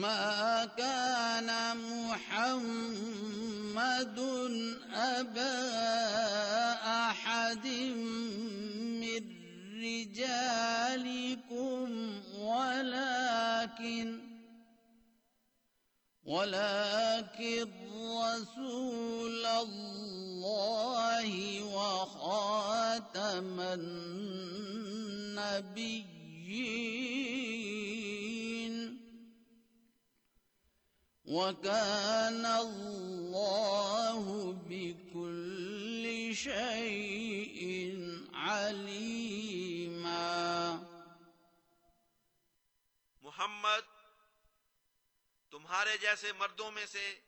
ما كان محمد أبا أحد من رجالكم ولكن ولكن رسول الله وخاتم النبيين. وكان الله بكل شيء عليما محمد، تمہارے جیسے مردوں میں سے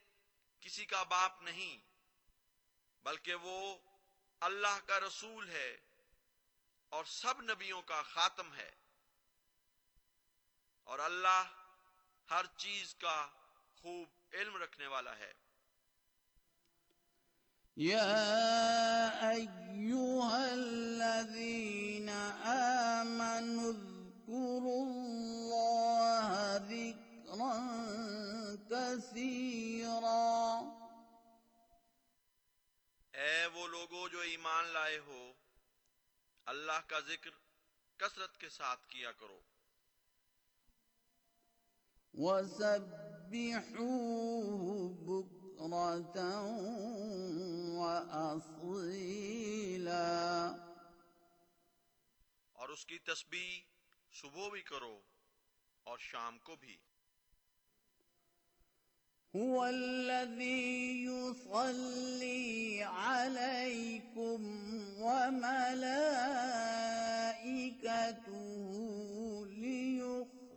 کسی کا باپ نہیں، بلکہ وہ اللہ کا رسول ہے اور سب نبیوں کا خاتم ہے۔ اور اللہ ہر چیز کا خوب علم رکھنے والا ہے۔ يا أيها الذين آمنوا اذكروا الله ذكرا كثيرا اے وہ لوگو جو ایمان لائے ہو اللہ کا ذکر کثرت کے ساتھ کیا کرو۔ وسبحوه بكرة وأصيلا اور اس کی تسبیح صبح بھی کرو اور شام کو بھی۔ هو الذي يصلي عليكم وملائكته ليخرجكم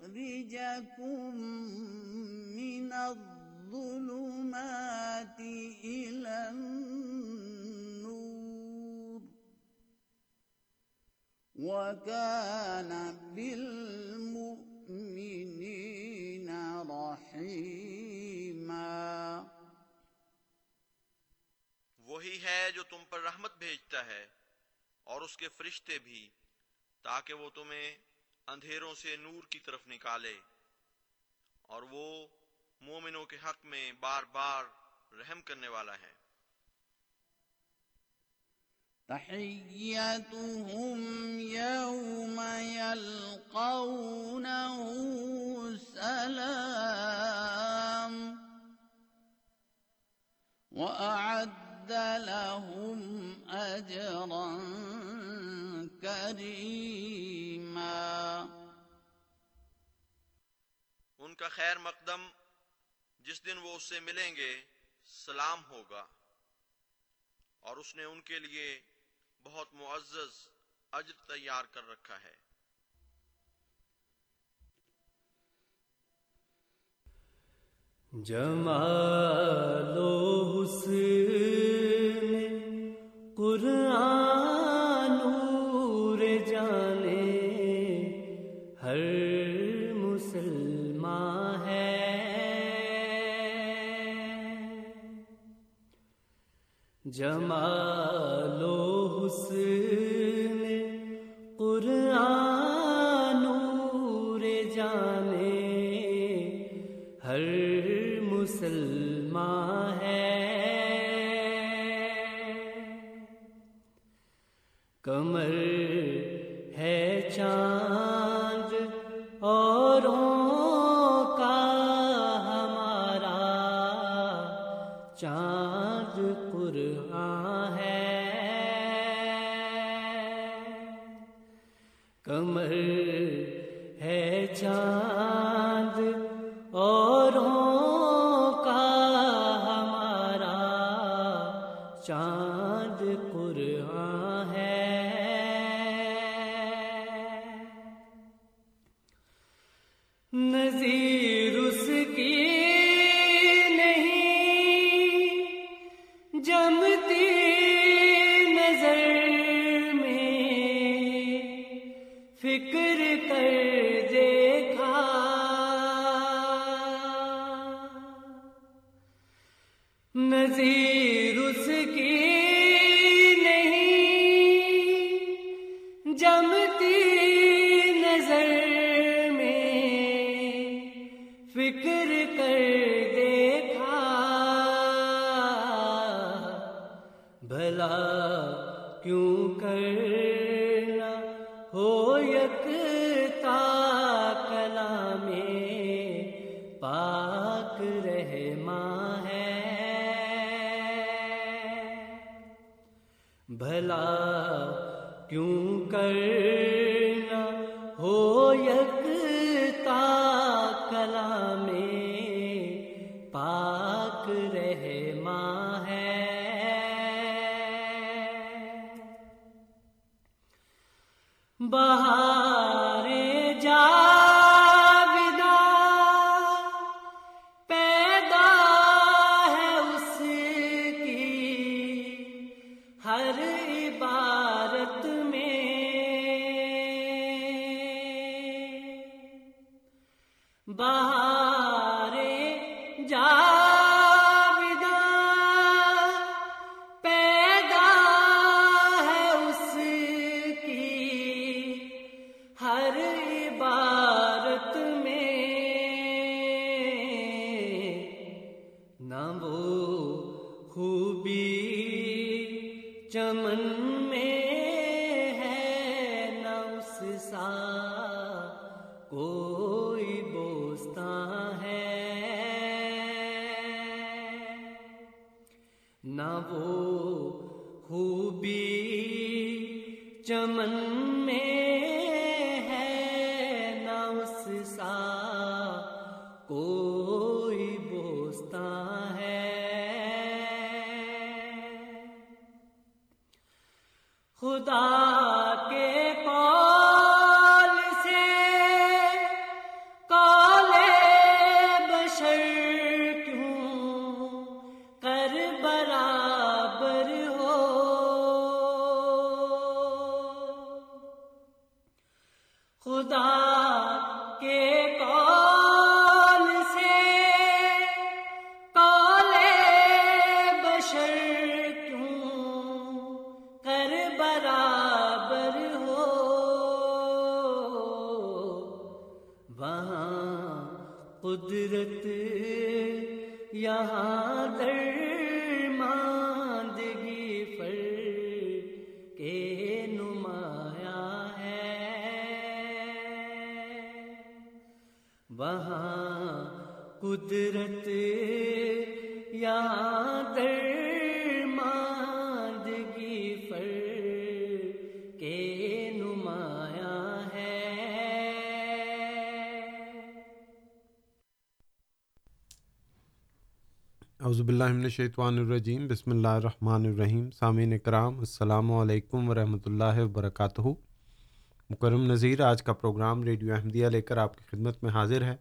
وكان بالمؤمنين رحيما وہی ہے جو تم پر رحمت بھیجتا ہے اور اس کے فرشتے بھی، تاکہ وہ تمہیں اندھیروں سے نور کی طرف نکالے اور وہ مومنوں کے حق میں بار بار رحم کرنے والا ہے۔ تحيتهم يوم يلقونه سلام وأعد لهم أجرا كريما. ان کا خیر مقدم جس دن وہ اس سے ملیں گے، سلام ہوگا اور اس نے ان کے لیے بہت معزز اجر تیار کر رکھا ہے۔ جمال و قرآن نور جانے، ہر مسلمان ہے۔ جمال اس نے قرآن نور جانے ہر مسلمان ہے۔ کمر الشیطان الرجیم، بسم اللہ الرحمن الرحیم۔ سامعین کرام السلام علیکم ورحمۃ اللہ وبرکاتہ۔ مکرم نظیر آج کا پروگرام ریڈیو احمدیہ لے کر آپ کی خدمت میں حاضر ہے۔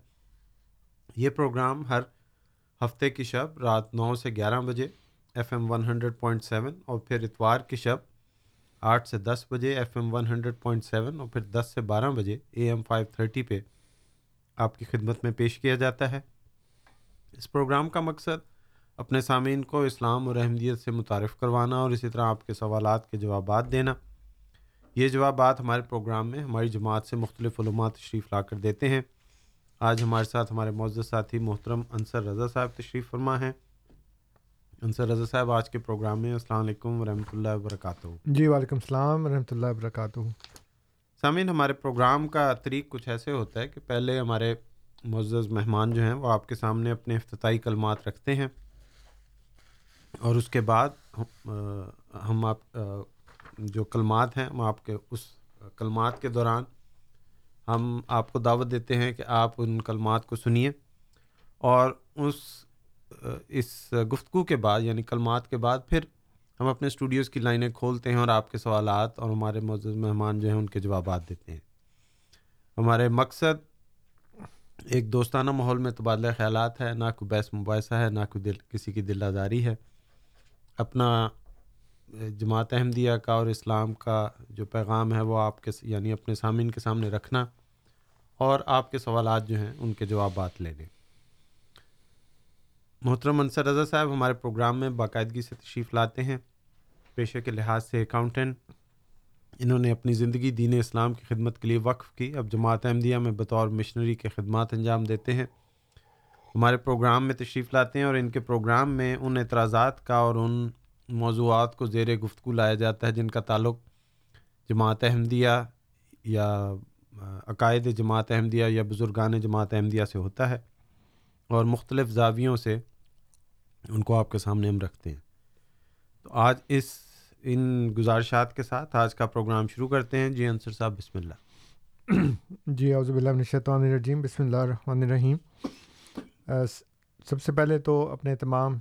یہ پروگرام ہر ہفتے کی شب رات نو سے گیارہ بجے F M one hundred point seven اور پھر اتوار کی شب آٹھ سے دس بجے F M one hundred point seven اور پھر دس سے بارہ بجے اے ایم فائیو تھرٹی پہ آپ کی خدمت میں پیش کیا جاتا ہے۔ اس پروگرام کا مقصد اپنے سامعین کو اسلام اور احمدیت سے متعارف کروانا اور اسی طرح آپ کے سوالات کے جوابات دینا۔ یہ جوابات ہمارے پروگرام میں ہماری جماعت سے مختلف علومات تشریف لا کر دیتے ہیں۔ آج ہمارے ساتھ ہمارے معزز ساتھی محترم انصر رضا صاحب تشریف فرما ہیں۔ انصر رضا صاحب آج کے پروگرام میں السلام علیکم ورحمۃ اللہ وبرکاتہ۔ جی وعلیکم السلام ورحمۃ اللہ وبرکاتہ۔ سامعین ہمارے پروگرام کا طریق کچھ ایسے ہوتا ہے کہ پہلے ہمارے معزز مہمان جو ہیں وہ آپ کے سامنے اپنے افتتاحی کلمات رکھتے ہیں۔ اور اس کے بعد ہم آپ جو کلمات ہیں، ہم آپ کے اس کلمات کے دوران ہم آپ کو دعوت دیتے ہیں کہ آپ ان کلمات کو سنیے اور اس اس گفتگو کے بعد یعنی کلمات کے بعد پھر ہم اپنے اسٹوڈیوز کی لائنیں کھولتے ہیں اور آپ کے سوالات اور ہمارے معزز مہمان جو ہیں ان کے جوابات دیتے ہیں۔ ہمارے مقصد ایک دوستانہ ماحول میں تبادلہ خیالات ہے، نہ کوئی بحث مباحثہ ہے، نہ کوئی دل، کسی کی دل آزاری ہے۔ اپنا جماعت احمدیہ کا اور اسلام کا جو پیغام ہے وہ آپ کے یعنی اپنے سامعین کے سامنے رکھنا اور آپ کے سوالات جو ہیں ان کے جوابات لینے۔ محترم انصر رضا صاحب ہمارے پروگرام میں باقاعدگی سے تشریف لاتے ہیں۔ پیشے کے لحاظ سے اکاؤنٹنٹ انہوں نے اپنی زندگی دین اسلام کی خدمت کے لیے وقف کی۔ اب جماعت احمدیہ میں بطور مشنری کے خدمات انجام دیتے ہیں۔ ہمارے پروگرام میں تشریف لاتے ہیں اور ان کے پروگرام میں ان اعتراضات کا اور ان موضوعات کو زیر گفتگو لایا جاتا ہے جن کا تعلق جماعت احمدیہ یا عقائد جماعت احمدیہ یا بزرگان جماعت احمدیہ سے ہوتا ہے اور مختلف زاویوں سے ان کو آپ کے سامنے ہم رکھتے ہیں۔ تو آج اس، ان گزارشات کے ساتھ آج کا پروگرام شروع کرتے ہیں۔ جی انصر صاحب، بسم اللہ۔ جی باللہ الشیطان الرجیم۔ بسم اللہ الرحمن الرحیم۔ سب سے پہلے تو اپنے تمام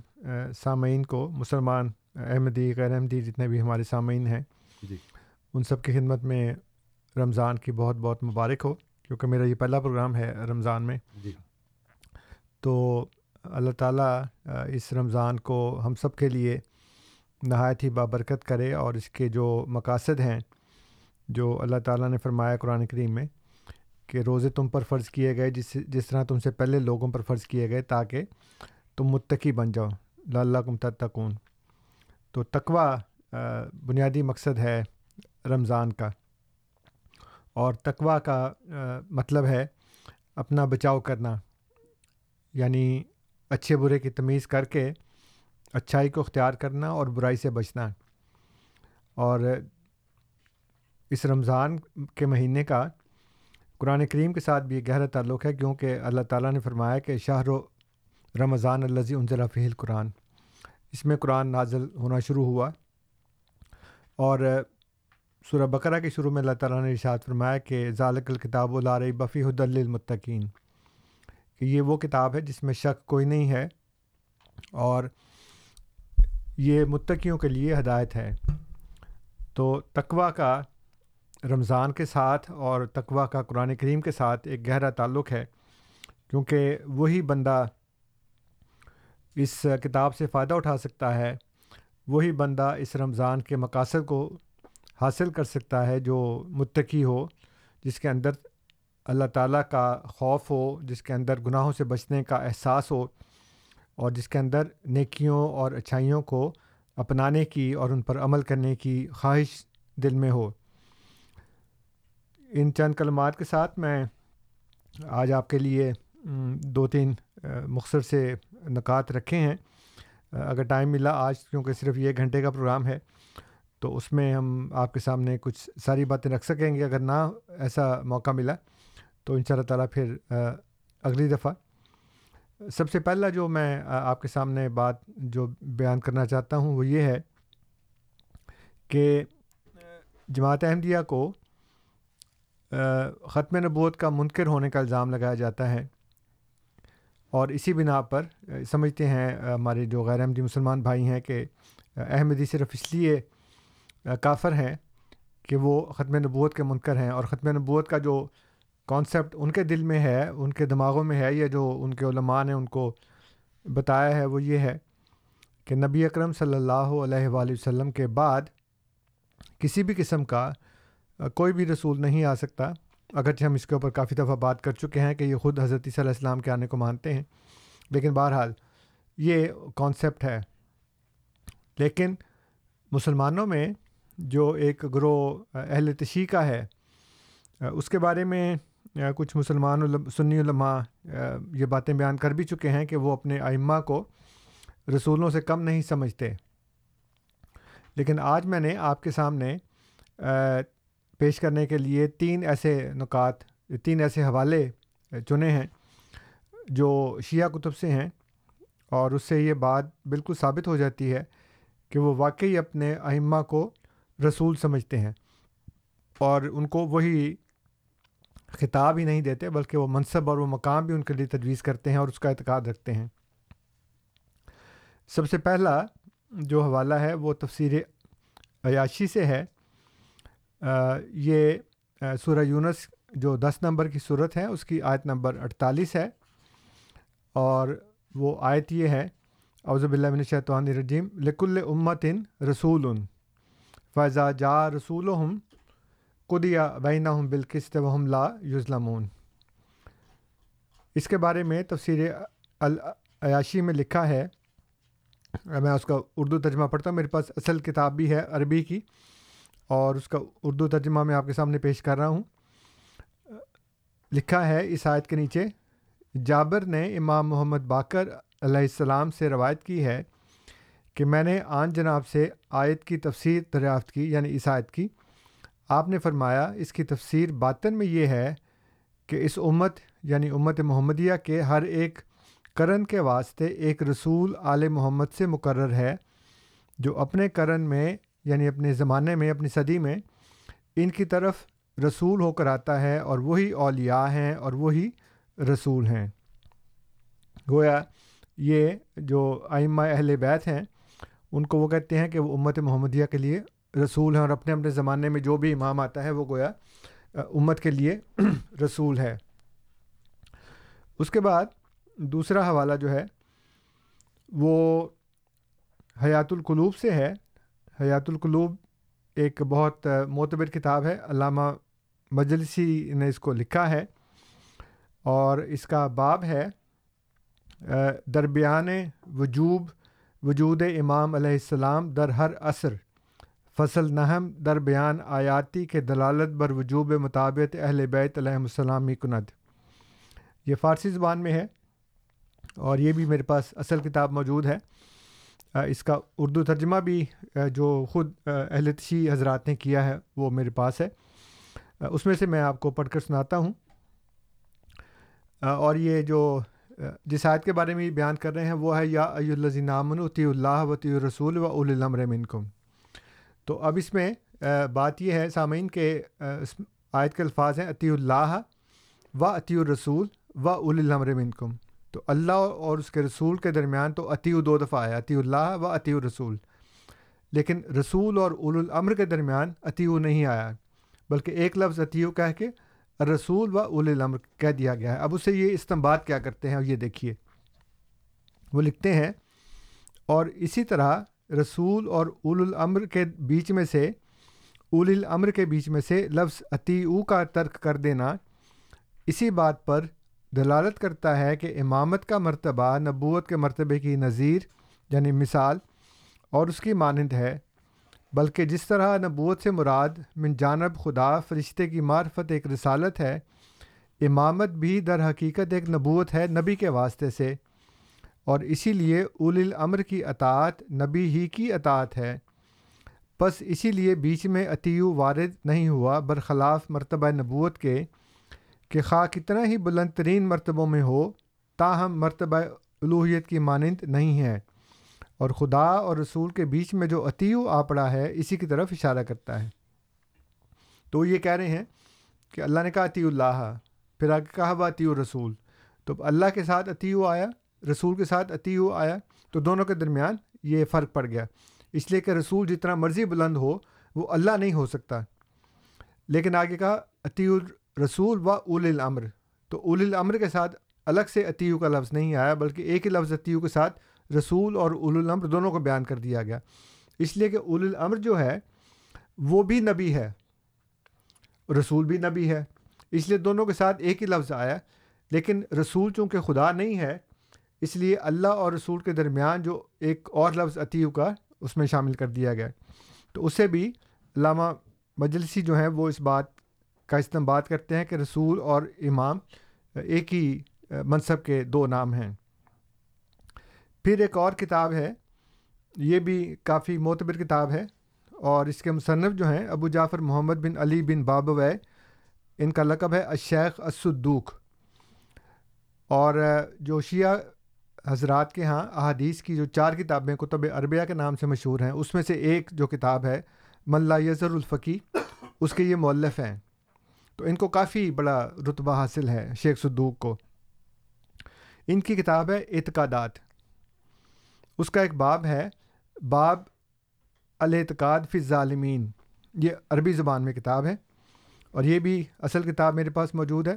سامعین کو مسلمان احمدی غیر احمدی جتنے بھی ہمارے سامعین ہیں جی۔ ان سب کی خدمت میں رمضان کی بہت بہت مبارک ہو کیونکہ میرا یہ پہلا پروگرام ہے رمضان میں۔ جی۔ تو اللہ تعالیٰ اس رمضان کو ہم سب کے لیے نہایت ہی بابرکت کرے اور اس کے جو مقاصد ہیں جو اللہ تعالیٰ نے فرمایا قرآن کریم میں کہ روزے تم پر فرض کیے گئے، جس جس طرح تم سے پہلے لوگوں پر فرض کیے گئے، تاکہ تم متقی بن جاؤ۔ اللہ کم تتقون۔ تو تقوا بنیادی مقصد ہے رمضان کا۔ اور تقوا کا مطلب ہے اپنا بچاؤ کرنا۔ یعنی اچھے برے کی تمیز کر کے اچھائی کو اختیار کرنا اور برائی سے بچنا۔ اور اس رمضان کے مہینے کا قرآن کریم کے ساتھ بھی گہرا تعلق ہے، کیونکہ اللہ تعالیٰ نے فرمایا کہ شاہ و رمضان الزی انضل فی القرآن۔ اس میں قرآن نازل ہونا شروع ہوا۔ اور سورہ بقرہ کے شروع میں اللہ تعالیٰ نے ارشاد فرمایا کہ ذالک الکتاب الار بفی حد المطقین کہ یہ وہ کتاب ہے جس میں شک کوئی نہیں ہے، اور یہ متقیوں کے لیے ہدایت ہے۔ تو تقوا کا رمضان کے ساتھ اور تقوا کا قرآن کریم کے ساتھ ایک گہرا تعلق ہے، کیونکہ وہی بندہ اس کتاب سے فائدہ اٹھا سکتا ہے، وہی بندہ اس رمضان کے مقاصد کو حاصل کر سکتا ہے جو متقی ہو، جس کے اندر اللہ تعالیٰ کا خوف ہو، جس کے اندر گناہوں سے بچنے کا احساس ہو اور جس کے اندر نیکیوں اور اچھائیوں کو اپنانے کی اور ان پر عمل کرنے کی خواہش دل میں ہو۔ ان چند کلمات کے ساتھ میں آج آپ کے لیے دو تین مختصر سے نکات رکھے ہیں۔ اگر ٹائم ملا آج، کیونکہ صرف یہ گھنٹے کا پروگرام ہے، تو اس میں ہم آپ کے سامنے کچھ ساری باتیں رکھ سکیں گے۔ اگر نہ ایسا موقع ملا، تو ان شاء اللہ تعالیٰ پھر اگلی دفعہ۔ سب سے پہلا جو میں آپ کے سامنے بات جو بیان کرنا چاہتا ہوں وہ یہ ہے کہ جماعت احمدیہ کو ختم نبوت کا منکر ہونے کا الزام لگایا جاتا ہے۔ اور اسی بنا پر، سمجھتے ہیں ہمارے جو غیر احمدی مسلمان بھائی ہیں کہ احمدی صرف اس لیے کافر ہیں کہ وہ ختم نبوت کے منکر ہیں۔ اور ختم نبوت کا جو کانسیپٹ ان کے دل میں ہے، ان کے دماغوں میں ہے، یا جو ان کے علماء نے ان کو بتایا ہے، وہ یہ ہے کہ نبی اکرم صلی اللہ علیہ وآلہ وسلم کے بعد کسی بھی قسم کا کوئی بھی رسول نہیں آ سکتا، اگرچہ ہم اس کے اوپر کافی دفعہ بات کر چکے ہیں کہ یہ خود حضرت صلی اللہ علیہ السلام کے آنے کو مانتے ہیں، لیکن بہرحال یہ کانسیپٹ ہے۔ لیکن مسلمانوں میں جو ایک گروہ اہل تشیع کا ہے اس کے بارے میں کچھ مسلمان علم، سنی علماء یہ باتیں بیان کر بھی چکے ہیں کہ وہ اپنے ائمہ کو رسولوں سے کم نہیں سمجھتے۔ لیکن آج میں نے آپ کے سامنے پیش کرنے کے لیے تین ایسے نکات، تین ایسے حوالے چنے ہیں جو شیعہ کتب سے ہیں اور اس سے یہ بات بالکل ثابت ہو جاتی ہے کہ وہ واقعی اپنے ائمہ کو رسول سمجھتے ہیں اور ان کو وہی خطاب ہی نہیں دیتے بلکہ وہ منصب اور وہ مقام بھی ان کے لیے تجویز کرتے ہیں اور اس کا اعتقاد رکھتے ہیں۔ سب سے پہلا جو حوالہ ہے وہ تفسیر عیاشی سے ہے۔ یہ سورہ یونس جو دس نمبر کی صورت ہے، اس کی آیت نمبر اڑتالیس ہے۔ اور وہ آیت یہ ہے اوزب اللہ الشیطان الرجیم لک الامتن رسول فضا جا رسول ہم قدیہ بین ہم بالکست وحم لا یوزلمون اس کے بارے میں تفسیر العیاشی میں لکھا ہے، میں اس کا اردو ترجمہ پڑھتا ہوں، میرے پاس اصل کتاب بھی ہے عربی کی۔ اور اس کا اردو ترجمہ میں آپ کے سامنے پیش کر رہا ہوں۔ لکھا ہے اس آیت کے نیچے، جابر نے امام محمد باقر علیہ السلام سے روایت کی ہے کہ میں نے آن جناب سے آیت کی تفسیر دریافت کی یعنی اس آیت کی۔ آپ نے فرمایا، اس کی تفسیر باطن میں یہ ہے کہ اس امت یعنی امت محمدیہ کے ہر ایک کرن کے واسطے ایک رسول آل محمد سے مقرر ہے، جو اپنے کرن میں یعنی اپنے زمانے میں، اپنی صدی میں، ان کی طرف رسول ہو کر آتا ہے اور وہی اولیاء ہیں اور وہی رسول ہیں۔ گویا یہ جو آئمہ اہل بیت ہیں، ان کو وہ کہتے ہیں کہ وہ امت محمدیہ کے لیے رسول ہیں اور اپنے اپنے زمانے میں جو بھی امام آتا ہے، وہ گویا امت کے لیے رسول ہے۔ اس کے بعد دوسرا حوالہ جو ہے، وہ حیات القلوب سے ہے۔ حیات القلوب ایک بہت معتبر کتاب ہے۔ علامہ مجلسی نے اس کو لکھا ہے اور اس کا باب ہے دربیان وجوب، وجود امام علیہ السلام در ہر عصر، فصل نہم در بیان آیاتی کے دلالت بر وجوب مطابق اہل بیت علیہ السلامی کند۔ یہ فارسی زبان میں ہے اور یہ بھی میرے پاس اصل کتاب موجود ہے۔ اس کا اردو ترجمہ بھی جو خود اہل تشی حضرات نے کیا ہے، وہ میرے پاس ہے۔ اس میں سے میں آپ کو پڑھ کر سناتا ہوں۔ اور یہ جو جس آیت کے بارے میں بیان کر رہے ہیں، وہ ہے، یا ای الزینامن اطی اللہ وطی رسول و الامر منکم۔ تو اب اس میں بات یہ ہے سامعین کے آیت کے الفاظ ہیں عطی اللہ و عطی الرسول و الامر منکم۔ تو اللہ اور اس کے رسول کے درمیان تو عطی دو دفعہ آیا عطی اللہ و عطی الرسول۔ لیکن رسول اور اول الامر کے درمیان عطیو نہیں آیا، بلکہ ایک لفظ عطیو کہہ کے رسول و اول الامر کہہ دیا گیا ہے۔ اب اسے یہ استمباد کیا کرتے ہیں اور یہ دیکھیے۔ وہ لکھتے ہیں، اور اسی طرح رسول اور اول الامر کے بیچ میں سے اول الامر کے بیچ میں سے لفظ عطیو کا ترک کر دینا، اسی بات پر دلالت کرتا ہے کہ امامت کا مرتبہ نبوت کے مرتبے کی نظیر یعنی مثال، اور اس کی مانند ہے، بلکہ جس طرح نبوت سے مراد من جانب خدا فرشتے کی معرفت ایک رسالت ہے، امامت بھی در حقیقت ایک نبوت ہے نبی کے واسطے سے، اور اسی لیے اول الامر کی اطاعت نبی ہی کی اطاعت ہے۔ بس اسی لیے بیچ میں عطیو وارد نہیں ہوا، برخلاف مرتبہ نبوت کے کہ خواہ کتنا ہی بلند ترین مرتبوں میں ہو، تاہم مرتبہ الوحیت کی مانند نہیں ہے۔ اور خدا اور رسول کے بیچ میں جو عطیو آ پڑا ہے، اسی کی طرف اشارہ کرتا ہے۔ تو یہ کہہ رہے ہیں کہ اللہ نے کہا عطی اللہ، پھر آگے کہا وہ عطی رسول تو اللہ کے ساتھ عطیو آیا، رسول کے ساتھ عطیو آیا، تو دونوں کے درمیان یہ فرق پڑ گیا۔ اس لیے کہ رسول جتنا مرضی بلند ہو، وہ اللہ نہیں ہو سکتا۔ لیکن آگے کہا عطی الرسول و اول الامر۔ تو اول الامر کے ساتھ الگ سے عطیو کا لفظ نہیں آیا، بلکہ ایک ہی لفظ عطیو کے ساتھ رسول اور اول الامر دونوں کو بیان کر دیا گیا۔ اس لیے کہ اول الامر جو ہے، وہ بھی نبی ہے۔ رسول بھی نبی ہے۔ اس لیے دونوں کے ساتھ ایک ہی لفظ آیا۔ لیکن رسول چونکہ خدا نہیں ہے، اس لیے اللہ اور رسول کے درمیان جو ایک اور لفظ عطیو کا اس میں شامل کر دیا گیا۔ تو اسے بھی علامہ مجلسی جو ہیں، وہ اس بات کا استعمال کرتے ہیں کہ رسول اور امام ایک ہی منصب کے دو نام ہیں۔ پھر ایک اور کتاب ہے، یہ بھی کافی معتبر کتاب ہے اور اس کے مصنف جو ہیں ابو جعفر محمد بن علی بن بابوے ان کا لقب ہے اشیخ اسدوق اور جو شیعہ حضرات کے ہاں احادیث کی جو چار کتابیں کتب عربیہ کے نام سے مشہور ہیں، اس میں سے ایک جو کتاب ہے ملا یزر الفقی اس کے یہ مولف ہیں۔ تو ان کو کافی بڑا رتبہ حاصل ہے شیخ صدوق کو۔ ان کی کتاب ہے اعتقادات۔ اس کا ایک باب ہے، باب الاعتقاد فی ظالمین یہ عربی زبان میں کتاب ہے اور یہ بھی اصل کتاب میرے پاس موجود ہے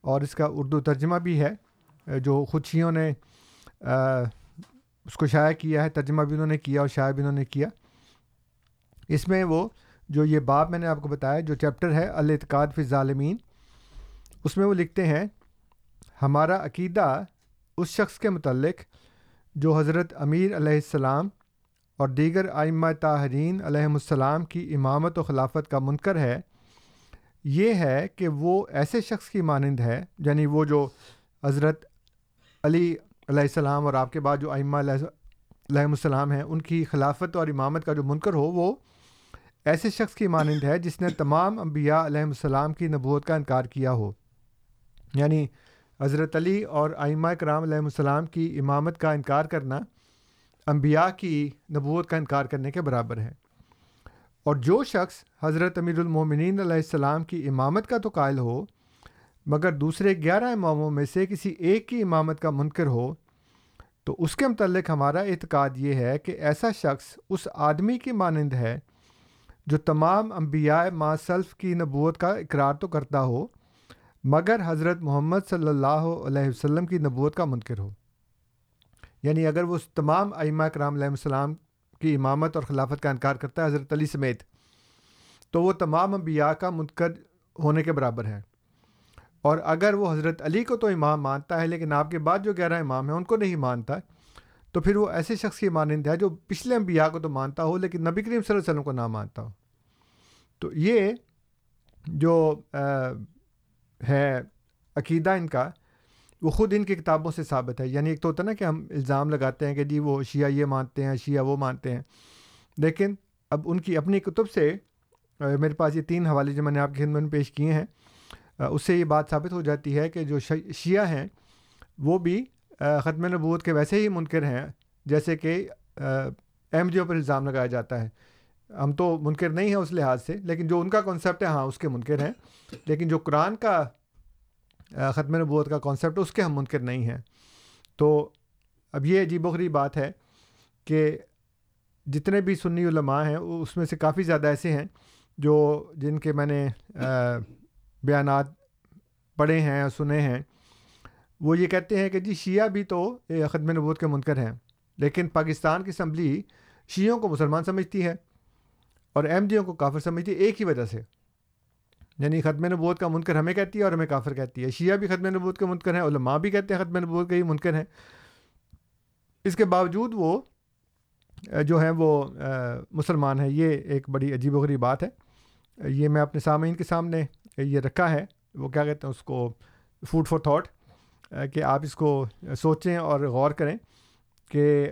اور اس کا اردو ترجمہ بھی ہے۔ جو خودشیوں نے اس کو شائع کیا ہے، ترجمہ بھی انہوں نے کیا اور شائع بھی انہوں نے کیا۔ اس میں وہ جو یہ باب میں نے آپ کو بتایا، جو چیپٹر ہے، الاعتقاد فی ظالمین اس میں وہ لکھتے ہیں، ہمارا عقیدہ اس شخص کے متعلق جو حضرت امیر علیہ السلام اور دیگر آئمہ طاہرین علیہم السلام کی امامت و خلافت کا منکر ہے، یہ ہے کہ وہ ایسے شخص کی مانند ہے یعنی وہ جو حضرت علی علیہ السلام اور آپ کے بعد جو آئمہ علیہ السلام ہیں، ان کی خلافت اور امامت کا جو منکر ہو، وہ ایسے شخص کی مانند ہے جس نے تمام انبیاء علیہ السلام کی نبوت کا انکار کیا ہو۔ یعنی حضرت علی اور آئمہ کرام علیہ السلام کی امامت کا انکار کرنا انبیاء کی نبوت کا انکار کرنے کے برابر ہے۔ اور جو شخص حضرت امیر المومنین علیہ السلام کی امامت کا تو قائل ہو، مگر دوسرے گیارہ اماموں میں سے کسی ایک کی امامت کا منکر ہو، تو اس کے متعلق ہمارا اعتقاد یہ ہے کہ ایسا شخص اس آدمی کی مانند ہے جو تمام انبیاء ما سلف کی نبوت کا اقرار تو کرتا ہو، مگر حضرت محمد صلی اللہ علیہ وسلم کی نبوت کا منکر ہو۔ یعنی اگر وہ تمام ائمہ کرام علیہ السلام کی امامت اور خلافت کا انکار کرتا ہے حضرت علی سمیت، تو وہ تمام انبیاء کا منکر ہونے کے برابر ہے۔ اور اگر وہ حضرت علی کو تو امام مانتا ہے، لیکن آپ کے بعد جو گہرا امام ہے ان کو نہیں مانتا، تو پھر وہ ایسے شخص کی مانند ہے جو پچھلے انبیاء کو تو مانتا ہو، لیکن نبی کریم صلی اللہ علیہ وسلم کو نہ مانتا ہو۔ تو یہ جو ہے عقیدہ ان کا، وہ خود ان کی کتابوں سے ثابت ہے۔ یعنی ایک تو ہوتا ہے نا کہ ہم الزام لگاتے ہیں کہ جی وہ شیعہ یہ مانتے ہیں، شیعہ وہ مانتے ہیں۔ لیکن اب ان کی اپنی کتب سے میرے پاس یہ تین حوالے جو میں نے آپ کی خدمت میں پیش کیے ہیں اس سے یہ بات ثابت ہو جاتی ہے کہ جو شیعہ ہیں، وہ بھی ختم نبوت کے ویسے ہی منکر ہیں، جیسے کہ ایم جی او پر الزام لگایا جاتا ہے۔ ہم تو منکر نہیں ہیں اس لحاظ سے، لیکن جو ان کا کانسیپٹ ہے ہاں اس کے منکر ہیں۔ لیکن جو قرآن کا ختم نبوت کا کانسیپٹ اس کے ہم منکر نہیں ہیں۔ تو اب یہ عجیب و غریب بات ہے کہ جتنے بھی سنی علماء ہیں اس میں سے کافی زیادہ ایسے ہیں جو، جن کے میں نے بیانات پڑھے ہیں سنے ہیں۔ وہ یہ کہتے ہیں کہ جی شیعہ بھی تو ختم نبوت کے منکر ہیں، لیکن پاکستان کی اسمبلی شیعوں کو مسلمان سمجھتی ہے۔ اور ایم ڈی او کو کافر سمجھتی ہے ایک ہی وجہ سے۔ یعنی ختم نبوت کا منکر ہمیں کہتی ہے اور ہمیں کافر کہتی ہے۔ شیعہ بھی ختم نبوت کے منکر ہیں، علماء بھی کہتے ہیں ختم نبوت کے ہی منکر ہیں۔ اس کے باوجود وہ، جو ہیں وہ مسلمان ہیں۔ یہ ایک بڑی عجیب و غریب بات ہے۔ یہ میں اپنے سامعین کے سامنے یہ رکھا ہے۔ وہ کیا کہتے ہیں، اس کو فوڈ فار تھاٹ کہ آپ اس کو سوچیں اور غور کریں کہ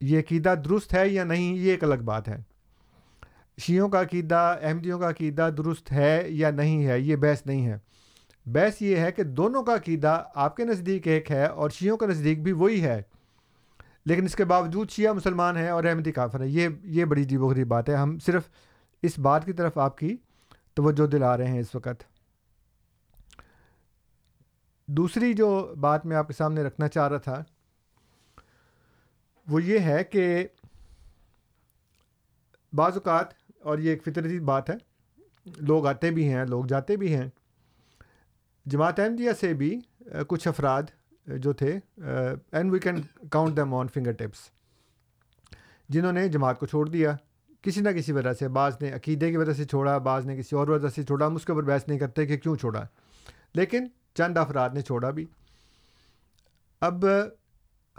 یہ عقیدہ درست ہے یا نہیں، یہ ایک الگ بات ہے۔ شیعوں کا عقیدہ، احمدیوں کا عقیدہ درست ہے یا نہیں ہے، یہ بحث نہیں ہے۔ بحث یہ ہے کہ دونوں کا عقیدہ آپ کے نزدیک ایک ہے اور شیعوں کا نزدیک بھی وہی ہے۔ لیکن اس کے باوجود شیعہ مسلمان ہیں اور احمدی کافر ہیں۔ یہ یہ بڑی جیب و غریب بات ہے۔ ہم صرف اس بات کی طرف آپ کی توجہ دلا رہے ہیں اس وقت۔ دوسری جو بات میں آپ کے سامنے رکھنا چاہ رہا تھا، وہ یہ ہے کہ بعض اوقات اور یہ ایک فطرتی بات ہے۔ لوگ آتے بھی ہیں، لوگ جاتے بھی ہیں۔ جماعت احمدیہ سے بھی کچھ افراد جو تھے and we can count them on finger tips جنہوں نے جماعت کو چھوڑ دیا۔ کسی نہ کسی وجہ سے، بعض نے عقیدے کی وجہ سے چھوڑا، بعض نے کسی اور وجہ سے چھوڑا، ہم اس کے اوپر بحث نہیں کرتے کہ کیوں چھوڑا۔ لیکن چند افراد نے چھوڑا بھی۔ اب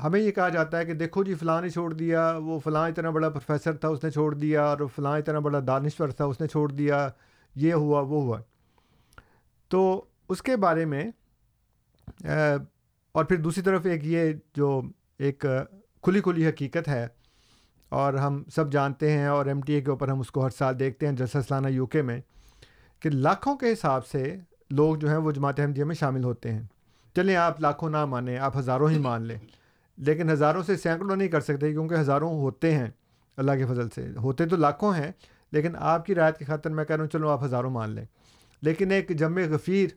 ہمیں یہ کہا جاتا ہے کہ دیکھو جی فلاں نے چھوڑ دیا، وہ فلاں اتنا بڑا پروفیسر تھا، اس نے چھوڑ دیا، اور فلاں اتنا بڑا دانشور تھا، اس نے چھوڑ دیا، یہ ہوا، وہ ہوا۔ تو اس کے بارے میں اور پھر دوسری طرف ایک یہ جو ایک کھلی کھلی حقیقت ہے، اور ہم سب جانتے ہیں، اور ایم ٹی اے کے اوپر ہم اس کو ہر سال دیکھتے ہیں، جلسہ سلانہ یو کے میں، کہ لاکھوں کے حساب سے لوگ جو ہیں، وہ جماعت احمدیہ میں شامل ہوتے ہیں۔ چلیں آپ لاکھوں نہ مانیں، آپ ہزاروں ہی مان لیں۔ لیکن ہزاروں سے سینکڑوں نہیں کر سکتے کیونکہ ہزاروں ہوتے ہیں اللہ کے فضل سے۔ ہوتے تو لاکھوں ہیں، لیکن آپ کی رعایت کی خاطر میں کہہ رہا ہوں، چلو آپ ہزاروں مان لیں۔ لیکن ایک جمع غفیر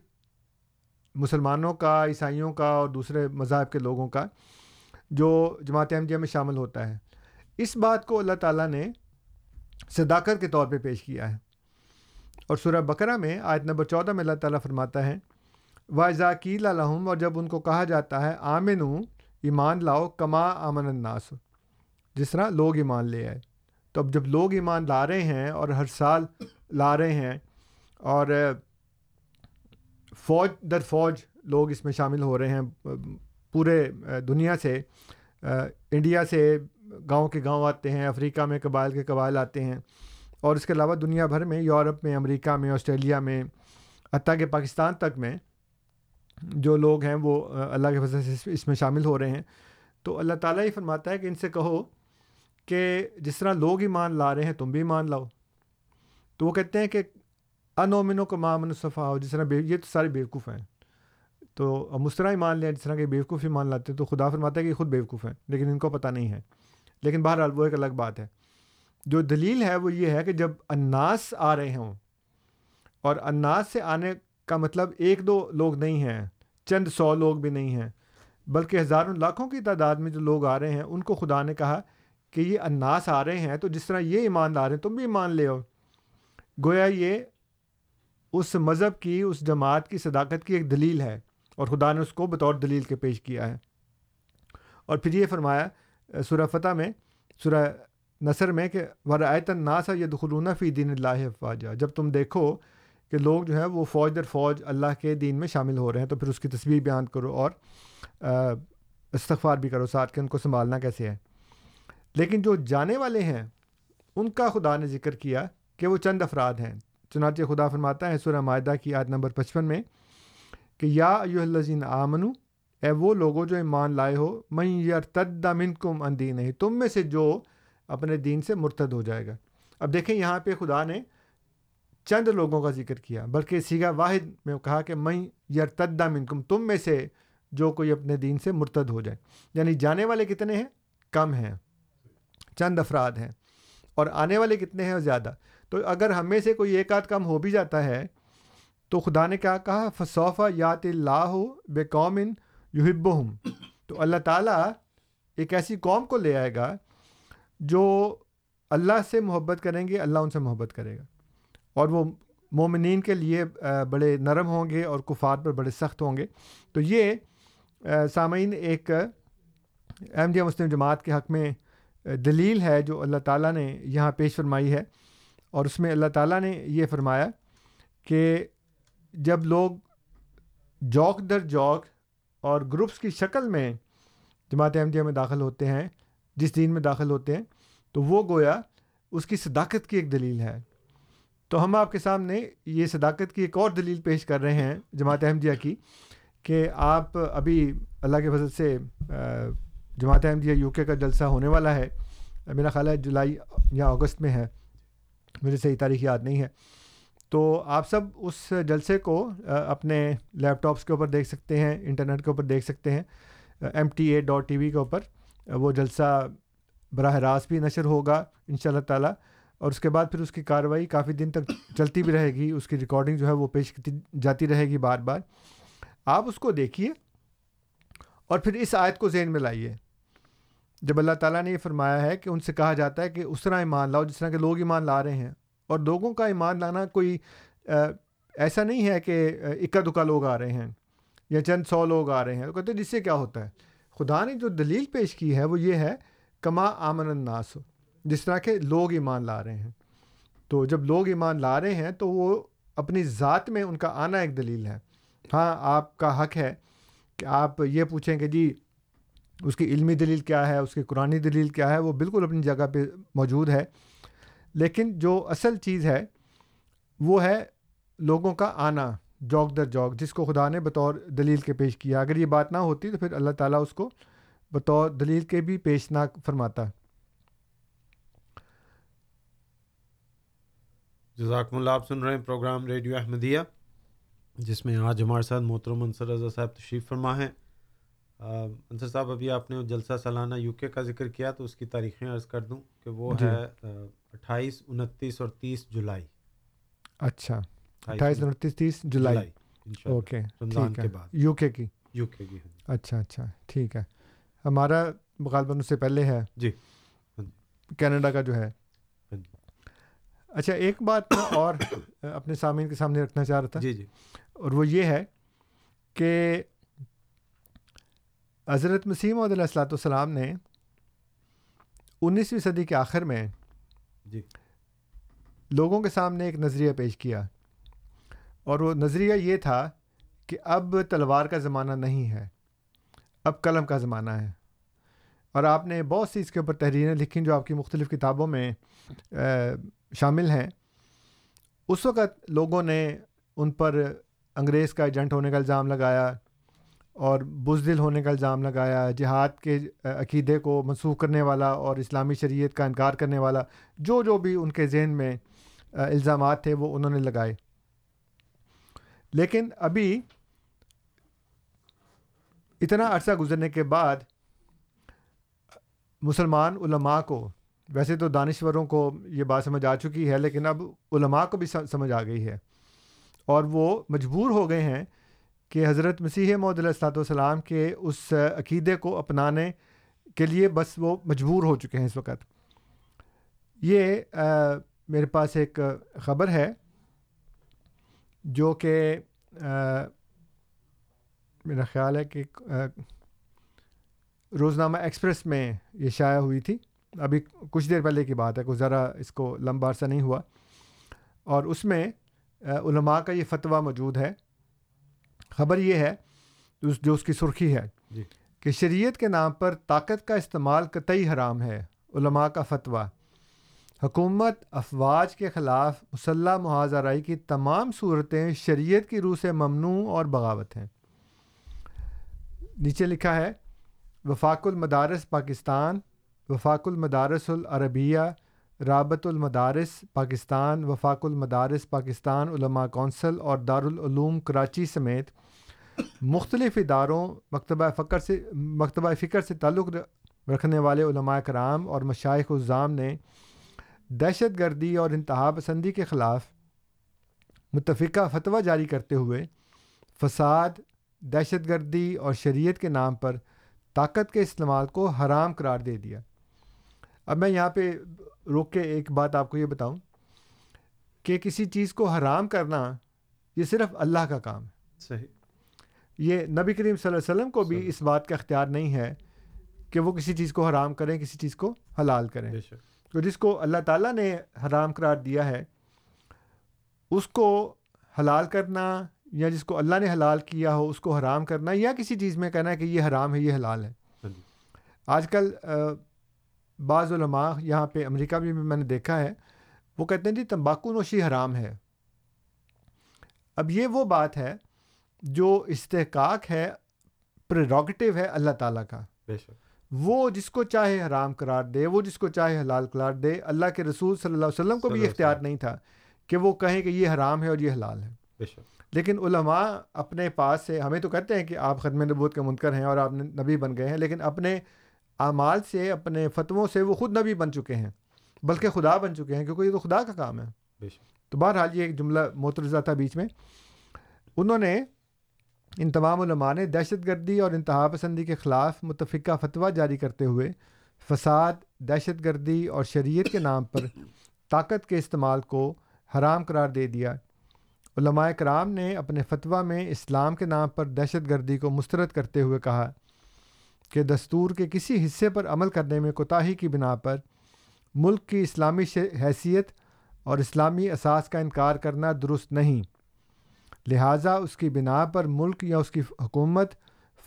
مسلمانوں کا، عیسائیوں کا اور دوسرے مذاہب کے لوگوں کا جو جماعت احمدیہ میں شامل ہوتا ہے۔ اس بات کو اللہ تعالیٰ نے صداقت کے طور پہ پیش کیا ہے۔ اور سورہ بکرا میں آیت نمبر چودہ میں اللہ تعالیٰ فرماتا ہے ذاکیل الحم اور جب ان کو کہا جاتا ہے آمن ایمان لاؤ، کما امن الناس۔ جس طرح لوگ ایمان لے آئے۔ تو اب جب لوگ ایمان لا رہے ہیں اور ہر سال لا رہے ہیں اور فوج در فوج لوگ اس میں شامل ہو رہے ہیں، پورے دنیا سے، انڈیا سے گاؤں کے گاؤں آتے ہیں، افریقہ میں قبائل کے قبائل آتے ہیں۔ اور اس کے علاوہ دنیا بھر میں، یورپ میں، امریکہ میں، آسٹریلیا میں، حتیٰ کہ پاکستان تک میں جو لوگ ہیں وہ اللہ کے فضل سے اس میں شامل ہو رہے ہیں۔ تو اللہ تعالیٰ ہی فرماتا ہے کہ ان سے کہو کہ جس طرح لوگ ایمان لا رہے ہیں، تم بھی ایمان لاؤ۔ تو وہ کہتے ہیں کہ انومنوں کو مامن صفا ہو جس طرح بے، یہ تو سارے بیوقوف ہیں۔ تو اب اس طرح ہی مان لیں جس طرح کہ بیوقوف ہی مان لاتے ہیں۔ تو خدا فرماتا ہے کہ خود بیوقوف ہیں، لیکن ان کو پتہ نہیں ہے۔ لیکن بہرحال وہ ایک الگ بات ہے۔ جو دلیل ہے وہ یہ ہے کہ جب اناس آ رہے ہوں اور اناس سے آنے کا مطلب ایک دو لوگ نہیں ہیں، چند سو لوگ بھی نہیں ہیں۔ بلکہ ہزاروں لاکھوں کی تعداد میں جو لوگ آ رہے ہیں، ان کو خدا نے کہا کہ یہ اناس آ رہے ہیں، تو جس طرح یہ ایمان لا رہے ہیں، تم بھی ایمان لے آؤ۔ گویا یہ اس مذہب کی، اس جماعت کی صداقت کی ایک دلیل ہے، اور خدا نے اس کو بطور دلیل کے پیش کیا ہے۔ اور پھر یہ فرمایا، سورہ فتح میں، سورہ نثر میں کہ ورایت ناسا یہ دخلون فی دین اللہ افواجہ جب تم دیکھو کہ لوگ جو ہیں وہ فوج در فوج اللہ کے دین میں شامل ہو رہے ہیں تو پھر اس کی تصویر بیان کرو اور استغفار بھی کرو ساتھ کے ان کو سنبھالنا کیسے ہے۔ لیکن جو جانے والے ہیں، ان کا خدا نے ذکر کیا کہ وہ چند افراد ہیں۔ چنانچہ خدا فرماتا ہے سورہ معاہدہ کی عاد نمبر پچپن میں کہ یا ایو الزین آمنو، اے وہ لوگوں جو ایمان لائے ہو میں یار تد من کم اندی نہیں تم میں سے جو اپنے دین سے مرتد ہو جائے گا۔ اب دیکھیں یہاں پہ خدا نے چند لوگوں کا ذکر کیا، بلکہ سیگا واحد میں کہا کہ میں یار تدا منکم، تم میں سے جو کوئی اپنے دین سے مرتد ہو جائے۔ یعنی جانے والے کتنے ہیں؟ کم ہیں۔ چند افراد ہیں۔ اور آنے والے کتنے ہیں؟ زیادہ۔ تو اگر ہمیں سے کوئی ایک آدھ کم ہو بھی جاتا ہے، تو خدا نے کیا کہا؟ فصوفہ یات اللہ بے قومن یحب تو اللہ تعالیٰ ایک ایسی قوم کو لے آئے گا جو اللہ سے محبت کریں گے، اللہ ان سے محبت کرے گا۔ اور وہ مومنین کے لیے بڑے نرم ہوں گے اور کفار پر بڑے سخت ہوں گے۔ تو یہ سامعین ایک احمدیہ مسلم جماعت کے حق میں دلیل ہے جو اللہ تعالیٰ نے یہاں پیش فرمائی ہے۔ اور اس میں اللہ تعالیٰ نے یہ فرمایا کہ جب لوگ جوک در جوک اور گروپس کی شکل میں جماعت احمدیہ میں داخل ہوتے ہیں، جس دین میں داخل ہوتے ہیں، تو وہ گویا اس کی صداقت کی ایک دلیل ہے۔ تو ہم آپ کے سامنے یہ صداقت کی ایک اور دلیل پیش کر رہے ہیں جماعت احمدیہ کی، کہ آپ ابھی اللہ کے فضل سے جماعت احمدیہ یو کے کا جلسہ ہونے والا ہے۔ میرا خیال ہے جولائی یا اگست میں ہے۔ مجھے صحیح تاریخ یاد نہیں ہے۔ تو آپ سب اس جلسے کو اپنے لیپ ٹاپس کے اوپر دیکھ سکتے ہیں، انٹرنیٹ کے اوپر دیکھ سکتے ہیں۔ M T A dot T V کے اوپر۔ وہ جلسہ براہ راست بھی نشر ہوگا ان شاء اللہ تعالیٰ۔ اور اس کے بعد پھر اس کی کارروائی کافی دن تک چلتی بھی رہے گی۔ اس کی ریکارڈنگ جو ہے وہ پیش کی جاتی رہے گی بار بار۔ آپ اس کو دیکھیے اور پھر اس آیت کو ذہن میں لائیے۔ جب اللہ تعالیٰ نے یہ فرمایا ہے کہ ان سے کہا جاتا ہے کہ اس طرح ایمان لاؤ جس طرح کے لوگ ایمان لا رہے ہیں۔ اور لوگوں کا ایمان لانا کوئی ایسا نہیں ہے کہ اکا دکا لوگ آ رہے ہیں یا چند سو لوگ آ رہے ہیں۔ تو کہتے ہیں جس سے کیا ہوتا ہے؟ خدا نے جو دلیل پیش کی ہے وہ یہ ہے، کما آمن الناس۔ جس طرح کے لوگ ایمان لا رہے ہیں۔ تو جب لوگ ایمان لا رہے ہیں تو وہ اپنی ذات میں ان کا آنا ایک دلیل ہے۔ ہاں آپ کا حق ہے کہ آپ یہ پوچھیں کہ جی اس کی علمی دلیل کیا ہے؟ اس کی قرآن دلیل کیا ہے؟ وہ بالکل اپنی جگہ پہ موجود ہے۔ لیکن جو اصل چیز ہے، وہ ہے لوگوں کا آنا، جوک در جوک، جس کو خدا نے بطور دلیل کے پیش کیا۔ اگر یہ بات نہ ہوتی تو پھر اللہ تعالیٰ اس کو بطور دلیل کے بھی پیش نہ فرماتا۔ جزاکم اللہ آپ سن رہے ہیں پروگرام ریڈیو احمدیہ جس میں آج ہمارے ساتھ محترم انصر رضا صاحب تشریف فرما ہیں۔ انصر صاحب ابھی آپ نے جلسہ سالانہ یو کے کا ذکر کیا تو اس کی تاریخیں عرض کر دوں کہ وہ جی. ہے اٹھائیس انتیس اور تیس جولائی۔ اچھا۔ اٹھائیس انتیس تیس جولائی۔ اوکے رمضان کے بعد۔ یو کے کی؟ یو کے کی ہاں۔ اچھا اچھا ٹھیک ہے۔ ہمارا غالباً اس سے پہلے ہے۔ جی۔ کینیڈا کا جو ہے۔ اچھا ایک بات میں اور اپنے سامعین کے سامنے رکھنا چاہ رہا تھا۔ جی جی۔ اور وہ یہ ہے کہ حضرت مسیم علیہ السلاۃ والسلام نے انیسویں صدی کے آخر میں جی۔ لوگوں کے سامنے ایک نظریہ پیش کیا۔ اور وہ نظریہ یہ تھا کہ اب تلوار کا زمانہ نہیں ہے اب قلم کا زمانہ ہے۔ اور آپ نے بہت سی اس کے اوپر تحریریں لکھیں جو آپ کی مختلف کتابوں میں شامل ہیں۔ اس وقت لوگوں نے ان پر انگریز کا ایجنٹ ہونے کا الزام لگایا اور بزدل ہونے کا الزام لگایا، جہاد کے عقیدے کو منسوخ کرنے والا اور اسلامی شریعت کا انکار کرنے والا، جو جو بھی ان کے ذہن میں الزامات تھے، وہ انہوں نے لگائے۔ لیکن ابھی اتنا عرصہ گزرنے کے بعد مسلمان علماء کو ویسے تو دانشوروں کو یہ بات سمجھ آ چکی ہے لیکن اب علماء کو بھی سمجھ آ گئی ہے۔ اور وہ مجبور ہو گئے ہیں کہ حضرت مسیح محدود السلاۃ والسلام کے اس عقیدے کو اپنانے کے لیے بس وہ مجبور ہو چکے ہیں اس وقت۔ یہ آ, میرے پاس ایک خبر ہے جو کہ آ, میرا خیال ہے کہ روزنامہ ایکسپریس میں یہ شائع ہوئی تھی۔ ابھی کچھ دیر پہلے کی بات ہے کچھ ذرا اس کو لمبا عرصہ نہیں ہوا۔ اور اس میں علماء کا یہ فتویٰ موجود ہے۔ خبر یہ ہے جو اس کی سرخی ہے جی۔ کہ شریعت کے نام پر طاقت کا استعمال قطعی حرام ہے علماء کا فتویٰ۔ حکومت افواج کے خلاف مسلح محاذہ رائی کی تمام صورتیں شریعت کی روح سے ممنوع اور بغاوت ہیں۔ نیچے لکھا ہے وفاق المدارس پاکستان وفاق المدارس العربیہ، رابط المدارس پاکستان، وفاق المدارس پاکستان علماء کونسل اور دارالعلوم کراچی سمیت مختلف اداروں، مکتبہ فکر سے، مکتبہ فکر سے تعلق رکھنے والے علماء کرام اور مشائق الزام نے دہشت گردی اور انتہا پسندی کے خلاف متفقہ فتویٰ جاری کرتے ہوئے فساد، دہشت گردی اور شریعت کے نام پر طاقت کے استعمال کو حرام قرار دے دیا۔ اب میں یہاں پہ روک کے ایک بات آپ کو یہ بتاؤں کہ کسی چیز کو حرام کرنا یہ صرف اللہ کا کام ہے۔ صحیح۔ یہ نبی کریم صلی اللہ علیہ وسلم کو بھی اس بات کا اختیار نہیں ہے کہ وہ کسی چیز کو حرام کریں کسی چیز کو حلال کریں۔ تو جس کو اللہ تعالیٰ نے حرام قرار دیا ہے اس کو حلال کرنا یا جس کو اللہ نے حلال کیا ہو اس کو حرام کرنا یا کسی چیز میں کہنا ہے کہ یہ حرام ہے یہ حلال ہے۔ ہاں جی۔ آج کل بعض علماء یہاں پہ امریکہ میں بھی میں نے دیکھا ہے وہ کہتے ہیں جی تمباکو نوشی حرام ہے۔ اب یہ وہ بات ہے جو استحقاق ہے پریروگیٹو ہے اللہ تعالیٰ کا۔ بے شک۔ وہ جس کو چاہے حرام قرار دے وہ جس کو چاہے حلال قرار دے اللہ کے رسول صلی اللہ علیہ وسلم کو بھی اختیار نہیں تھا کہ وہ کہیں کہ یہ حرام ہے اور یہ حلال ہے۔ بے شک۔ لیکن علماء اپنے پاس سے ہمیں تو کہتے ہیں کہ آپ ختم نبوت کے منکر ہیں اور آپ نبی بن گئے ہیں لیکن اپنے اعمال سے اپنے فتووں سے وہ خود نبی بن چکے ہیں بلکہ خدا بن چکے ہیں کیونکہ یہ تو خدا کا کام ہے۔ تو بہرحال یہ ایک جملہ موترزہ تھا بیچ میں۔ انہوں نے ان تمام علماء نے دہشت گردی اور انتہا پسندی کے خلاف متفقہ فتویٰ جاری کرتے ہوئے فساد دہشت گردی اور شریعت کے نام پر طاقت کے استعمال کو حرام قرار دے دیا۔ علماء کرام نے اپنے فتویٰ میں اسلام کے نام پر دہشت گردی کو مسترد کرتے ہوئے کہا کہ دستور کے کسی حصے پر عمل کرنے میں کوتاہی کی بنا پر ملک کی اسلامی حیثیت اور اسلامی اساس کا انکار کرنا درست نہیں۔ لہٰذا اس کی بنا پر ملک یا اس کی حکومت،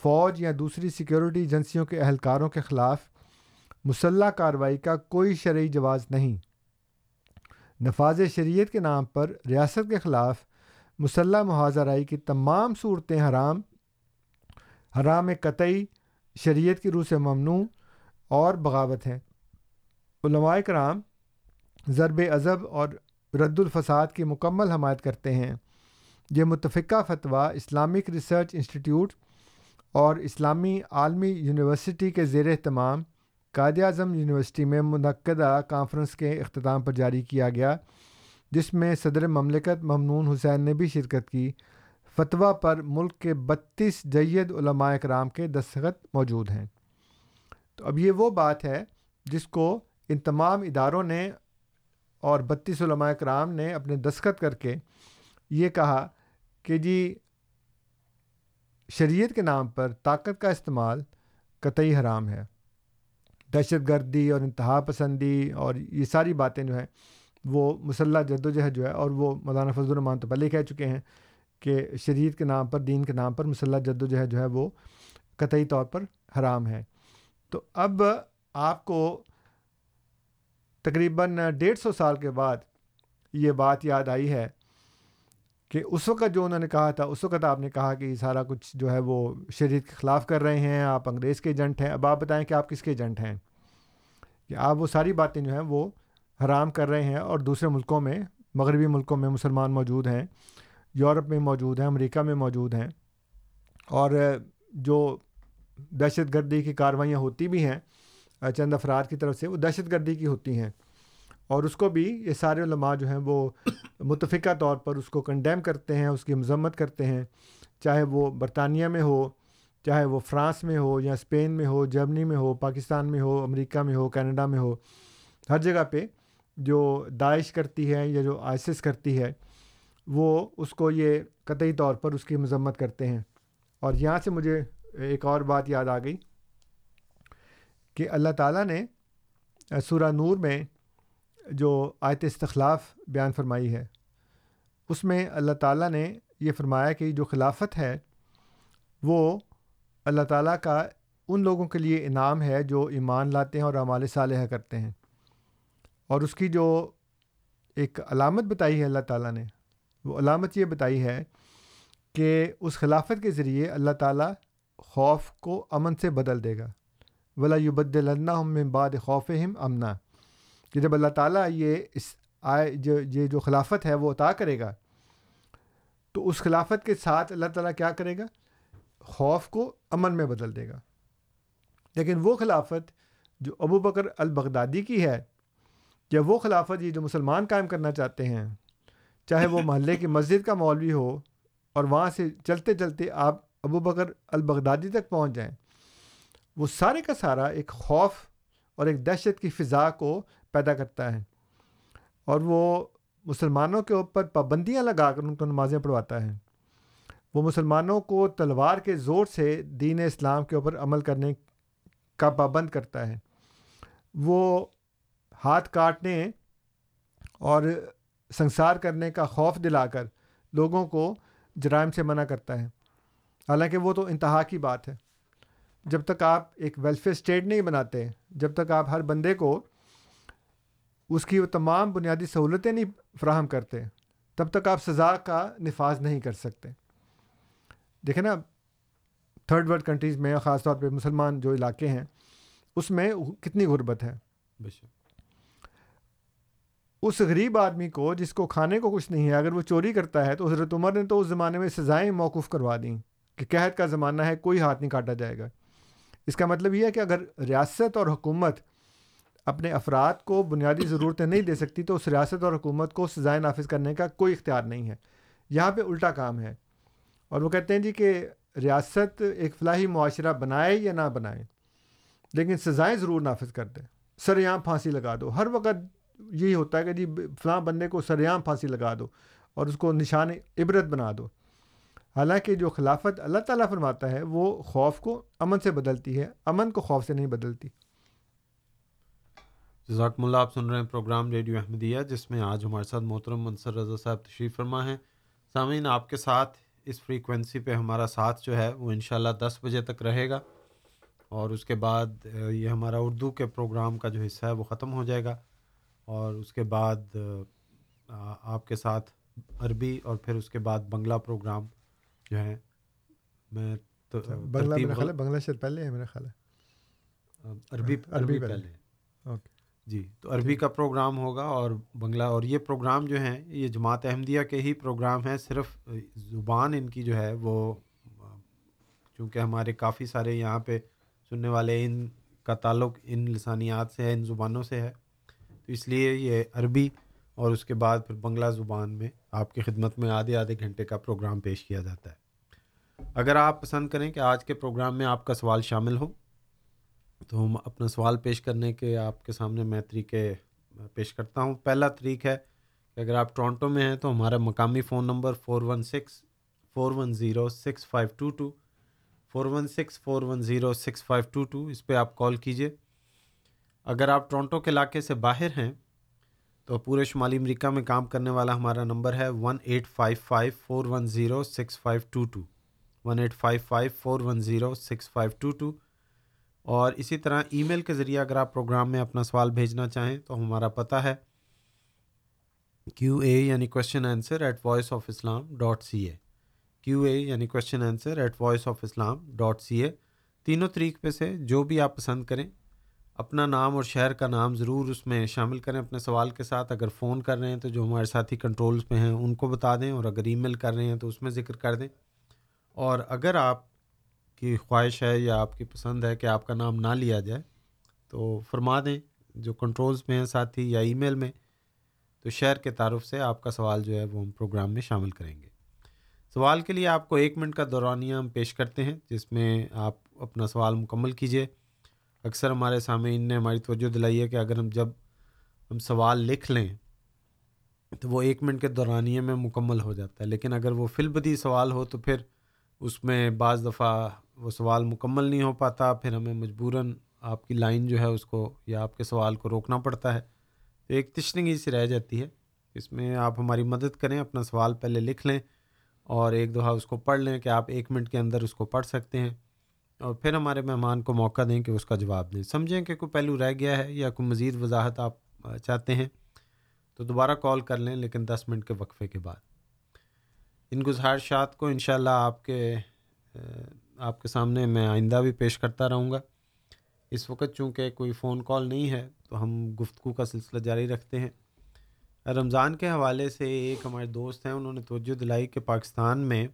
فوج یا دوسری سیکیورٹی ایجنسیوں کے اہلکاروں کے خلاف مسلح کارروائی کا کوئی شرعی جواز نہیں۔ نفاذ شریعت کے نام پر ریاست کے خلاف مسلح محاذرائی کی تمام صورتیں حرام حرام قطعی شریعت کی روح سے ممنوع اور بغاوت ہیں۔ علماء کرام ضرب ازب اور رد الفساد کی مکمل حمایت کرتے ہیں۔ یہ متفقہ فتویٰ اسلامک ریسرچ انسٹیٹیوٹ اور اسلامی عالمی یونیورسٹی کے زیر اہتمام قائد اعظم یونیورسٹی میں منعقدہ کانفرنس کے اختتام پر جاری کیا گیا، جس میں صدر مملکت ممنون حسین نے بھی شرکت کی۔ فتویٰ پر ملک کے بتیس جید علماء کرام کے دستخط موجود ہیں۔ تو اب یہ وہ بات ہے جس کو ان تمام اداروں نے اور بتیس علماء کرام نے اپنے دستخط کر کے یہ کہا کہ جی شریعت کے نام پر طاقت کا استعمال قطعی حرام ہے۔ دہشت گردی اور انتہا پسندی اور یہ ساری باتیں جو ہیں وہ مسلح جد و جہد جو ہے اور وہ مولانا فضل الرحمان تو پہلے کہہ چکے ہیں۔ کہ شریعت کے نام پر، دین کے نام پر مسلح جد و جہد جو ہے وہ قطعی طور پر حرام ہے۔ تو اب آپ کو تقریباً ڈیڑھ سو سال کے بعد یہ بات یاد آئی ہے کہ اس وقت جو انہوں نے کہا تھا، اس وقت آپ نے کہا کہ سارا کچھ جو ہے وہ شریعت کے خلاف کر رہے ہیں، آپ انگریز کے ایجنٹ ہیں۔ اب آپ بتائیں کہ آپ کس کے ایجنٹ ہیں؟ کہ آپ وہ ساری باتیں جو ہیں وہ حرام کر رہے ہیں اور دوسرے ملکوں میں، مغربی ملکوں میں مسلمان موجود ہیں۔ یورپ میں موجود ہیں، امریکہ میں موجود ہیں اور جو دہشت گردی کی کاروائیاں ہوتی بھی ہیں، چند افراد کی طرف سے وہ دہشت گردی کی ہوتی ہیں اور اس کو بھی یہ سارے علماء جو ہیں وہ متفقہ طور پر اس کو کنڈیم کرتے ہیں، اس کی مذمت کرتے ہیں۔ چاہے وہ برطانیہ میں ہو، چاہے وہ فرانس میں ہو یا اسپین میں ہو، جرمنی میں ہو، پاکستان میں ہو، امریکہ میں ہو، کینیڈا میں ہو، ہر جگہ پہ جو داعش کرتی ہے یا جو آئسس کرتی ہے وہ اس کو یہ قطعی طور پر اس کی مذمت کرتے ہیں۔ اور یہاں سے مجھے ایک اور بات یاد آ گئی کہ اللہ تعالیٰ نے سورہ نور میں جو آیت استخلاف بیان فرمائی ہے، اس میں اللہ تعالیٰ نے یہ فرمایا کہ جو خلافت ہے، وہ اللہ تعالیٰ کا ان لوگوں کے لیے انعام ہے جو ایمان لاتے ہیں اور اعمال صالحہ کرتے ہیں۔ اور اس کی جو ایک علامت بتائی ہے اللہ تعالیٰ نے وہ علامت یہ بتائی ہے کہ اس خلافت کے ذریعے اللہ تعالیٰ خوف کو امن سے بدل دے گا۔ ولا یبد اللہ بعد خوف ہم امنا کہ جب اللہ تعالیٰ یہ اس آئے، جو، یہ جو خلافت ہے وہ عطا کرے گا، تو اس خلافت کے ساتھ اللہ تعالیٰ کیا کرے گا؟ خوف کو امن میں بدل دے گا۔ لیکن وہ خلافت جو ابو بکر البغدادی کی ہے، یا وہ خلافت یہ جو مسلمان قائم کرنا چاہتے ہیں چاہے وہ محلے کی مسجد کا مولوی ہو اور وہاں سے چلتے چلتے آپ ابو بکر البغدادی تک پہنچ جائیں، وہ سارے کا سارا ایک خوف اور ایک دہشت کی فضا کو پیدا کرتا ہے اور وہ مسلمانوں کے اوپر پابندیاں لگا کر ان کو نمازیں پڑھواتا ہے۔ وہ مسلمانوں کو تلوار کے زور سے دین اسلام کے اوپر عمل کرنے کا پابند کرتا ہے۔ وہ ہاتھ کاٹنے اور سنسار کرنے کا خوف دلا کر لوگوں کو جرائم سے منع کرتا ہے۔ حالانکہ وہ تو انتہا کی بات ہے۔ جب تک آپ ایک ویلفیئر اسٹیٹ نہیں بناتے، جب تک آپ ہر بندے کو اس کی وہ تمام بنیادی سہولتیں نہیں فراہم کرتے، تب تک آپ سزا کا نفاذ نہیں کر سکتے۔ دیکھیں نا تھرڈ ورلڈ کنٹریز میں، خاص طور پہ مسلمان جو علاقے ہیں، اس میں کتنی غربت ہے۔ اس غریب آدمی کو جس کو کھانے کو کچھ نہیں ہے، اگر وہ چوری کرتا ہے تو حضرت عمر نے تو اس زمانے میں سزائیں موقف کروا دیں کہ قحط کا زمانہ ہے، کوئی ہاتھ نہیں کاٹا جائے گا۔ اس کا مطلب یہ ہے کہ اگر ریاست اور حکومت اپنے افراد کو بنیادی ضرورتیں نہیں دے سکتی، تو اس ریاست اور حکومت کو سزائیں نافذ کرنے کا کوئی اختیار نہیں ہے۔ یہاں پہ الٹا کام ہے۔ اور وہ کہتے ہیں جی کہ ریاست ایک فلاحی معاشرہ بنائے یا نہ بنائے، لیکن سزائیں ضرور نافذ کر دیں۔ سریام پھانسی لگا دو۔ ہر وقت یہی ہوتا ہے کہ جی فلاں بندے کو سریام پھانسی لگا دو اور اس کو نشان عبرت بنا دو۔ حالانکہ جو خلافت اللہ تعالیٰ فرماتا ہے وہ خوف کو امن سے بدلتی ہے، امن کو خوف سے نہیں بدلتی۔ جزاکم اللہ، آپ سن رہے ہیں پروگرام ریڈیو احمدیہ، جس میں آج ہمارے ساتھ محترم منصر رضا صاحب تشریف فرما ہیں۔ سامعین، آپ کے ساتھ اس فریکوینسی پہ ہمارا ساتھ جو ہے وہ انشاءاللہ دس بجے تک رہے گا اور اس کے بعد یہ ہمارا اردو کے پروگرام کا جو حصہ ہے وہ ختم ہو جائے گا۔ اور اس کے بعد آپ کے ساتھ عربی اور پھر اس کے بعد بنگلہ پروگرام جو ہے میں تو اچھا، بنگلہ میرا خیال ہے بنگلہ شاید پہلے ہے میرا خیال ہے۔ عربی عربی پہلے۔ اوکے۔ جی تو عربی کا پروگرام ہوگا اور بنگلہ اور یہ پروگرام جو ہیں یہ جماعت احمدیہ کے ہی پروگرام ہیں صرف زبان ان کی جو ہے وہ چونکہ ہمارے کافی سارے یہاں پہ سننے والے ان کا تعلق ان لسانیات سے ہے ان زبانوں سے ہے اس لیے یہ عربی اور اس کے بعد پھر بنگلہ زبان میں آپ کی خدمت میں آدھے آدھے گھنٹے کا پروگرام پیش کیا جاتا ہے۔ اگر آپ پسند کریں کہ آج کے پروگرام میں آپ کا سوال شامل ہو، تو ہم اپنا سوال پیش کرنے کے آپ کے سامنے میں طریقے پیش کرتا ہوں۔ پہلا طریق ہے کہ اگر آپ ٹورانٹو میں ہیں تو ہمارا مقامی phone number four one six, four one zero six five two two four one six four one zero six five two two اس پہ آپ کال کیجیے اگر آپ ٹورانٹو کے علاقے سے باہر ہیں، تو پورے شمالی امریکہ میں کام کرنے والا ہمارا نمبر ہے one eight five five four one zero six five two two one eight five five four one zero six five two two اور اسی طرح ای میل کے ذریعے اگر آپ پروگرام میں اپنا سوال بھیجنا چاہیں، تو ہمارا پتہ ہے کیو اے یعنی question answer at voice of Islam dot C A Q A یعنی question answer at voice of Islam dot C A تینوں طریق پہ سے جو بھی آپ پسند کریں اپنا نام اور شہر کا نام ضرور اس میں شامل کریں اپنے سوال کے ساتھ۔ اگر فون کر رہے ہیں تو جو ہمارے ساتھی کنٹرولز پہ ہیں، ان کو بتا دیں اور اگر ای میل کر رہے ہیں تو اس میں ذکر کر دیں۔ اور اگر آپ کی خواہش ہے یا آپ کی پسند ہے کہ آپ کا نام نہ لیا جائے، تو فرما دیں۔ جو کنٹرولز میں ہیں ساتھی یا ای میل میں، تو شہر کے تعارف سے آپ کا سوال جو ہے وہ ہم پروگرام میں شامل کریں گے۔ سوال کے لیے آپ کو ایک منٹ کا دورانیہ ہم پیش کرتے ہیں، جس میں آپ اپنا سوال مکمل کیجیے۔ اکثر ہمارے سامعین نے ہماری توجہ دلائی ہے کہ اگر ہم جب ہم سوال لکھ لیں تو وہ ایک منٹ کے دورانیے میں مکمل ہو جاتا ہے۔ لیکن اگر وہ فل بدی سوال ہو تو پھر اس میں بعض دفعہ وہ سوال مکمل نہیں ہو پاتا، پھر ہمیں مجبوراً آپ کی لائن جو ہے اس کو یا آپ کے سوال کو روکنا پڑتا ہے۔ تو ایک تشنگی سی رہ جاتی ہے۔ اس میں آپ ہماری مدد کریں، اپنا سوال پہلے لکھ لیں اور ایک دفعہ اس کو پڑھ لیں کہ آپ ایک منٹ کے اندر اس کو پڑھ سکتے ہیں۔ اور پھر ہمارے مہمان کو موقع دیں کہ اس کا جواب دیں۔ سمجھیں کہ کوئی پہلو رہ گیا ہے یا کوئی مزید وضاحت آپ چاہتے ہیں تو دوبارہ کال کر لیں لیکن دس منٹ کے وقفے کے بعد۔ ان گزارشات کو انشاءاللہ آپ کے آپ کے سامنے میں آئندہ بھی پیش کرتا رہوں گا۔ اس وقت چونکہ کوئی فون کال نہیں ہے تو ہم گفتگو کا سلسلہ جاری رکھتے ہیں۔ رمضان کے حوالے سے ایک ہمارے دوست ہیں، انہوں نے توجہ دلائی کہ پاکستان میں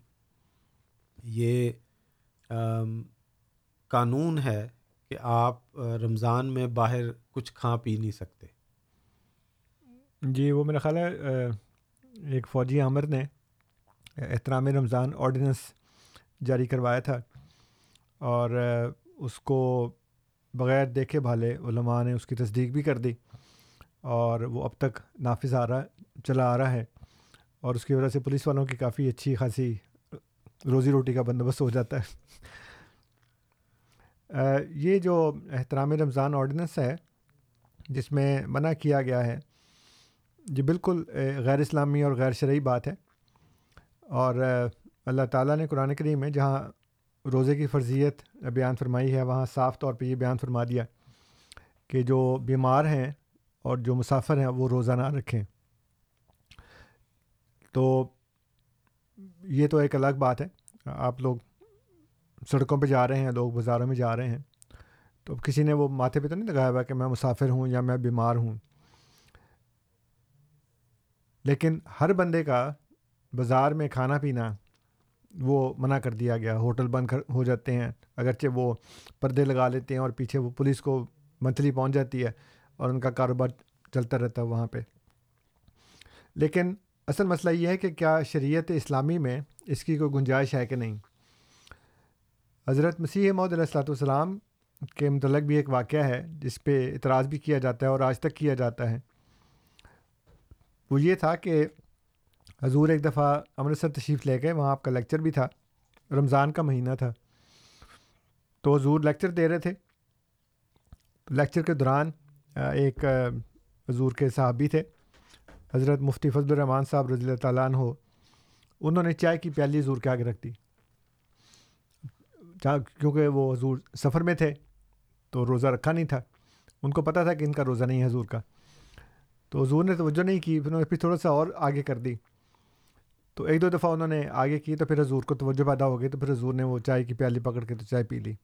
یہ قانون ہے کہ آپ رمضان میں باہر کچھ کھا پی نہیں سکتے۔ جی وہ میرا خیال ہے ایک فوجی عامر نے احترام رمضان آرڈیننس جاری کروایا تھا اور اس کو بغیر دیکھے بھالے علماء نے اس کی تصدیق بھی کر دی اور وہ اب تک نافذ آ رہا، چلا آ رہا ہے اور اس کی وجہ سے پولیس والوں کی کافی اچھی خاصی روزی روٹی کا بندوبست ہو جاتا ہے۔ یہ جو احترام رمضان آرڈیننس ہے، جس میں منع کیا گیا ہے، یہ بالکل غیر اسلامی اور غیر شرعی بات ہے۔ اور اللہ تعالیٰ نے قرآن کریم میں جہاں روزے کی فرضیت بیان فرمائی ہے، وہاں صاف طور پہ یہ بیان فرما دیا کہ جو بیمار ہیں اور جو مسافر ہیں، وہ روزہ نہ رکھیں۔ تو یہ تو ایک الگ بات ہے۔ آپ لوگ سڑکوں پہ جا رہے ہیں، لوگ بازاروں میں جا رہے ہیں۔ تو کسی نے وہ ماتھے پہ تو نہیں لگایا ہوا کہ میں مسافر ہوں یا میں بیمار ہوں؟ لیکن ہر بندے کا بازار میں کھانا پینا وہ منع کر دیا گیا، ہوٹل بند ہو جاتے ہیں۔ اگرچہ وہ پردے لگا لیتے ہیں اور پیچھے وہ پولیس کو منتھلی پہنچ جاتی ہے اور ان کا کاروبار چلتا رہتا ہے وہاں پہ۔ لیکن اصل مسئلہ یہ ہے کہ کیا شریعت اسلامی میں اس کی کوئی گنجائش ہے کہ نہیں؟ حضرت مسیح محدود علیہ السلاۃ والسلام کے متعلق بھی ایک واقعہ ہے، جس پہ اعتراض بھی کیا جاتا ہے اور آج تک کیا جاتا ہے۔ وہ یہ تھا کہ حضور ایک دفعہ امرتسر تشریف لے گئے، وہاں آپ کا لیکچر بھی تھا۔ رمضان کا مہینہ تھا۔ تو حضور لیکچر دے رہے تھے۔ لیکچر کے دوران ایک حضور کے صحابی تھے۔ حضرت مفتی فضل الرحمان صاحب رضی اللہ تعالیٰ عنہ، انہوں نے چائے کی پیالی حضور کے آگے رکھ دی۔ کیونکہ وہ حضور سفر میں تھے تو روزہ رکھا نہیں تھا، ان کو پتہ تھا کہ ان کا روزہ نہیں ہے حضور کا۔ تو حضور نے توجہ نہیں کی، پھر انہوں نے پھر تھوڑا سا اور آگے کر دی۔ تو ایک دو دفعہ انہوں نے آگے کی تو پھر حضور کو توجہ پیدا ہو گئی تو پھر حضور نے وہ چائے کی پیالی پکڑ کے تو چائے پی لی۔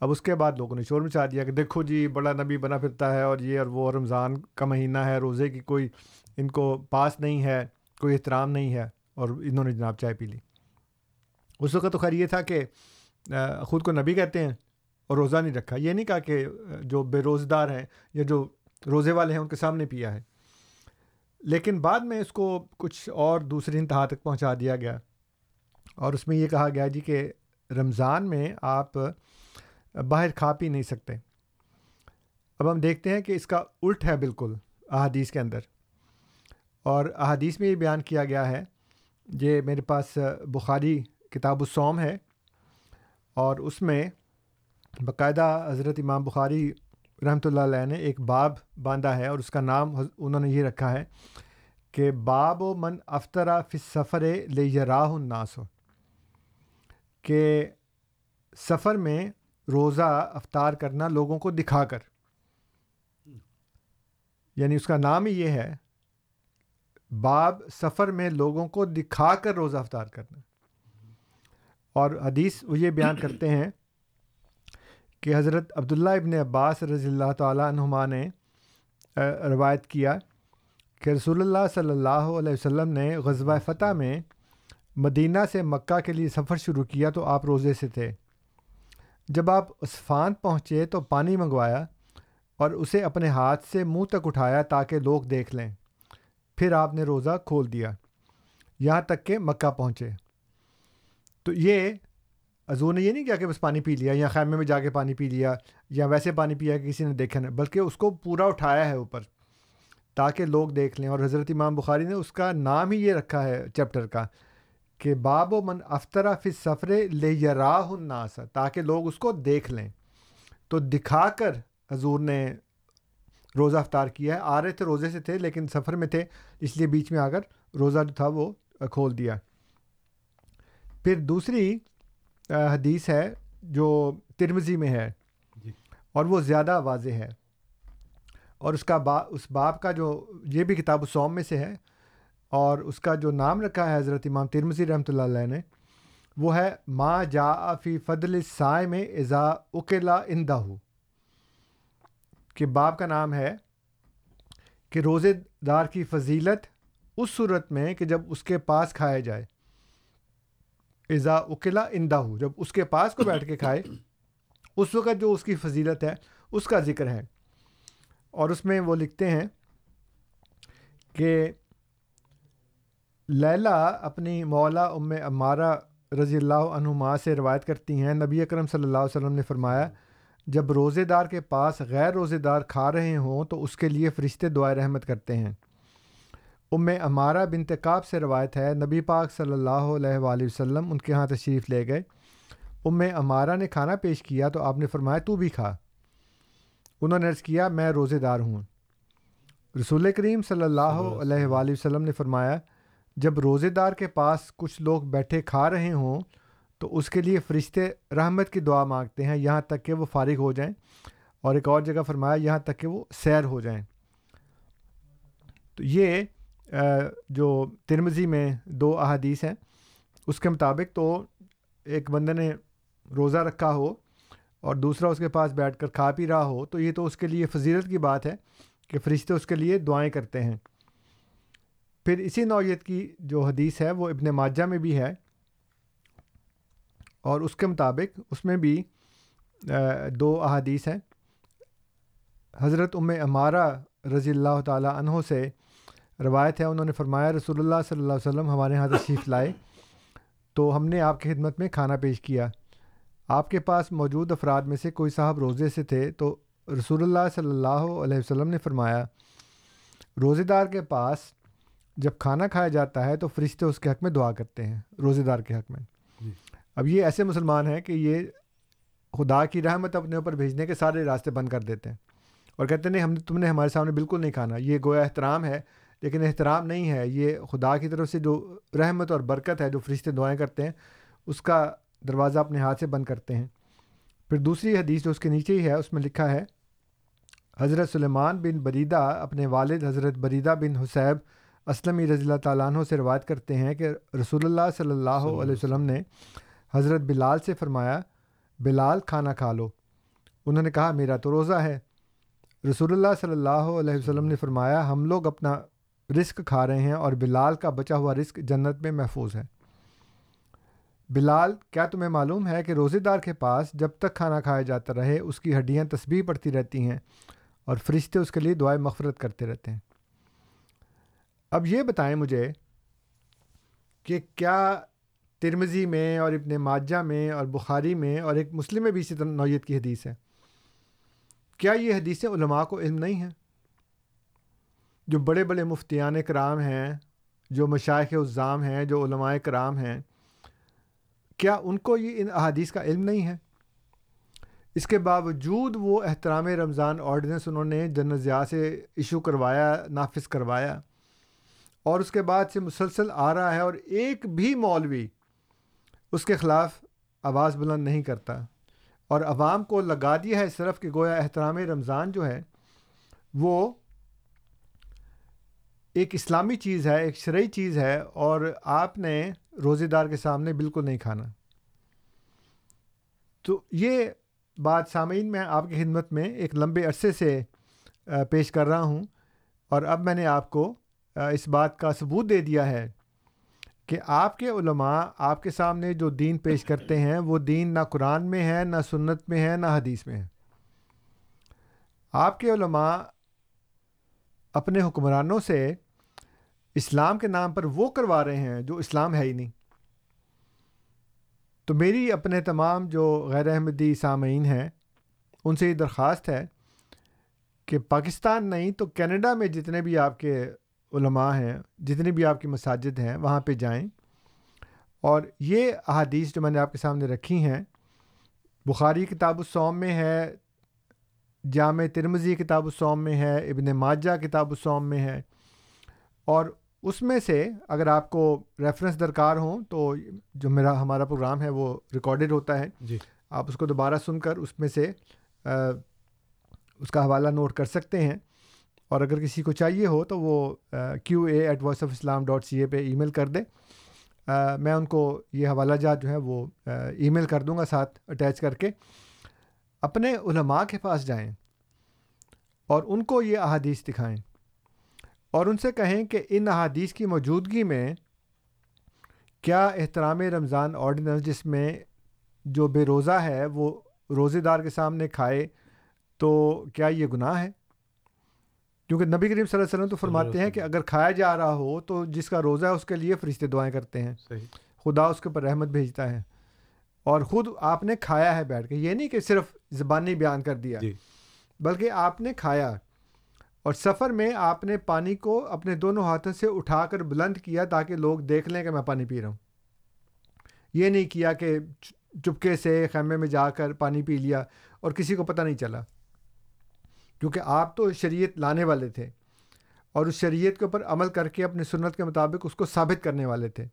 اب اس کے بعد لوگوں نے شور مچا دیا کہ دیکھو جی بڑا نبی بنا پھرتا ہے اور یہ اور وہ رمضان کا مہینہ ہے، روزے کی کوئی ان کو پاس نہیں ہے، کوئی احترام نہیں ہے اور انہوں نے جناب چائے پی لی۔ اس وقت تو خیر یہ تھا کہ خود کو نبی کہتے ہیں اور روزہ نہیں رکھا۔ یہ نہیں کہا کہ جو بے روزدار ہیں یا جو روزے والے ہیں، ان کے سامنے پیا ہے۔ لیکن بعد میں اس کو کچھ اور دوسری انتہا تک پہنچا دیا گیا۔ اور اس میں یہ کہا گیا جی کہ رمضان میں آپ باہر کھا پی نہیں سکتے۔ اب ہم دیکھتے ہیں کہ اس کا الٹ ہے بالکل احادیث کے اندر۔ اور احادیث میں یہ بیان کیا گیا ہے، یہ میرے پاس بخاری کتاب السوم ہے۔ اور اس میں باقاعدہ حضرت امام بخاری رحمۃ اللہ علیہ نے ایک باب باندھا ہے اور اس کا نام انہوں نے یہ رکھا ہے کہ باب و من افطرا فی سفر لے یراہ الناس ہو کہ سفر میں روزہ افطار کرنا لوگوں کو دکھا کر۔ یعنی اس کا نام ہی یہ ہے، باب سفر میں لوگوں کو دکھا کر روزہ افطار کرنا۔ اور حدیث وہ یہ بیان کرتے ہیں کہ حضرت عبداللہ ابن عباس رضی اللہ تعالیٰ عنہما نے روایت کیا کہ رسول اللہ صلی اللہ علیہ وسلم نے غزوہ فتح میں مدینہ سے مکہ کے لیے سفر شروع کیا تو آپ روزے سے تھے۔ جب آپ عثفان پہنچے تو پانی منگوایا اور اسے اپنے ہاتھ سے منہ تک اٹھایا تاکہ لوگ دیکھ لیں۔ پھر آپ نے روزہ کھول دیا، یہاں تک کہ مکہ پہنچے۔ تو یہ حضور نے یہ نہیں کیا کہ بس پانی پی لیا یا خیمے میں جا کے پانی پی لیا یا ویسے پانی پیا کہ کسی نے دیکھا نہیں، بلکہ اس کو پورا اٹھایا ہے اوپر تاکہ لوگ دیکھ لیں۔ اور حضرت امام بخاری نے اس کا نام ہی یہ رکھا ہے چیپٹر کا کہ باب و من افطرا فی سفر لے یراہ الناس، تاکہ لوگ اس کو دیکھ لیں۔ تو دکھا کر حضور نے روزہ افطار کیا ہے۔ آ رہے تھے، روزے سے تھے، لیکن سفر میں تھے، اس لیے بیچ میں آ کر روزہ جو تھا وہ کھول دیا۔ پھر دوسری حدیث ہے جو ترمزی میں ہے جی۔ اور وہ زیادہ واضح ہے۔ اور اس کا با اس باپ کا جو یہ بھی کتاب سوم میں سے ہے۔ اور اس کا جو نام رکھا ہے حضرت امام ترمزی رحمۃ اللہ علیہ نے وہ ہے ما جا فی فضل سائے میں ازا اکیلا اندہ کہ باپ کا نام ہے کہ روزے دار کی فضیلت اس صورت میں کہ جب اس کے پاس کھایا جائے۔ ازا اکیلا اندہ ہو جب اس کے پاس کو بیٹھ کے کھائے، اس وقت جو اس کی فضیلت ہے، اس کا ذکر ہے۔ اور اس میں وہ لکھتے ہیں کہ لیلا اپنی مولا ام امارہ رضی اللہ عنہما سے روایت کرتی ہیں۔ نبی اکرم صلی اللہ علیہ وسلم نے فرمایا، جب روزے دار کے پاس غیر روزے دار کھا رہے ہوں تو اس کے لیے فرشتے دعائے رحمت کرتے ہیں۔ ام امارہ بنتقاب سے روایت ہے نبی پاک صلی اللہ علیہ وآلہ وسلم ان کے ہاں تشریف لے گئے۔ ام امارہ نے کھانا پیش کیا تو آپ نے فرمایا تو بھی کھا۔ انہوں نے عرض کیا میں روزے دار ہوں۔ رسول کریم صلی اللہ علیہ وآلہ وسلم نے فرمایا جب روزے دار کے پاس کچھ لوگ بیٹھے کھا رہے ہوں تو اس کے لیے فرشتے رحمت کی دعا مانگتے ہیں یہاں تک کہ وہ فارغ ہو جائیں۔ اور ایک اور جگہ فرمایا یہاں تک کہ وہ سیر ہو جائیں۔ تو یہ جو ترمزی میں دو احادیث ہیں، اس کے مطابق تو ایک بندے نے روزہ رکھا ہو اور دوسرا اس کے پاس بیٹھ کر کھا پی رہا ہو، تو یہ تو اس کے لیے فضیلت کی بات ہے کہ فرشتے اس کے لیے دعائیں کرتے ہیں۔ پھر اسی نوعیت کی جو حدیث ہے، وہ ابن ماجہ میں بھی ہے۔ اور اس کے مطابق اس میں بھی دو احادیث ہیں۔ حضرت ام امارہ رضی اللہ تعالیٰ عنہ سے روایت ہے انہوں نے فرمایا رسول اللہ صلی اللہ علیہ وسلم ہمارے یہاں تشریف لائے تو ہم نے آپ کی خدمت میں کھانا پیش کیا آپ کے پاس موجود افراد میں سے کوئی صاحب روزے سے تھے تو رسول اللہ صلی اللہ علیہ وسلم نے فرمایا روزے دار کے پاس جب کھانا کھایا جاتا ہے تو فرشتے اس کے حق میں دعا کرتے ہیں روزے دار کے حق میں جی۔ اب یہ ایسے مسلمان ہیں کہ یہ خدا کی رحمت اپنے اوپر بھیجنے کے سارے راستے بند کر دیتے ہیں اور کہتے ہیں نہیں ہم تم نے ہمارے سامنے بالکل نہیں کھانا یہ گویا احترام ہے لیکن احترام نہیں ہے۔ یہ خدا کی طرف سے جو رحمت اور برکت ہے جو فرشتے دعائیں کرتے ہیں اس کا دروازہ اپنے ہاتھ سے بند کرتے ہیں۔ پھر دوسری حدیث جو اس کے نیچے ہی ہے اس میں لکھا ہے حضرت سلیمان بن بریدہ اپنے والد حضرت بریدہ بن حسیب اسلمی رضی اللہ تعالیٰ عنہ سے روایت کرتے ہیں کہ رسول اللہ صلی اللہ علیہ وسلم نے حضرت بلال سے فرمایا بلال کھانا کھا لو۔ انہوں نے کہا میرا تو روزہ ہے۔ رسول اللہ صلی اللہ علیہ وسلم نے فرمایا ہم لوگ اپنا رزق کھا رہے ہیں اور بلال کا بچا ہوا رزق جنت میں محفوظ ہے۔ بلال، کیا تمہیں معلوم ہے کہ روزے دار کے پاس جب تک کھانا کھایا جاتا رہے، اس کی ہڈیاں تسبیح پڑتی رہتی ہیں اور فرشتے اس کے لیے دعائیں مغفرت کرتے رہتے ہیں۔ اب یہ بتائیں مجھے کہ کیا ترمزی میں اور ابن ماجہ میں اور بخاری میں اور ایک مسلم میں بھی اسی طرح نوعیت کی حدیث ہے۔ کیا یہ حدیثیں علماء کو علم نہیں ہیں؟ جو بڑے بڑے مفتیان کرام ہیں، جو مشائق الزام ہیں، جو علماء کرام ہیں، کیا ان کو یہ ان احادیث کا علم نہیں ہے؟ اس کے باوجود وہ احترام رمضان آرڈیننس انہوں نے جنرل ضیاء سے ایشو کروایا، نافذ کروایا، اور اس کے بعد سے مسلسل آ رہا ہے اور ایک بھی مولوی اس کے خلاف آواز بلند نہیں کرتا۔ اور عوام کو لگا دیا ہے صرف کہ گویا احترام رمضان جو ہے، وہ ایک اسلامی چیز ہے، ایک شرعی چیز ہے اور آپ نے روزے دار کے سامنے بالکل نہیں کھانا۔ تو یہ بات سامعین میں آپ کی خدمت میں ایک لمبے عرصے سے پیش کر رہا ہوں اور اب میں نے آپ کو اس بات کا ثبوت دے دیا ہے کہ آپ کے علماء، آپ کے سامنے جو دین پیش کرتے ہیں، وہ دین نہ قرآن میں ہے، نہ سنت میں ہے، نہ حدیث میں ہے۔ آپ کے علماء اپنے حکمرانوں سے اسلام کے نام پر وہ کروا رہے ہیں جو اسلام ہے ہی نہیں۔ تو میری اپنے تمام جو غیر احمدی سامعین ہیں، ان سے یہ درخواست ہے کہ پاکستان نہیں تو کینیڈا میں جتنے بھی آپ کے علماء ہیں جتنی بھی آپ کی مساجد ہیں، وہاں پہ جائیں۔ اور یہ احادیث جو میں نے آپ کے سامنے رکھی ہیں، بخاری کتاب السوم میں ہے، جامع ترمزی کتاب السوم میں ہے، ابن ماجہ کتاب السوم میں ہے۔ اور اس میں سے اگر آپ کو ریفرنس درکار ہوں تو جو میرا ہمارا پروگرام ہے وہ ریکارڈڈ ہوتا ہے۔ جی۔ آپ اس کو دوبارہ سن کر اس میں سے اس کا حوالہ نوٹ کر سکتے ہیں۔ اور اگر کسی کو چاہیے ہو تو وہ Q A at voice of Islam dot C A پہ ای میل کر دیں میں ان کو یہ حوالہ جات جو ہے وہ ای میل کر دوں گا ساتھ اٹیچ کر کے۔ اپنے علماء کے پاس جائیں اور ان کو یہ احادیث دکھائیں۔ اور ان سے کہیں کہ ان احادیث کی موجودگی میں کیا احترام رمضان آرڈیننس جس میں جو بے روزہ ہے وہ روزے دار کے سامنے کھائے تو کیا یہ گناہ ہے؟ کیونکہ نبی کریم صلی اللہ علیہ وسلم تو فرماتے ہیں کہ اگر کھایا جا رہا ہو تو جس کا روزہ ہے اس کے لیے فرشتے دعائیں کرتے ہیں۔ صحیح۔ خدا اس کے اوپر رحمت بھیجتا ہے۔ اور خود آپ نے کھایا ہے بیٹھ کے یہ نہیں کہ صرف زبانی بیان کر دیا۔ جی۔ بلکہ آپ نے کھایا۔ اور سفر میں آپ نے پانی کو اپنے دونوں ہاتھوں سے اٹھا کر بلند کیا تاکہ لوگ دیکھ لیں کہ میں پانی پی رہا ہوں۔ یہ نہیں کیا کہ چپکے سے خیمے میں جا کر پانی پی لیا اور کسی کو پتہ نہیں چلا کیونکہ آپ تو شریعت لانے والے تھے اور اس شریعت کے اوپر عمل کر کے اپنے سنت کے مطابق اس کو ثابت کرنے والے تھے۔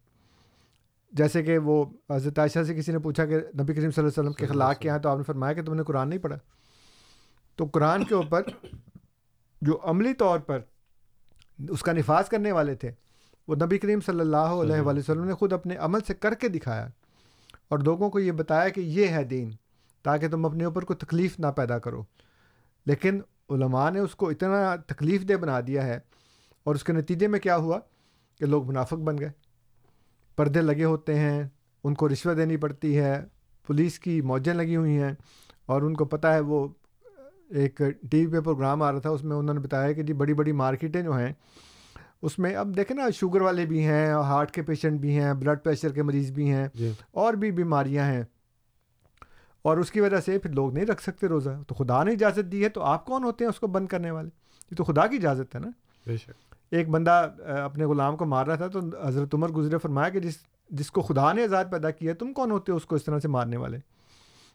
جیسے کہ وہ حضرت عائشہ سے کسی نے پوچھا کہ نبی کریم صلی اللہ علیہ وسلم کے خلاق کیا ہیں تو آپ نے فرمایا کہ تم نے قرآن نہیں پڑھا۔ تو قرآن کے اوپر جو عملی طور پر اس کا نفاذ کرنے والے تھے وہ نبی کریم صلی اللہ علیہ وآلہ وسلم نے خود اپنے عمل سے کر کے دکھایا اور لوگوں کو یہ بتایا کہ یہ ہے دین تاکہ تم اپنے اوپر کوئی تکلیف نہ پیدا کرو۔ لیکن علماء نے اس کو اتنا تکلیف دہ بنا دیا ہے اور اس کے نتیجے میں کیا ہوا کہ لوگ منافق بن گئے۔ پردے لگے ہوتے ہیں ان کو رشوت دینی پڑتی ہے پولیس کی موجیں لگی ہوئی ہیں اور ان کو پتہ ہے وہ ایک ٹی وی پہ پروگرام آ رہا تھا اس میں انہوں نے بتایا کہ جی بڑی بڑی مارکیٹیں جو ہیں اس میں اب دیکھیں نا شوگر والے بھی ہیں ہارٹ کے پیشنٹ بھی ہیں بلڈ پریشر کے مریض بھی ہیں جی۔ اور بھی بیماریاں ہیں۔ اور اس کی وجہ سے پھر لوگ نہیں رکھ سکتے روزہ۔ تو خدا نے اجازت دی ہے تو آپ کون ہوتے ہیں اس کو بند کرنے والے؟ یہ تو خدا کی اجازت ہے نا۔ بے شک۔ ایک بندہ اپنے غلام کو مار رہا تھا تو حضرت عمر گزرے فرمایا کہ جس جس کو خدا نے آزاد پیدا کیا تم کون ہوتے ہو اس کو اس طرح سے مارنے والے؟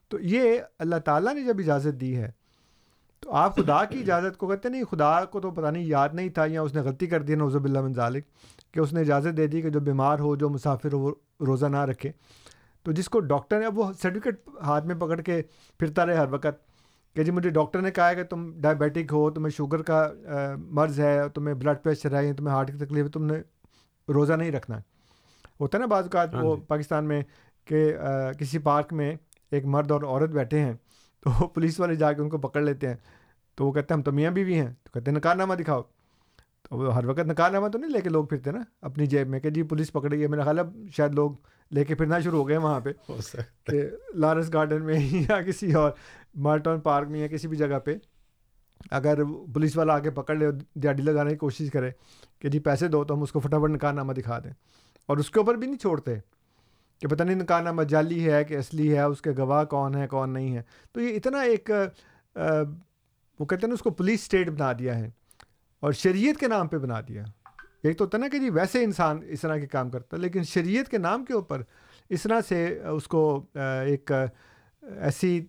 تو یہ اللہ تعالیٰ نے جب اجازت دی ہے تو آپ خدا کی اجازت کو کہتے نہیں خدا کو تو پتہ نہیں یاد نہیں تھا یا اس نے غلطی کر دی نوزب اللہ من ذالک کہ اس نے اجازت دے دی کہ جو بیمار ہو جو مسافر ہو روزہ نہ رکھے۔ تو جس کو ڈاکٹر نے اب وہ سرٹیفکیٹ ہاتھ میں پکڑ کے پھرتا رہے ہر وقت کہ جی مجھے ڈاکٹر نے کہا ہے کہ تم ڈائبیٹک ہو تمہیں شوگر کا مرض ہے تمہیں بلڈ پریشر ہے تمہیں ہارٹ کی تکلیف ہے تم نے روزہ نہیں رکھنا۔ ہوتا ہے نا بعض اوقات وہ پاکستان میں کہ کسی پارک میں ایک مرد اور عورت بیٹھے ہیں۔ تو پولیس والے جا کے ان کو پکڑ لیتے ہیں۔ تو وہ کہتے ہیں ہم تو میاں بیوی ہیں۔ تو کہتے ہیں نکار نامہ دکھاؤ۔ تو وہ ہر وقت نکار نامہ تو نہیں لے کے لوگ پھرتے نا اپنی جیب میں کہ جی پولیس پکڑی ہے۔ میرا خیال شاید لوگ لے کے پھرنا شروع ہو گئے وہاں پہ۔ کہ لارنس گارڈن میں یا کسی اور مارٹون پارک میں یا کسی بھی جگہ پہ اگر پولیس والا آ کے پکڑ لے دیہڑی لگانے کی کوشش کرے کہ جی پیسے دو تو ہم اس کو فٹافٹ نکار نامہ دکھا دیں۔ اور اس کے اوپر بھی نہیں چھوڑتے۔ کہ پتہ نہیں نکار نامہ جعلی ہے کہ اصلی ہے، اس کے گواہ کون ہے کون نہیں ہے تو یہ اتنا ایک وہ کہتے ہیں نا اس کو پولیس اسٹیٹ بنا دیا ہے اور شریعت کے نام پہ بنا دیا ایک تو ہوتا نا کہ جی ویسے انسان اس طرح کے کام کرتا ہے، لیکن شریعت کے نام کے اوپر اس طرح سے اس کو ایک ایسی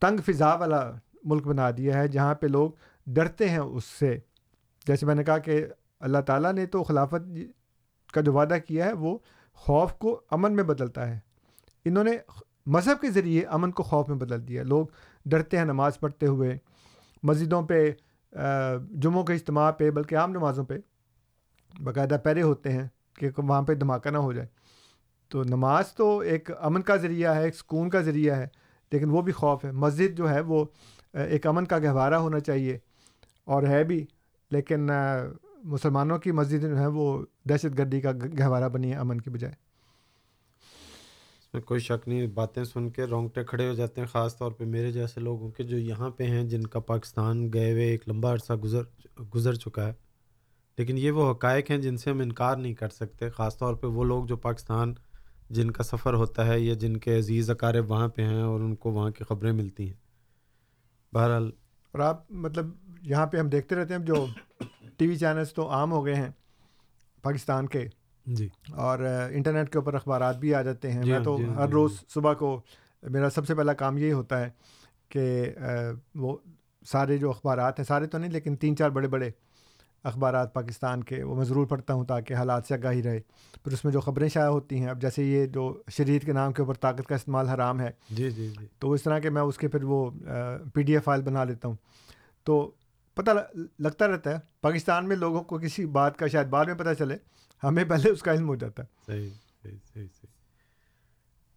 تنگ فضا والا ملک بنا دیا ہے جہاں پہ لوگ ڈرتے ہیں اس سے۔ جیسے میں نے کہا کہ اللہ تعالیٰ نے تو خلافت کا جو وعدہ کیا ہے وہ خوف کو امن میں بدلتا ہے۔ انہوں نے مذہب کے ذریعے امن کو خوف میں بدل دیا۔ لوگ ڈرتے ہیں نماز پڑھتے ہوئے، مسجدوں پہ جمعوں کے اجتماع پہ، بلکہ عام نمازوں پہ باقاعدہ پیرے ہوتے ہیں کہ وہاں پہ دھماکہ نہ ہو جائے۔ تو نماز تو ایک امن کا ذریعہ ہے، ایک سکون کا ذریعہ ہے، لیکن وہ بھی خوف ہے۔ مسجد جو ہے وہ ایک امن کا گہوارہ ہونا چاہیے اور ہے بھی، لیکن مسلمانوں کی مسجد جو ہے وہ دہشت گردی کا گہوارہ بنی ہے امن کی بجائے۔ اس میں کوئی شک نہیں باتیں سن کے رونگٹے کھڑے ہو جاتے ہیں خاص طور پہ میرے جیسے لوگوں کے جو یہاں پہ ہیں جن کا پاکستان گئے ہوئے ایک لمبا عرصہ گزر گزر چکا ہے۔ لیکن یہ وہ حقائق ہیں جن سے ہم انکار نہیں کر سکتے خاص طور پہ وہ لوگ جو پاکستان جن کا سفر ہوتا ہے یا جن کے عزیز اقارب وہاں پہ ہیں اور ان کو وہاں کی خبریں ملتی ہیں۔ بہرحال اور آپ مطلب یہاں پہ ہم دیکھتے رہتے ہیں جو ٹی وی چینلس تو عام ہو گئے ہیں پاکستان کے۔ جی۔ اور انٹرنیٹ کے اوپر اخبارات بھی آ جاتے ہیں۔ جی میں تو جی ہاں، ہر جی۔ روز صبح کو میرا سب سے پہلا کام یہی ہوتا ہے کہ وہ سارے جو اخبارات ہیں سارے تو نہیں لیکن تین چار بڑے بڑے اخبارات پاکستان کے وہ میں ضرور پڑھتا ہوں تاکہ حالات سے آگاہی رہے۔ پھر اس میں جو خبریں شائع ہوتی ہیں اب جیسے یہ جو شریعت کے نام کے اوپر طاقت کا استعمال حرام ہے جی جی جی۔ تو اس طرح کے میں اس کے پھر وہ پی ڈی ایف فائل بنا لیتا ہوں۔ تو پتہ لگتا رہتا ہے پاکستان میں لوگوں کو کسی بات کا شاید بعد میں پتہ چلے ہمیں پہلے اس کا علم ہو جاتا ہے۔ صحیح صحیح صحیح صحیح۔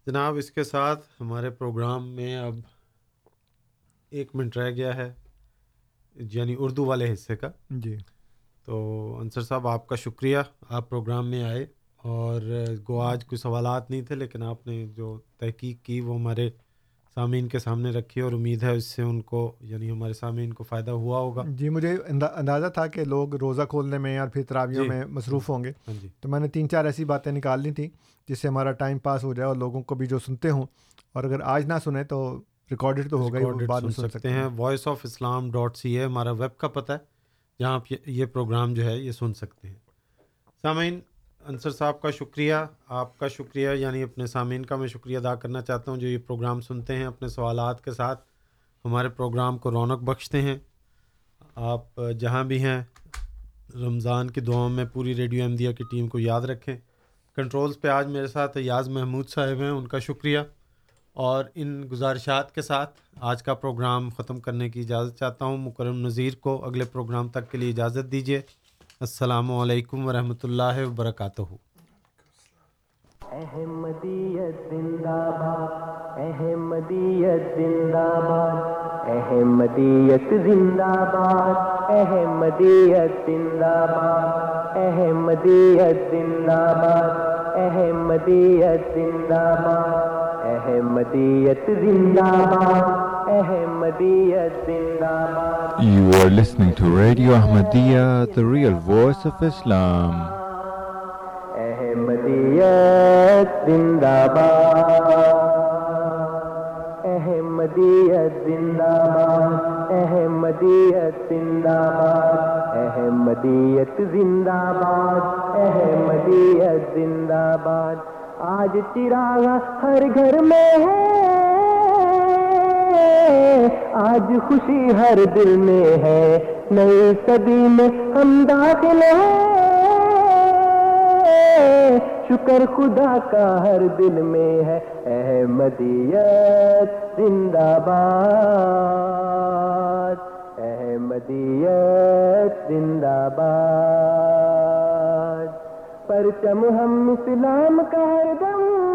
جناب اس کے ساتھ ہمارے پروگرام میں اب ایک منٹ رہ گیا ہے یعنی اردو والے حصے کا۔ جی۔ تو انصر صاحب آپ کا شکریہ آپ پروگرام میں آئے اور گو آج کوئی سوالات نہیں تھے لیکن آپ نے جو تحقیق کی وہ ہمارے سامعین کے سامنے رکھی اور امید ہے اس سے ان کو یعنی ہمارے سامعین کو فائدہ ہوا ہوگا۔ جی مجھے اندازہ تھا کہ لوگ روزہ کھولنے میں اور پھر تراویوں جی۔ میں مصروف ہوں گے۔ ہاں جی۔ تو میں نے تین چار ایسی باتیں نکال لی تھیں جس سے ہمارا ٹائم پاس ہو جائے اور لوگوں کو بھی جو سنتے ہوں۔ اور اگر آج نہ سنیں تو ریکارڈڈ تو ہوگا ہی بعد میں سن سن سکتے ہیں۔ Voice of Islam dot C A ہمارا ویب کا پتہ ہے جہاں آپ یہ- یہ پروگرام جو ہے یہ سن سکتے ہیں۔ سامعین انصر صاحب کا شکریہ۔ آپ کا شکریہ یعنی اپنے سامعین کا میں شکریہ ادا کرنا چاہتا ہوں جو یہ پروگرام سنتے ہیں اپنے سوالات کے ساتھ۔ ہمارے پروگرام کو رونق بخشتے ہیں۔ آپ جہاں بھی ہیں، رمضان کی دعاؤں میں پوری ریڈیو احمدیہ کی ٹیم کو یاد رکھیں۔ کنٹرولز پہ آج میرے ساتھ ایاز محمود صاحب ہیں، ان کا شکریہ۔ اور ان گزارشات کے ساتھ آج کا پروگرام ختم کرنے کی اجازت چاہتا ہوں۔ مکرم نذیر کو اگلے پروگرام تک کے لیے اجازت دیجیے السلام علیکم ورحمۃ اللہ وبرکاتہ۔ احمدیت زندہ باد احمدیت زندہ باد احمدیت زندہ باد احمدیت زندہ باد احمدیت زندہ باد احمدیت زندہ باد احمدیت زندہ باد you are listening to radio real voice of Islam احمدیت احمدیت زندہ آباد احمدیت زند آباد احمدیت زندہ آباد احمدیت زندہ آباد آج تراغ ہر گھر میں ہے آج خوشی ہر دل میں ہے۔ نئی صدی میں ہم داخل ہیں۔ شکر خدا کا ہر دل میں ہے۔ احمدیت زندہ باد۔ احمدیت زندہ باد۔ پرچم ہم اسلام کا ہر دم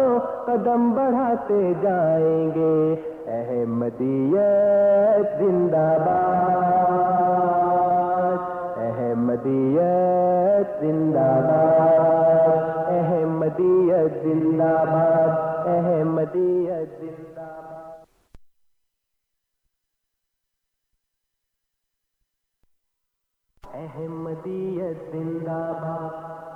قدم بڑھاتے جائیں گے۔ احمدیت زندہ باد۔ احمدیت زندہ باد۔ احمدیت زندہ باد۔ احمدیت زندہ باد۔ احمدیت زندہ باد۔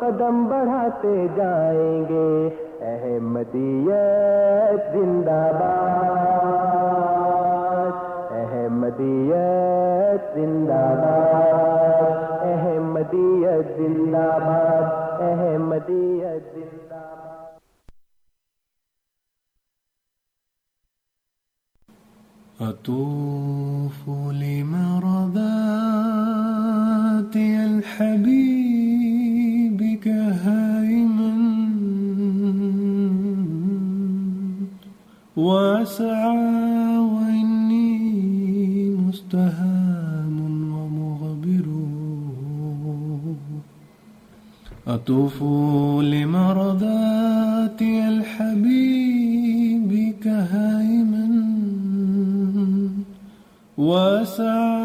قدم بڑھاتے جائیں گے۔ احمدیت زندہ باد۔ احمدیت زندہ باد۔ احمدیت زندہ باد۔ احمدیت زندہ باد۔ أطوف لمرضات واسعى وإني مستهام ومغبر. أطوف لمرضات الحبيب كهائما واسعى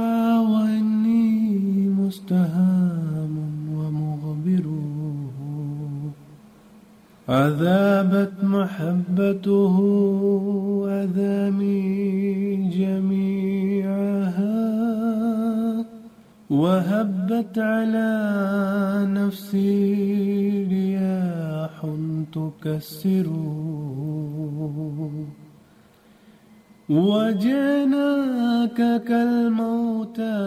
عذابت محبته أذامي جميعها وهبت على نفسي رياح تكسر وجئناك كالموتى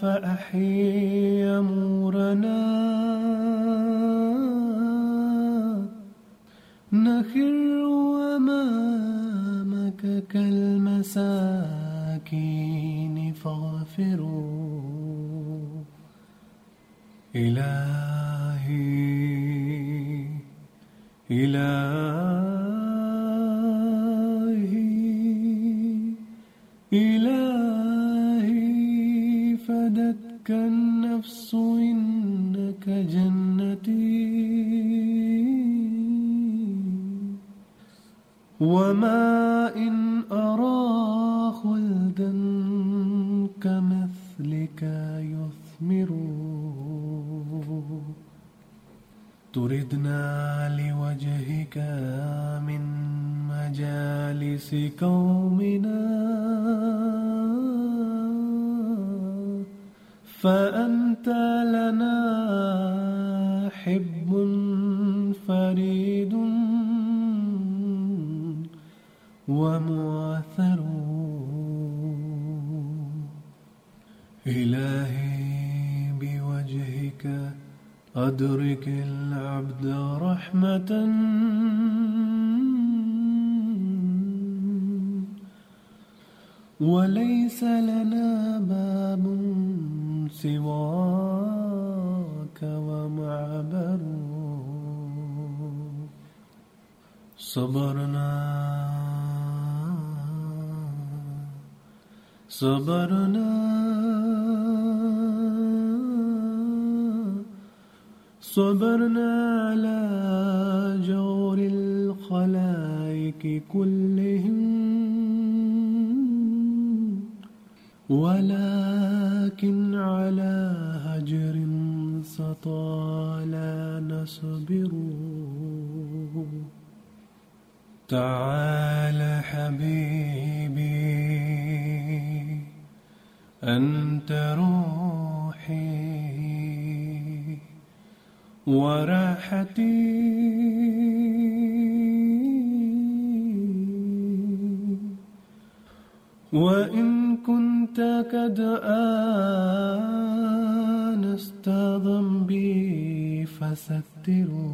فأحيي أمورنا نخر أمامك كالمساكين فاغفروا. إلهي إلهي إلهي فدتك النفس إنك جنتي. وما إن أرى خلدا كمثلك يثمر تردنا لوجهك من مجالس قومنا فأنت لنا حب فريد ومؤثر إلهي بوجهك أدرك العبد رحمة. وليس لنا باب سواك ومعبر. صبرنا صبرنا. صبرنا على جور الخلائق كلهم. ولكن على هجر سطال نصبر. تعال حبيبي. أنت روحي وراحتي. وإن كنت قد آنست ذنبي فستره.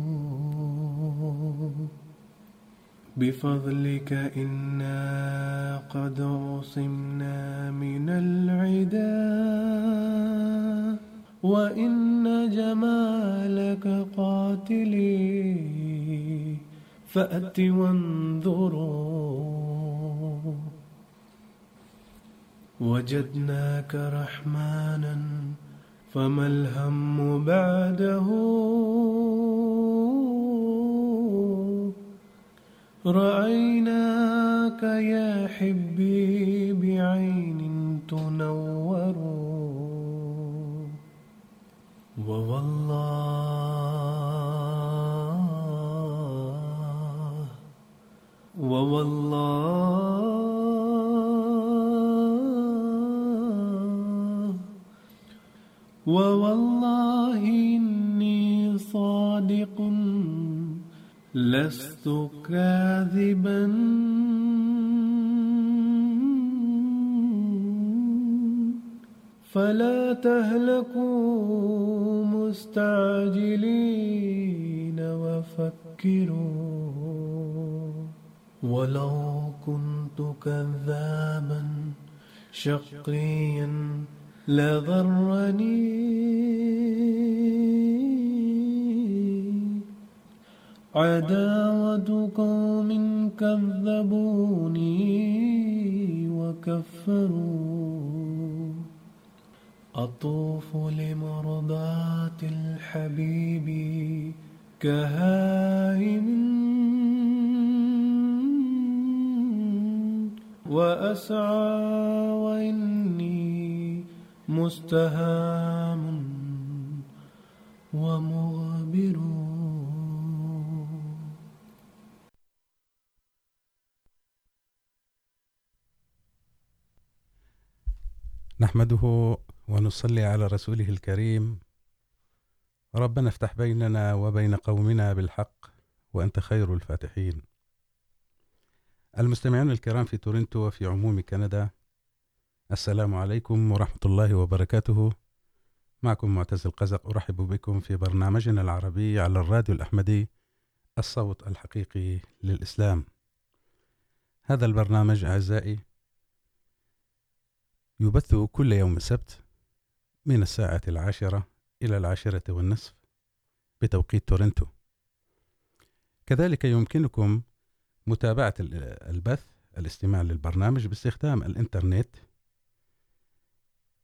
بفضلك إنا قد عصمنا من العدا وإن جمالك قاتلي فأت وانظروا. وجدناك رحمانا فما الهم بعده؟ رأيناك يا حبي بعين تنور. ووالله ووالله ووالله إني صادق. لست كاذبا. فلا تهلكوا مستعجلين وفكروا ولو كنت كذابا شقيا لضرني عداوة قوم كذبوني وكفروا. أطوف لمرضاة الحبيب كهائم وأسعى وإني مستهام ومغبر. نحمده ونصلي على رسوله الكريم. ربنا افتح بيننا وبين قومنا بالحق وأنت خير الفاتحين. المستمعون الكرام في تورنتو وفي عموم كندا، السلام عليكم ورحمة الله وبركاته. معكم معتز القزق، أرحب بكم في برنامجنا العربي على الراديو الأحمدي، الصوت الحقيقي للإسلام. هذا البرنامج أعزائي يبث كل يوم السبت من الساعة العاشرة إلى العاشرة والنصف بتوقيت تورنتو. كذلك يمكنكم متابعة البث، الاستماع للبرنامج باستخدام الإنترنت.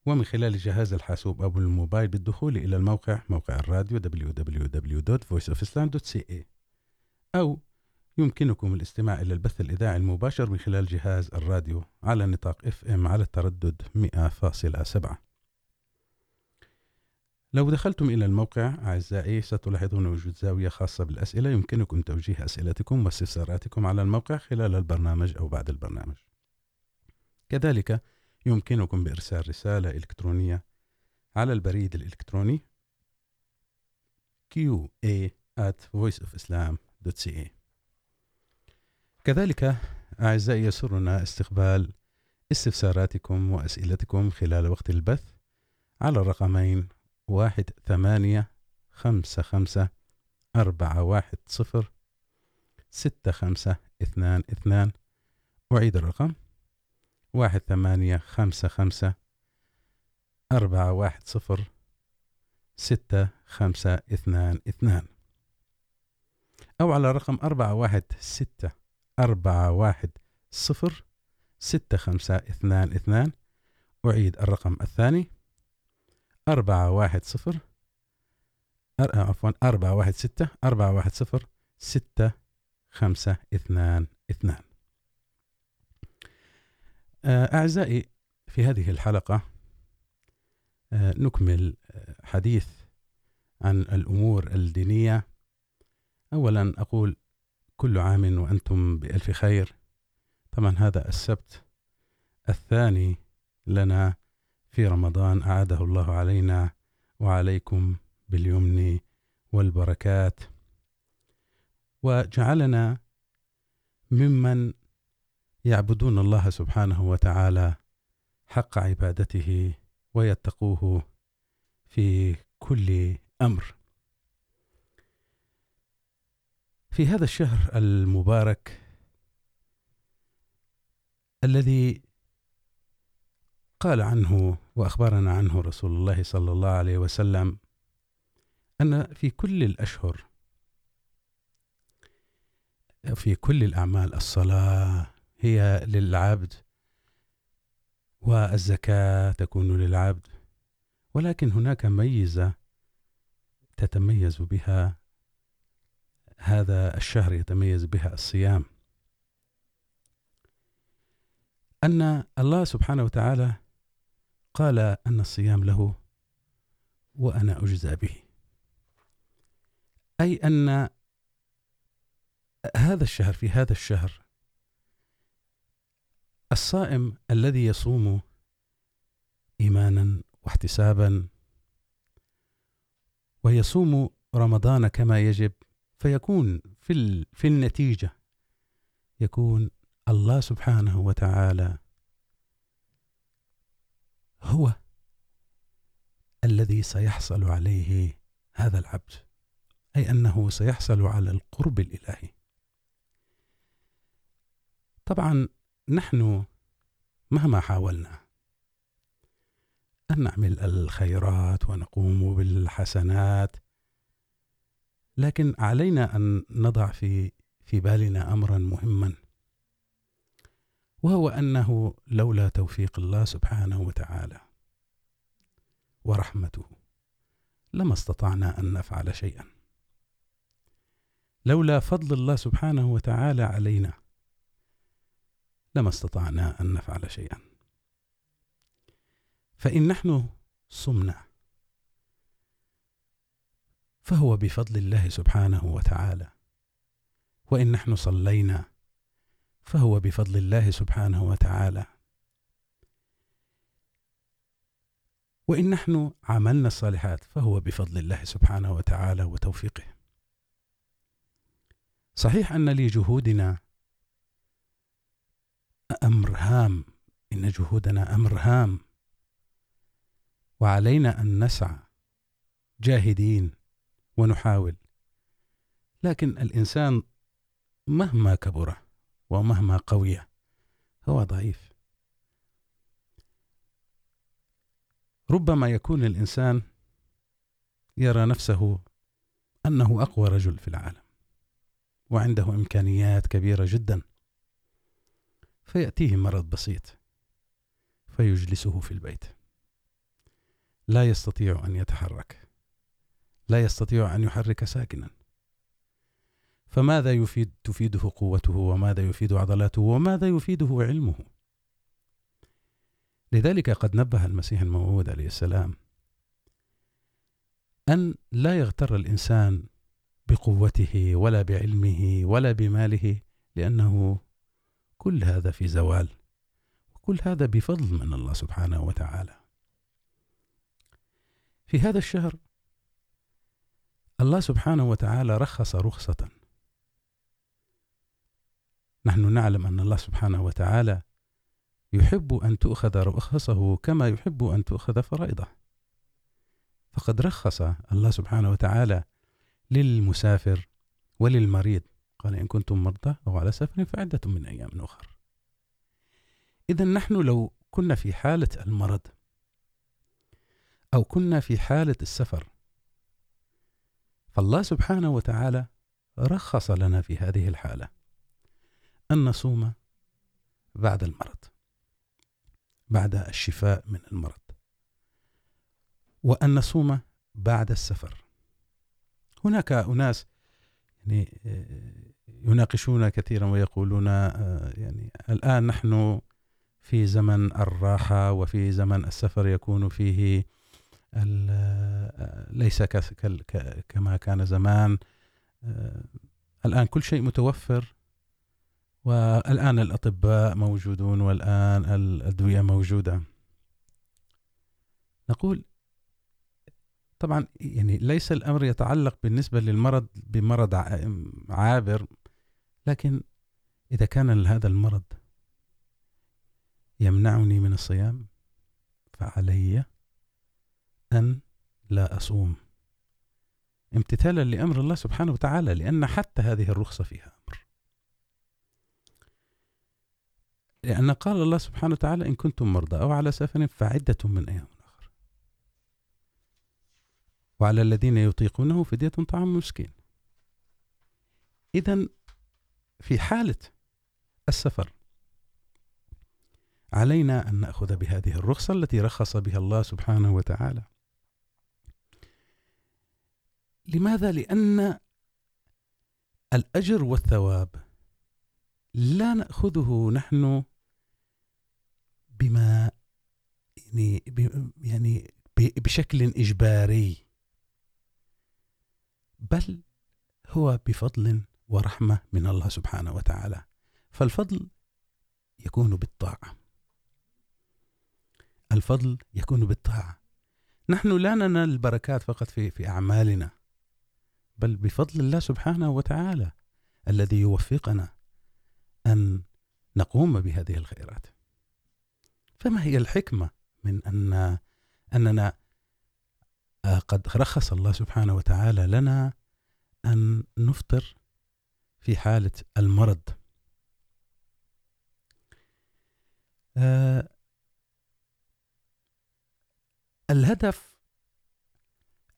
ومن خلال جهاز الحاسوب أو الموبايل بالدخول إلى الموقع، موقع الراديو www.voiceofislam.ca أو يمكنكم الاستماع إلى البث الإذاعي المباشر من خلال جهاز الراديو على نطاق FM على التردد 100.7 لو دخلتم إلى الموقع، أعزائي، ستلاحظون وجود زاوية خاصة بالأسئلة. يمكنكم توجيه أسئلتكم واستفساراتكم على الموقع خلال البرنامج أو بعد البرنامج. كذلك، يمكنكم بإرسال رسالة إلكترونية على البريد الإلكتروني qa at voiceofislam.ca كذلك أعزائي يسرنا استقبال استفساراتكم وأسئلتكم خلال وقت البث على الرقمين واحد ثمانية خمسة خمسة أربعة واحد صفر ستة خمسة اثنان اثنان. أعيد الرقم. واحد ثمانية خمسة خمسة أربعة واحد صفر ستة خمسة اثنان اثنان. أو على رقم أربعة واحد ستة أربعة واحد صفر ستة خمسة اثنان اثنان، أعيد الرقم الثاني. أربعة واحد صفر عفوا، أربعة واحد ستة، أربعة واحد صفر ستة خمسة اثنان اثنان. أعزائي، في هذه الحلقة نكمل حديث عن الأمور الدينية. أولا أقول كل عام وأنتم بألف خير. طبعا هذا السبت الثاني لنا في رمضان أعاده الله علينا وعليكم باليمن والبركات. وجعلنا ممن يعبدون الله سبحانه وتعالى حق عبادته ويتقوه في كل أمر. في هذا الشهر المبارك الذي قال عنه وأخبرنا عنه رسول الله صلى الله عليه وسلم أن في كل الأشهر، في كل الأعمال، الصلاة هي للعبد والزكاة تكون للعبد، ولكن هناك ميزة تتميز بها هذا الشهر يتميز بها الصيام. أن الله سبحانه وتعالى قال أن الصيام له وأنا أجزى به. أي أن هذا الشهر، في هذا الشهر، الصائم الذي يصوم إيمانا واحتسابا، ويصوم رمضان كما يجب فيكون في في النتيجة. يكون الله سبحانه وتعالى هو الذي سيحصل عليه هذا العبد. أي أنه سيحصل على القرب الإلهي. طبعا نحن مهما حاولنا أن نعمل الخيرات ونقوم بالحسنات لكن علينا أن نضع في في بالنا أمرا مهما، وهو أنه لولا توفيق الله سبحانه وتعالى ورحمته لما استطعنا أن نفعل شيئا. لولا فضل الله سبحانه وتعالى علينا لما استطعنا أن نفعل شيئا. فإن نحن صمنا. فهو بفضل الله سبحانه وتعالى. وإن نحن صلينا، فهو بفضل الله سبحانه وتعالى. وإن نحن عملنا الصالحات، فهو بفضل الله سبحانه وتعالى وتوفيقه. صحيح أن لجهودنا أمر هام. إن جهودنا أمر هام. وعلينا أن نسعى. جاهدين. ونحاول. لكن الإنسان مهما كبر ومهما قوي هو ضعيف. ربما يكون الإنسان يرى نفسه أنه أقوى رجل في العالم وعنده إمكانيات كبيرة جدا. فيأتيه مرض بسيط فيجلسه في البيت. لا يستطيع أن يتحرك. لا يستطيع أن يحرك ساكنا. فماذا يفيد تفيده قوته؟ وماذا يفيد عضلاته؟ وماذا يفيده علمه؟ لذلك قد نبه المسيح الموعود عليه السلام أن لا يغتر الإنسان بقوته ولا بعلمه ولا بماله، لأنه كل هذا في زوال، وكل هذا بفضل من الله سبحانه وتعالى. في هذا الشهر الله سبحانه وتعالى رخص رخصة. نحن نعلم أن الله سبحانه وتعالى يحب أن تؤخذ رخصه كما يحب أن تؤخذ فرائضه. فقد رخص الله سبحانه وتعالى للمسافر وللمريض. قال إن كنتم مرضى أو على سفر فعدة من أيام أخر. إذا نحن لو كنا في حالة المرض أو كنا في حالة السفر فالله سبحانه وتعالى رخص لنا في هذه الحالة أن نصوم بعد المرض، بعد الشفاء من المرض، وأن نصوم بعد السفر. هناك أناس يعني يناقشون كثيرا ويقولون يعني الآن نحن في زمن الراحة وفي زمن السفر يكون فيه ليس كما كان زمان. الآن كل شيء متوفر، والآن الأطباء موجودون، والآن الأدوية موجودة. نقول، طبعا يعني ليس الأمر يتعلق بالنسبة للمرض بمرض عابر، لكن إذا كان هذا المرض يمنعني من الصيام، فعلي أن لا أصوم. امتثالا لأمر الله سبحانه وتعالى، لأن حتى هذه الرخصة فيها أمر. لأن قال الله سبحانه وتعالى، إن كنتم مرضى أو على سفر فعدة من أيام آخر. وعلى الذين يطيقونه فدية طعام مسكين. إذا في حالة السفر، علينا أن نأخذ بهذه الرخصة التي رخص بها الله سبحانه وتعالى. لماذا؟ لأن الأجر والثواب لا نأخذه نحن بما يعني يعني بشكل إجباري، بل هو بفضل ورحمة من الله سبحانه وتعالى. فالفضل يكون بالطاعة. الفضل يكون بالطاعة. نحن لا ننال البركات فقط في في أعمالنا. بل بفضل الله سبحانه وتعالى الذي يوفقنا أن نقوم بهذه الخيرات. فما هي الحكمة من أن أننا قد رخص الله سبحانه وتعالى لنا أن نفطر في حالة المرض. الهدف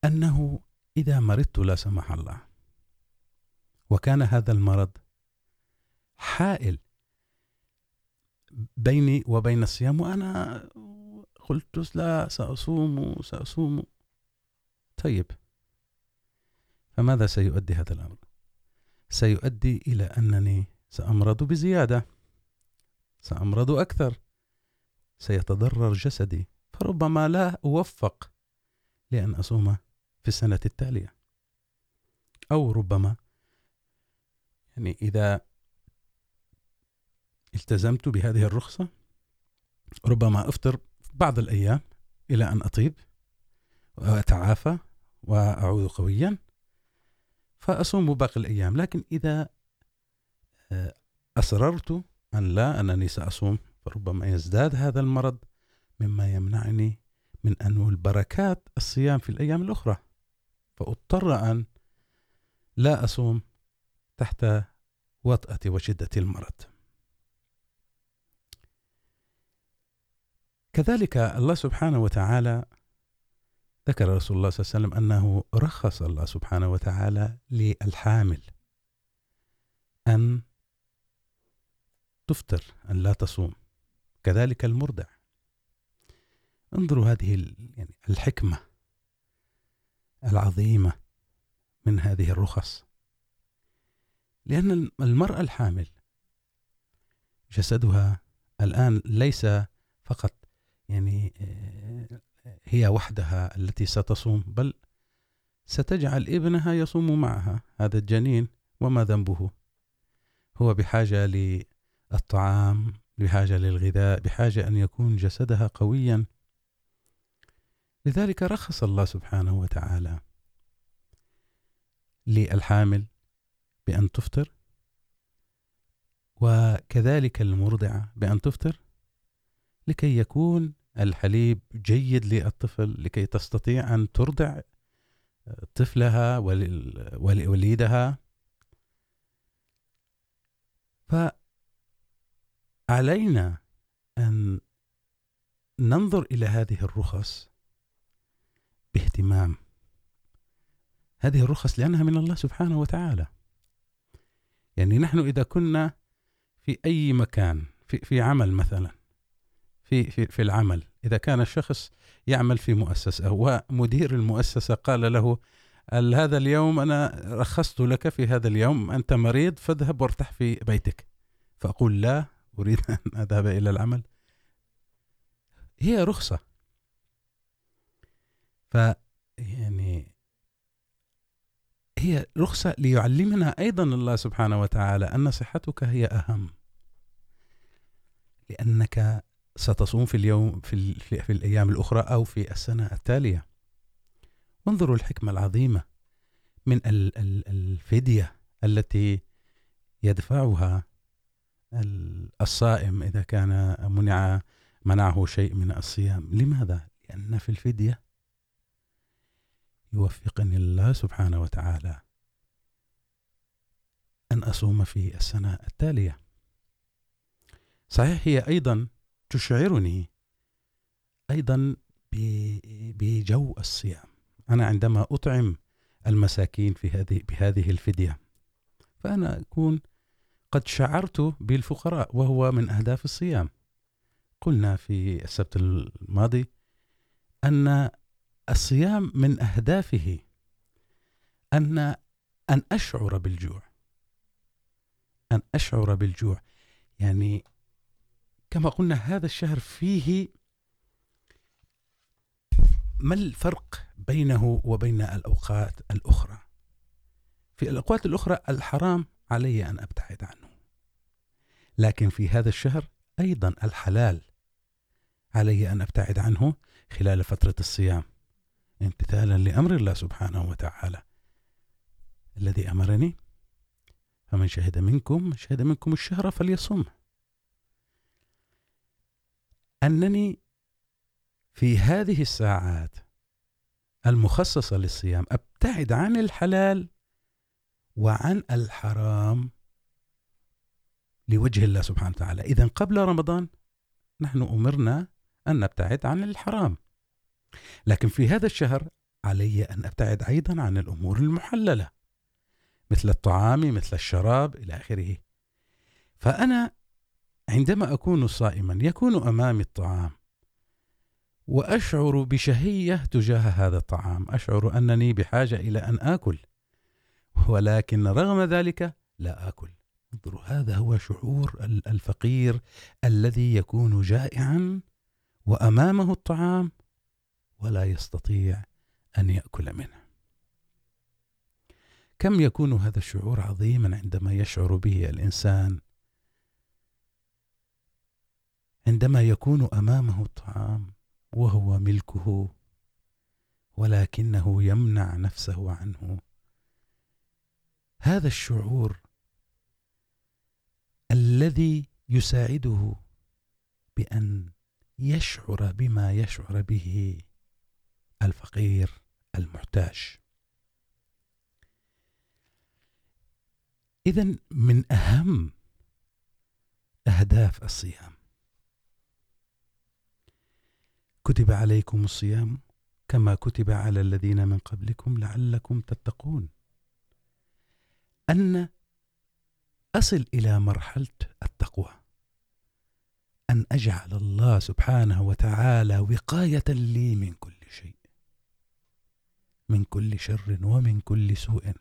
أنه إذا مرضت لا سمح الله. وكان هذا المرض حائل بيني وبين الصيام. وأنا قلت لا، سأصوم سأصوم. طيب. فماذا سيؤدي هذا الأمر؟ سيؤدي إلى أنني سأمرض بزيادة. سأمرض أكثر. سيتضرر جسدي. فربما لا أوفق لأن أصوم في السنة التالية. أو ربما، يعني إذا التزمت بهذه الرخصة، ربما أفطر بعض الأيام إلى أن أطيب وأتعافى وأعود قويا، فأصوم باقي الأيام. لكن إذا أصررت أن لا، أنني سأصوم، فربما يزداد هذا المرض مما يمنعني من أنول بركات الصيام في الأيام الأخرى. فأضطر أن لا أصوم تحت وطأة وشدة المرض. كذلك الله سبحانه وتعالى ذكر رسول الله صلى الله عليه وسلم أنه رخص الله سبحانه وتعالى للحامل أن تفطر، أن لا تصوم. كذلك المرضع انظروا هذه يعني الحكمة. العظيمة من هذه الرخص. لأن المرأة الحامل جسدها الآن ليس فقط، يعني، هي وحدها التي ستصوم، بل ستجعل ابنها يصوم معها هذا الجنين، وما ذنبه؟ هو بحاجة للطعام، بحاجة للغذاء، بحاجة أن يكون جسدها قويا. لذلك رخص الله سبحانه وتعالى للحامل بأن تفطر، وكذلك المرضعة بأن تفطر لكي يكون الحليب جيد للطفل، لكي تستطيع أن ترضع طفلها ووليدها فعلينا أن ننظر إلى هذه الرخص باهتمام. هذه الرخص لأنها من الله سبحانه وتعالى. يعني نحن إذا كنا في أي مكان في, في عمل مثلا في, في, في العمل إذا كان الشخص يعمل في مؤسسة ومدير المؤسسة قال له هذا اليوم أنا رخصت لك في هذا اليوم أنت مريض فاذهب وارتاح في بيتك. فأقول لا أريد أن أذهب إلى العمل. هي رخصة. ف يعني هي رخصة ليعلمنا أيضا الله سبحانه وتعالى أن صحتك هي أهم. لأنك ستصوم في اليوم في, في, في الأيام الأخرى أو في السنة التالية. وانظروا الحكمة العظيمة من ال ال الفدية التي يدفعها الصائم إذا كان منع منعه شيء من الصيام. لماذا؟ لأن في الفدية يوفقني الله سبحانه وتعالى أن أصوم في السنة التالية. صحيح، هي أيضا تشعرني أيضا بجو الصيام. أنا عندما أطعم المساكين في هذه، بهذه الفدية، فأنا أكون قد شعرت بالفقراء، وهو من أهداف الصيام. قلنا في السبت الماضي أن الصيام من أهدافه أن أن أشعر بالجوع. أن أشعر بالجوع. يعني كما قلنا هذا الشهر فيه ما الفرق بينه وبين الأوقات الأخرى؟ في الأوقات الأخرى الحرام علي أن أبتعد عنه. لكن في هذا الشهر أيضا الحلال علي أن أبتعد عنه خلال فترة الصيام. امتثالا لأمر الله سبحانه وتعالى الذي أمرني، فمن شهد منكم شهد منكم الشهر فليصم أنني في هذه الساعات المخصصة للصيام أبتعد عن الحلال وعن الحرام لوجه الله سبحانه وتعالى. إذن قبل رمضان نحن أمرنا أن نبتعد عن الحرام. لكن في هذا الشهر علي أن أبتعد أيضا عن الأمور المحللة، مثل الطعام، مثل الشراب، إلى آخره. فأنا عندما أكون صائما يكون أمامي الطعام، وأشعر بشهية تجاه هذا الطعام. أشعر أنني بحاجة إلى أن آكل، ولكن رغم ذلك لا آكل. انظروا، هذا هو شعور الفقير الذي يكون جائعا وأمامه الطعام ولا يستطيع أن يأكل منه. كم يكون هذا الشعور عظيما عندما يشعر به الإنسان؟ عندما يكون أمامه الطعام وهو ملكه، ولكنه يمنع نفسه عنه. هذا الشعور الذي يساعده بأن يشعر بما يشعر به الفقير المحتاج. إذن من أهم أهداف الصيام. كتب عليكم الصيام كما كتب على الذين من قبلكم لعلكم تتقون. أن أصل إلى مرحلة التقوى. أن أجعل الله سبحانه وتعالى وقاية لي من كل من كل شر ومن كل سوء.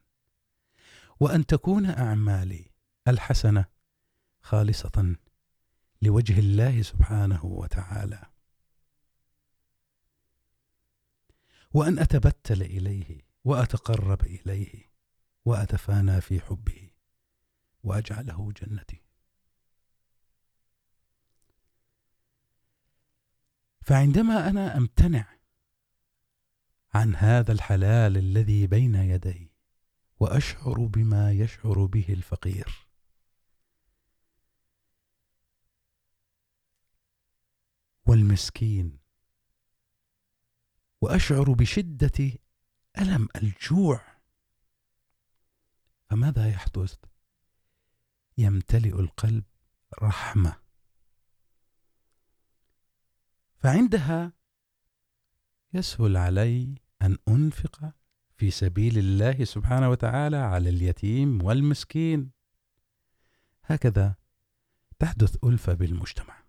وأن تكون أعمالي الحسنة خالصة لوجه الله سبحانه وتعالى. وأن أتبتل إليه وأتقرب إليه وأتفانى في حبه وأجعله جنتي. فعندما أنا أمتنع عن هذا الحلال الذي بين يدي وأشعر بما يشعر به الفقير. والمسكين، وأشعر بشدة ألم الجوع. فماذا يحدث؟ يمتلئ القلب رحمة. فعندها يسهل علي أن أنفق في سبيل الله سبحانه وتعالى على اليتيم والمسكين. هكذا تحدث ألفة بالمجتمع.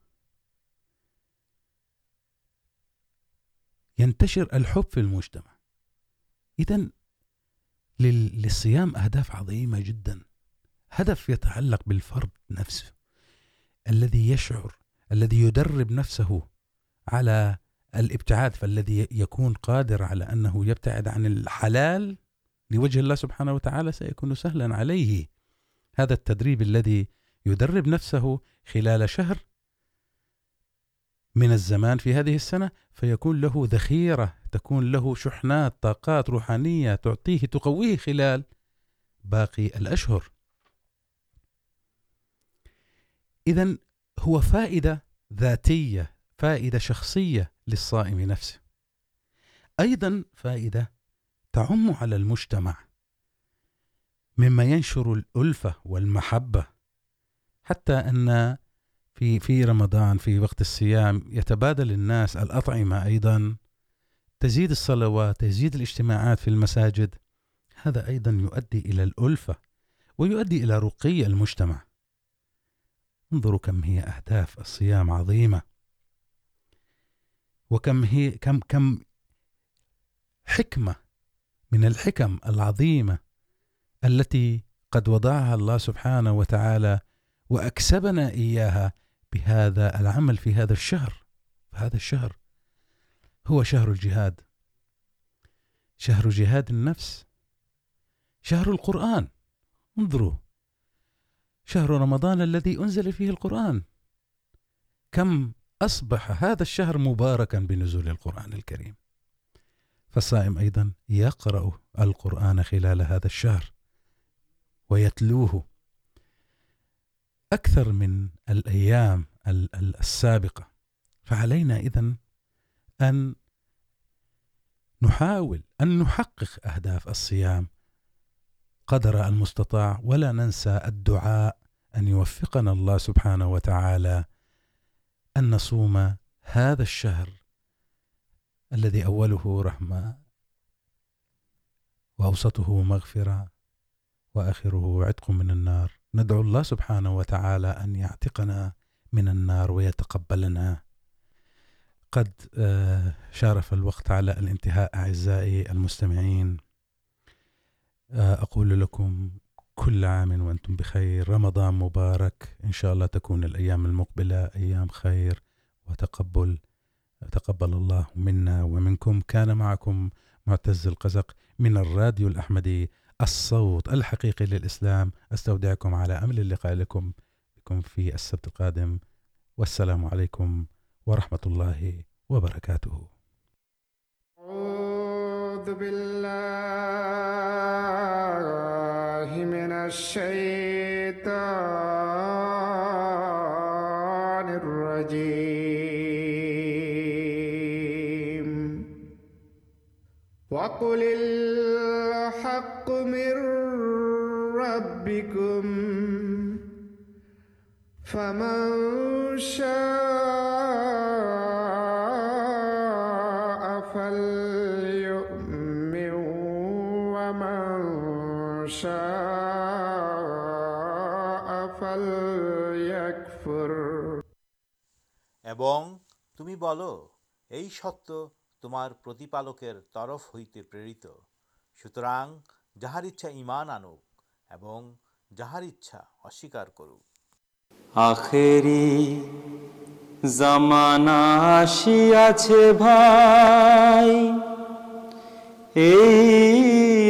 ينتشر الحب في المجتمع. إذن للصيام أهداف عظيمة جدا. هدف يتعلق بالفرد نفسه. الذي يشعر، الذي يدرب نفسه على الابتعاد، فالذي يكون قادر على أنه يبتعد عن الحلال لوجه الله سبحانه وتعالى سيكون سهلا عليه. هذا التدريب الذي يدرب نفسه خلال شهر من الزمان في هذه السنة، فيكون له ذخيرة، تكون له شحنات، طاقات روحانية تعطيه، تقويه خلال باقي الأشهر. إذا هو فائدة ذاتية، فائدة شخصية. للصائم نفسه. أيضا فائدة تعم على المجتمع مما ينشر الألفة والمحبة. حتى أن في في رمضان، في وقت الصيام يتبادل الناس الأطعمة أيضا. تزيد الصلوات، تزيد الاجتماعات في المساجد. هذا أيضا يؤدي إلى الألفة ويؤدي إلى رقي المجتمع. انظروا كم هي أهداف الصيام عظيمة. وكم هي، كم كم حكمة من الحكم العظيمة التي قد وضعها الله سبحانه وتعالى وأكسبنا إياها بهذا العمل في هذا الشهر. هذا الشهر هو شهر الجهاد. شهر جهاد النفس. شهر القرآن. انظروا. شهر رمضان الذي أنزل فيه القرآن. كم أصبح هذا الشهر مباركا بنزول القرآن الكريم. فالصائم أيضا يقرأ القرآن خلال هذا الشهر ويتلوه. أكثر من الأيام السابقة، فعلينا إذن أن نحاول أن نحقق أهداف الصيام قدر المستطاع. ولا ننسى الدعاء أن يوفقنا الله سبحانه وتعالى أن نصوم هذا الشهر الذي أوله رحمة وأوسطه مغفرة وآخره عتق من النار. ندعو الله سبحانه وتعالى أن يعتقنا من النار ويتقبلنا. قد شارف الوقت على الانتهاء أعزائي المستمعين. أقول لكم كل عام وأنتم بخير. رمضان مبارك. إن شاء الله تكون الأيام المقبلة، أيام خير وتقبل، تقبل الله منا ومنكم. كان معكم معتز القزق من الراديو الأحمدي، الصوت الحقيقي للإسلام. أستودعكم على أمل اللقاء لكم بكم في السبت القادم. والسلام عليكم ورحمة الله وبركاته. أعوذ بالله من الشيطان الرجيم. وقل الحق من ربكم فمن شاء تمی بول ستارکر ترف ہوئی پرت سوتر جہار انچا ایمان آنک جہار انچا اسار کرو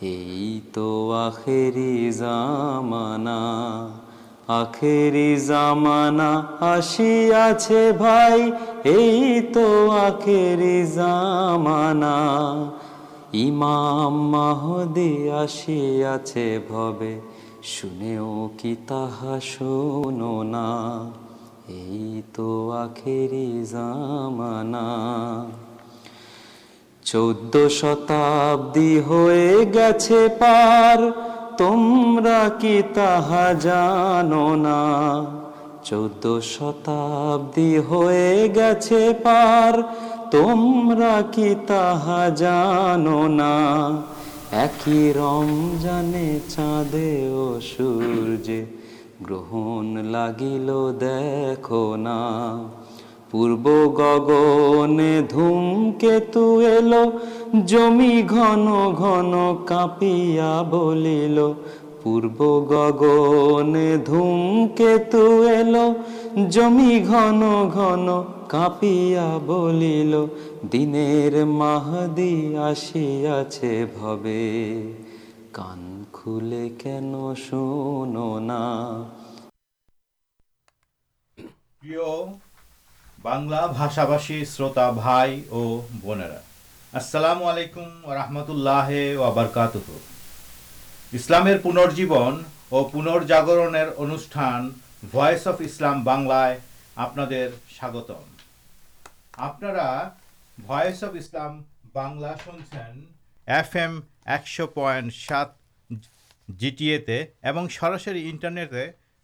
تو آخر جامانا آخر مشیا تو منا ایمامدے آسے شونے کی تحسنا یہ تو آخر جام چود شتابی گے پار تم چود شتابی ہو گئے پار تم نہم جانے چا دیو سورج گرہن لگل دیکھنا پور گنے تل گنپ گگنے کے لم گن کاپیا بول دن محدیہ سے کان خولی کن ش بنلا بھاشا بھاشی شروط بھائی اور بنرا السلام علیکم و رحمۃ اللہ وبرکاتہ اسلام پنرجیبن اور پنرجاگرنشانسلام آپتم آپ اف اسلام بنلا سنچھ ایف ایم ایکش پائنٹ سات جی ٹی ایم سراسری internet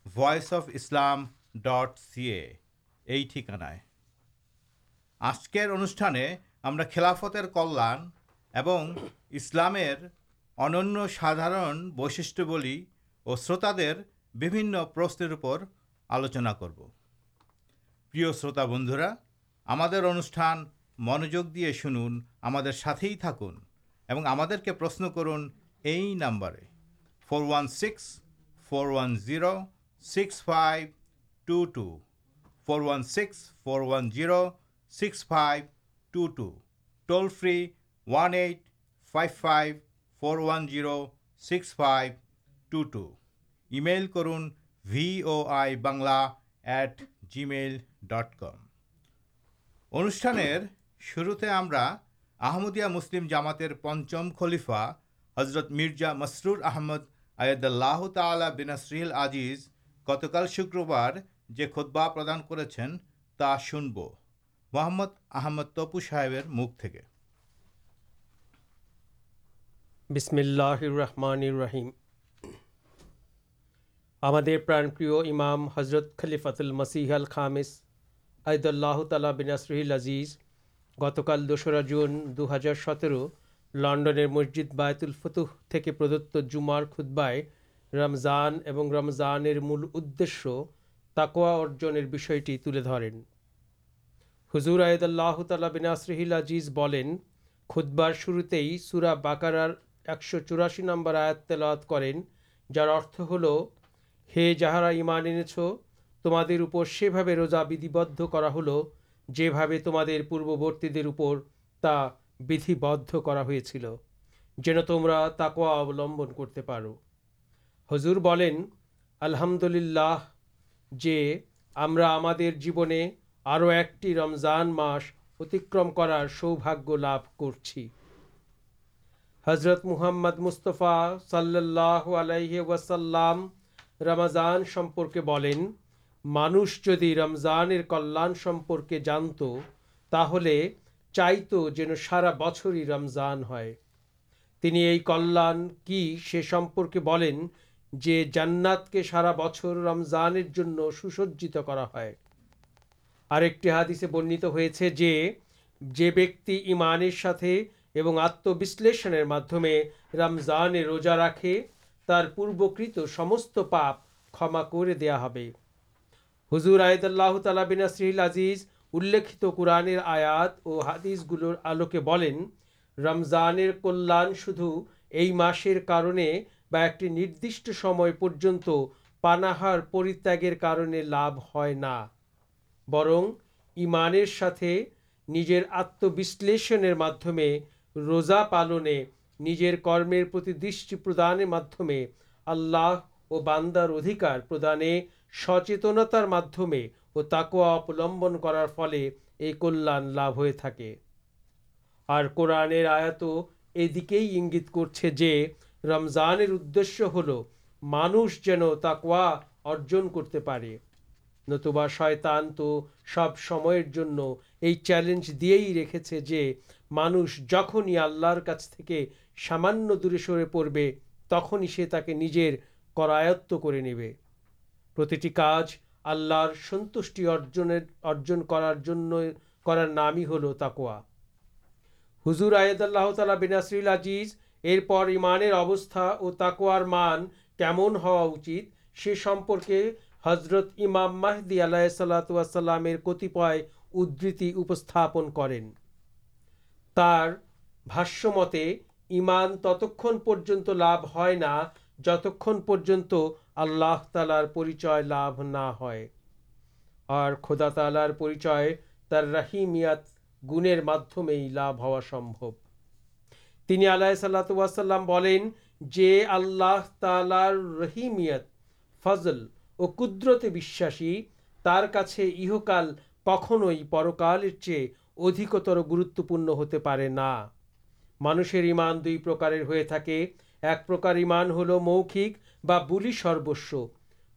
of Islam dot C ٹھکانا آجکر انوشان خلافتر کل اسلام اندرن بشٹ اور شروطر بھیشن آلوچنا کرو پروتا بندرا ہمارے انوشان منجوک دے سنگھے تھوڑا کے پرشن کرنبر four one six four one six five two two four one six four one six five two two toll free one eight five five four one zero six five two two E M کرن بنلا at جی میل ڈٹ کم انوشان شروتے ہمارا آمدیا مسلم جامات پنچم خلیفا حضرت مرزا مسرور احمد عید اللہ تعالی بینسر آزیز گتکال شکربار جو خود بہ پردان کر مسیحل خامز اعید اللہ تعالی بین ازیز گتکال دسرا جون دو ہزار ستر لنڈن مسجد بائت الفت پردت جمار کمضان اور رمضان مول ادیہ تکوا ارجنٹی تلے درن حضور آید اللہ تعالیلین خود بار شروط باکرار ایکشو چوراشی نمبر آت لات کرل جہارا امان انےچ تم سے روزا بھا ہل جو تمہارے پوروبرتی بھا رہ جمع تاکلمن کرتے پور ہضور بولیں آلحمد لہ جا ہم جیونے آ رضان مش اتکرم کرار سوباگ لو کر حضرت محمد مستفا صلی اللہ علیہ وسلام رمضان سمپرکے بولیں مانش جدی رمضان کلیا جانت چاہت جن سارا بچر ہی رمضان ہے تین یہ کلان کیمپکے بولیں جی جانات کے سارا بچر رمضان سو سجا ہے اور ایک ہادثے بنت ہو جیمان ساتھے اور آتوشن ممضانے روزا راخے تر پورت سمست پاپ کما کر دیا ہزر عائد اللہ تعالابین سہیل عزیز الکھان آیا وہ حادث گلو آلوکے بولیں رمضان کلیان شوٹی ندیشٹ پاناہار پرتیاگر کارن لبھ ہے برن ایمان ساتھ نجر آتر مزا پالنے کرمیر پردانے اللہ اور باندار ادھیکارے سچے مکوا او لمبن کرار فل یہ کلیان لبھے تر قور آت یہ دگت کرمضان ادش ہل مانش جان تاکوا ارجن کرتے پڑے نتبا ش سب یہ چیلنج دے ہی رکھے سے جو مانس جہنی آلان دور سر پڑے تخلیق سنت ارجن کرار کر نام ہل تاک ہزر آت اللہ تعالی بیناسر الز ارپر ایمان اوستا اور تکوار مان کمن ہوا سی سمپرکے حضرت امام محدی اللہ صلاحاتر کتیپتی ساپن کرشمتے ایمان تت لت پل تالارچ لبھ نہالارچے تر رحیمات گنیر ماد لوا سمبو تین اللہ صلات اور کدرتے کنکالر چیز ادھکتر گروتوپن ہوتے پڑے نہ مانشر دو پریکار موکھکر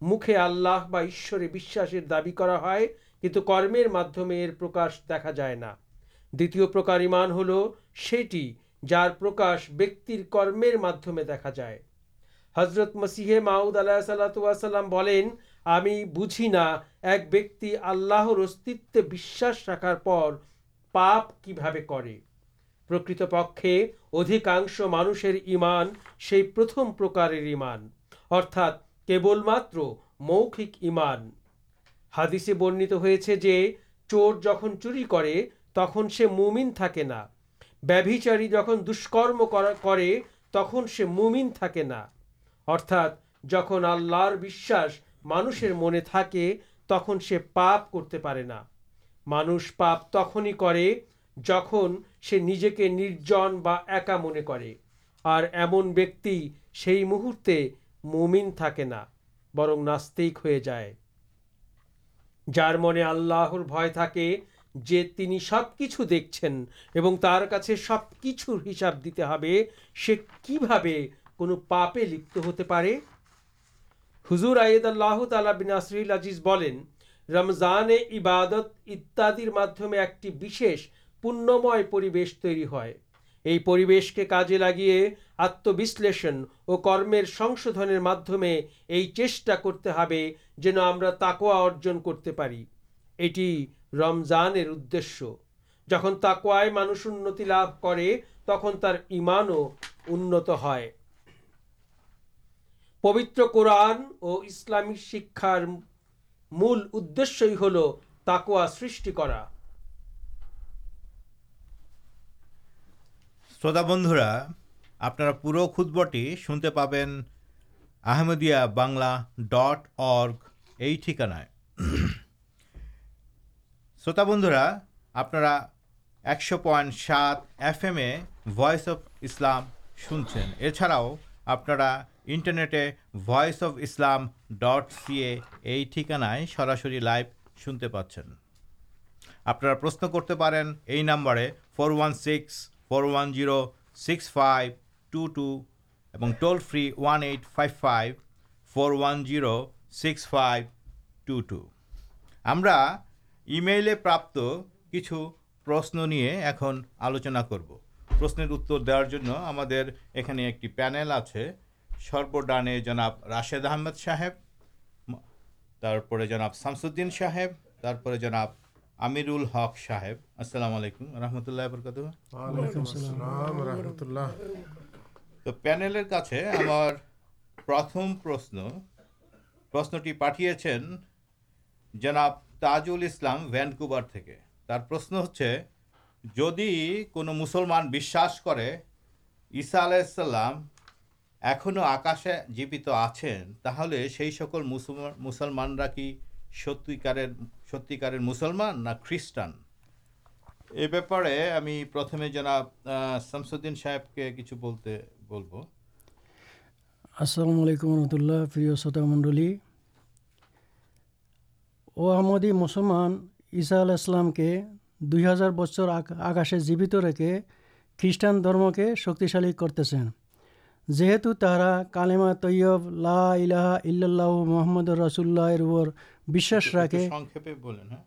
مکھے آللہ یشاشے دای کرمے پر پرکاش دیکھا جائے نا دھیرے پرکار ہوٹی جارکاش بیکر کرمے دیکھا جائے حضرت مسیحے معؤد اللہ ہمیں بوجھ نہ ایک بیک آل استعش رکھارے پر مانشر ایمان سے موکھک ایمان حادثے برنت ہو چور جہاں چوری کر تک سے مومین تھا وبھی چار جہاں دشکرم کرومین تھا ارتق جم اللہ مانشی من سے پاپ کرتے مانس پاپ تک ہی جہاں سے نجے کے نرجن ایک من کر سی مہرتے ممین تھا برن نسکے جائے جر من آللہ جی تین سب کچھ دیکھیں اور ترچی سب کچھ ہسابے پیپت ہوتے پڑے ہزر آئید اللہ تعالبین رمضان عبادت ایکش پمش ترش کے کارج لگیے آت اور سنشھن میری چتے جنہ تاکوا ارجن کرتے یہ رمضان جن تکوائے مانس انتی لے تک ترانوں انتہ ہے پبر قورن اور اسلامیہ ڈٹ یہ ٹھکانا شروط بندرا آپ ایک پائنٹ سات ایم اف اسلام شنچن ایچ آپ انٹرنیٹے وس اف اسلام ڈٹ سیے ٹھکانے سراسر لائف شنتے پاس آپ پرشن کرتے پہ number four six four one six five two two toll free eight five five four one six five two two Himal پراپت کچھ پرشن نہیں ایم آلوچنا کرو پرشتر دار ہم ایک پینل آئے سرو ڈانے جناب راشید احمد صاہبے جناب شامسدین صاحب جناب امیر الحق صاحب۔ السلام علیکم اللہ تو پینلر ہمارے پرتھم پرشن پرشنٹی پٹے جناب تازول اسلام وینکوبر تھی پرشن ہودی کو مسلمان بھی یسا علیہ السلام اخو آ جیوت آئی سک مسلمان صاحب کے علیکم و رحمت اللہ شوط منڈل احمدی مسلمان اصاء اللہ دو ہزار بچر آکاشے جیوت رکھے خیسٹان درم کے شکشالی کرتے ہیں جیتو تہا کالیما طیب لہ الاح اللہ محمد رسول راخے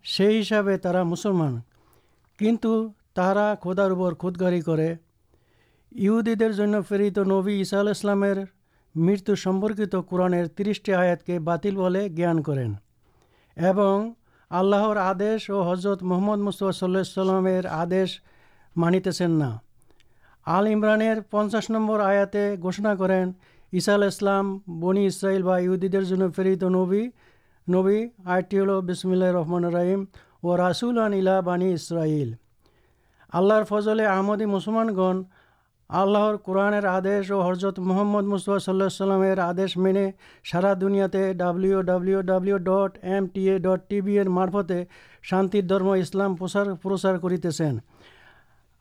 ہسے تہسلمان کنوارا کھداروپر خودگاری کرد نبی اِساسلام مرتم قوران ترسٹی آیات کے باتل بال جان کر آدی اور حضرت محمد مستلام آدمی مانی آلمران پنچاس نمبر آیا گھوشنا کر ایسال اسلام بنی اسراہیل بہدیز فیر نبی نبی آئی ٹیل بیسم اللہ رحمان اور راسول انیلا بانی اسراہیل آللہ فضل احمدی مسلمان گن آلہ قرآن آدی اور حضرت محمد مستف صلیمیر آدش مینے سارا دنیا W W W dot M T A dot T where مارفتے شانت اسلام پرچار کر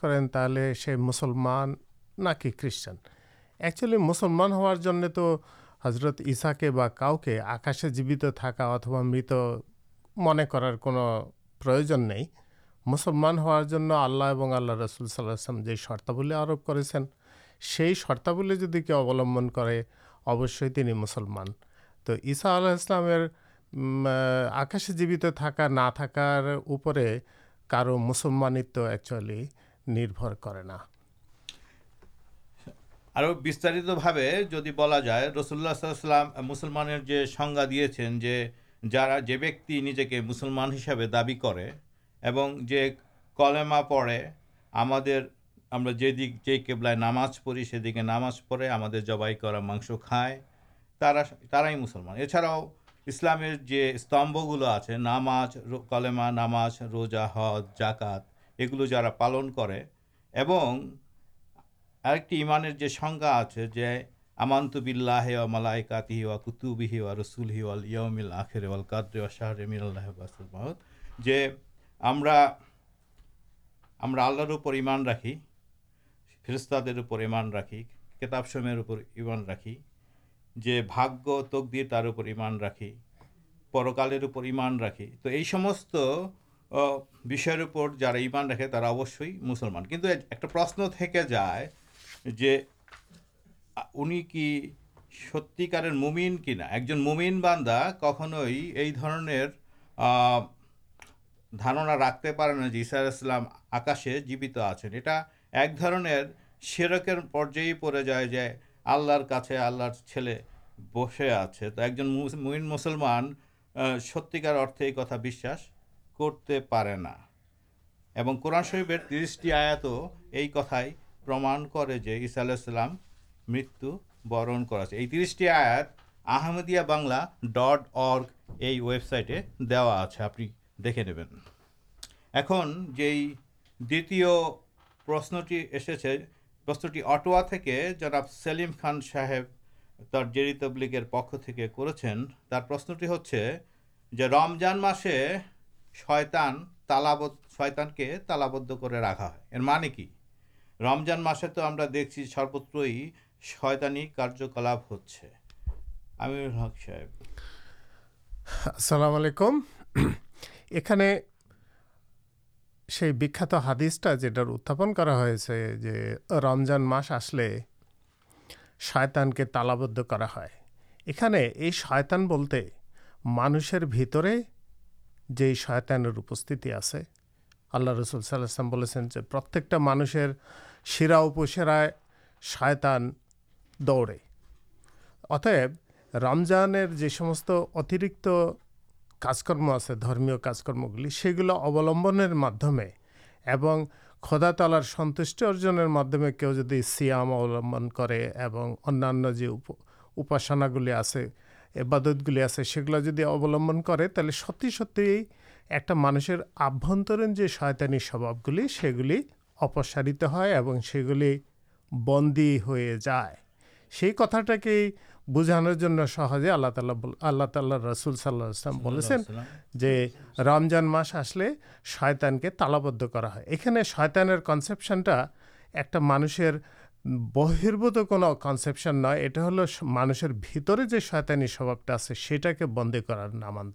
کر مسلمانکی خانچلیسلمان ہار حضرت ایسا کے باؤ کے آکاشی جیوت تھکا اتبا مت من کرار کو مسلمان ہارلا اور آللہ رسول صلام جو شرتابل آرپ کرلے جدید ابشی تین مسلمان تو ایسا اللہ آکاشی جیوت تھکا نہ جدی بلا جائے رسول مسلمان دے جا جے نجے کے مسلمان ہسے دای کر پڑے ہمکیبل ناماز پڑی سی دیکھے نامز پڑے ہمارا ترسلمان اچھا اسلام استمبل آماز کلما نماز روزہ حد جاک یہ گلو جا پالنکانے جی ہمانتبللہ ملائکاتیوا کتب ہیوا رسول ہیوال یوم آخر قدرا شاہ راہد جی ہمرپر ایمان راكھی فرست راكھ كے تباب شام ایمان راكھی جی باغ تک دیار راكی پرکالرپران راكھی تو یہ جا راكھے ترا اوشی مسلمان كی ایک پرشن تھے جائے جی ان ستار مومین كی نا ایک ممین باندا كھنر دار راكتے پا جسلام آکاشے جیوت آدر سركر پر جائے جائے آلر کا بسے آج مین مسلمان ستکار اردے یہ کتنا کرتے پڑے نہ ترسٹی آیا کتائی پرما کر مت برن کر آیا آمدیہ بنلا ڈٹ ارگ یہ ویبسائٹے دا آپ دیکھے نبین ایت پرشنٹی ایسے لکھے تالاب کرمجان مسے تو دیکھی سروتر شانکلاپ ہو سی بکھات ہادی اتھاپن سے رمضان مس آسلے شائتان کے تالابی شائتان بولتے مانشر بھیتر جی شائتانستلہ رسول صم پریکا مانوشر شراوسائے شائتان دتب رمضان جورکت کارکرم آمیہ کارکرم گیگل اولمبن مدا تلار سنتشٹی ارجن مدمے کہنا گلو آبادت گلولا جدی اولیم کر تھی ستی ست ایک مانشر آب جو شہتانی سواب گل سیگل اپنے جائے کتا بوجان مش آنابر بہرپشن بندے کر نامان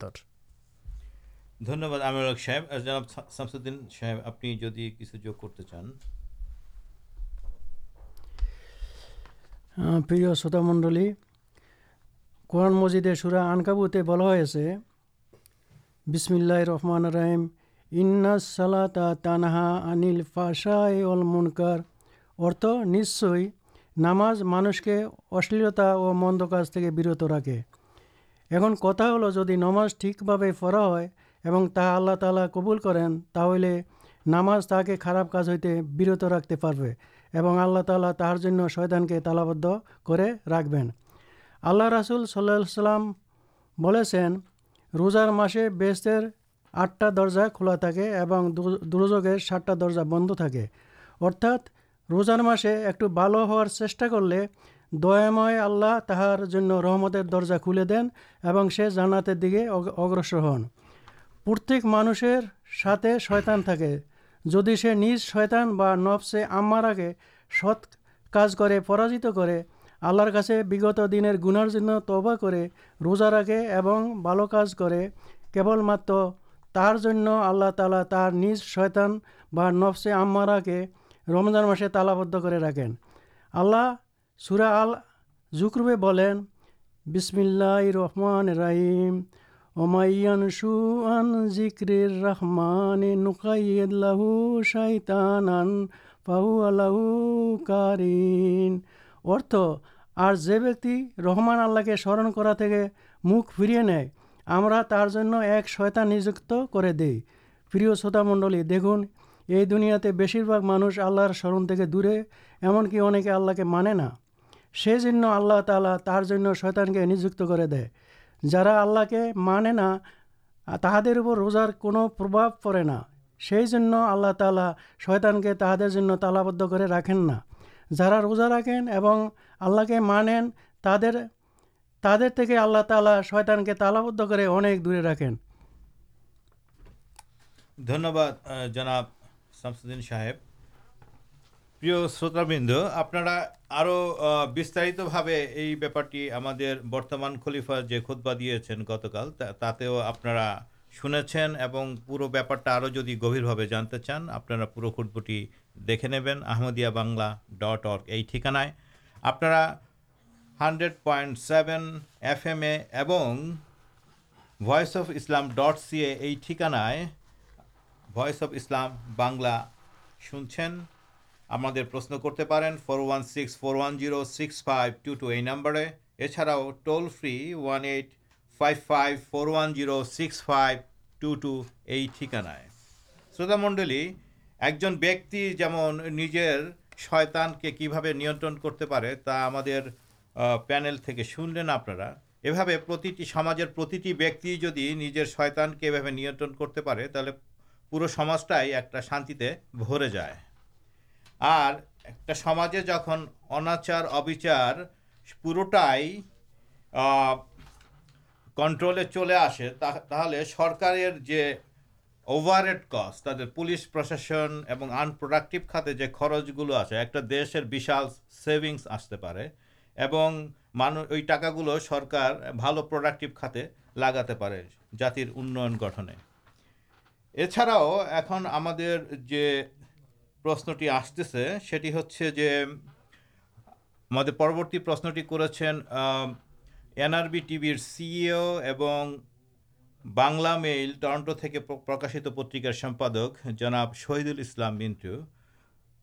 قورن مسجدے سورا آن قابو بلا بسمل رحمان رائم انلاتا تانہ انیل پاسایل مون کرش نماز مانس کے اشلیلتا اور مند کاج راكے ایون کتا ہل جی نماز ٹھیک بھا فرا ہوا آللہ تعالی قبول كی تعلیم نماز تحقیق خارب كاج ہوئی برت راكھتے پڑے اور شدان كے تالابدے راكھن اللہ رسول صلی السلام روزار مشے بیسر آٹھا درجہ کھلا تھا درجے ساٹھا درجہ بند تھا ارتھا روزار مشے ایک چا کرم اللہ تہرار رحمت درجہ کھلے دینات دیکھے اگرسر ہن پریک مانشر ساتے شانے جدی سے نج شان سے ست کج کر اللہ دن گونار تبا کر روزا راخے اور بالکل کیول ماتر ش نفس عمارا کے رمضان مشے تالاب کر رکھیں آلہ سورا زکروے بسم اللہ رحمان رائم امائن سوکر رحمان ارت آرک رحمان آلہ کے سرن کر کے مکھ فرے نئے ہمارے ایک شتان نجر پروتامنڈل دیکھن یہ دنیا بسر بھاگ مانس آللہ سرنیک دورے ایمن آللہ کے مانے نا سیجن آلہ تعالیٰ شتان کے نجک آللہ کے مانے نہ تہذیب روزار کوئی جن آل تعالی شان کے تہذرہ تالاب کر رکھیں نہ روزا راقینٹی ہم گتکالا شنے پورا بہت گھبر بھا جانتے چاند پورا خود بوٹی دیکھے نبین احمدیہ بنلا ڈٹ ارک یہ ٹھکانے آپ hundred point seven F M voice of Islam dot C ٹھکانا ویس اف اسلام بنلا سنچھ آپ پرشن کرتے کر four six four one six five two two یہ number اچھاؤ toll free one five five four one six five two two یہ ٹھکانے شروت منڈل ایک بکتی جمن شان کے کھا نن کرتے پینل تھی شن لین آپ یہ سمجھتی جدیج شان کے یہ کرتے تھی پوراٹائ ایک شانتی بھرے جائے اور سمجھے جہاں اناچار ابچار پورٹائی کنٹرول چلے آسے تھی سرکار جی اوارےڈ کس تب پولیس پرشاسن آنپوڈاکٹی جو خرچ گلو ایکسر سیویگس آتے پے اور ٹکاگل سرکارٹی کھے لگا جاتر انٹھنے ایچاؤ اکن ہم آستے سے مجھے پروتی پرشنٹی کر سی او بنلا میل ٹرنٹو پرکاشت پترکار سمپاد جناب شہید السلام منت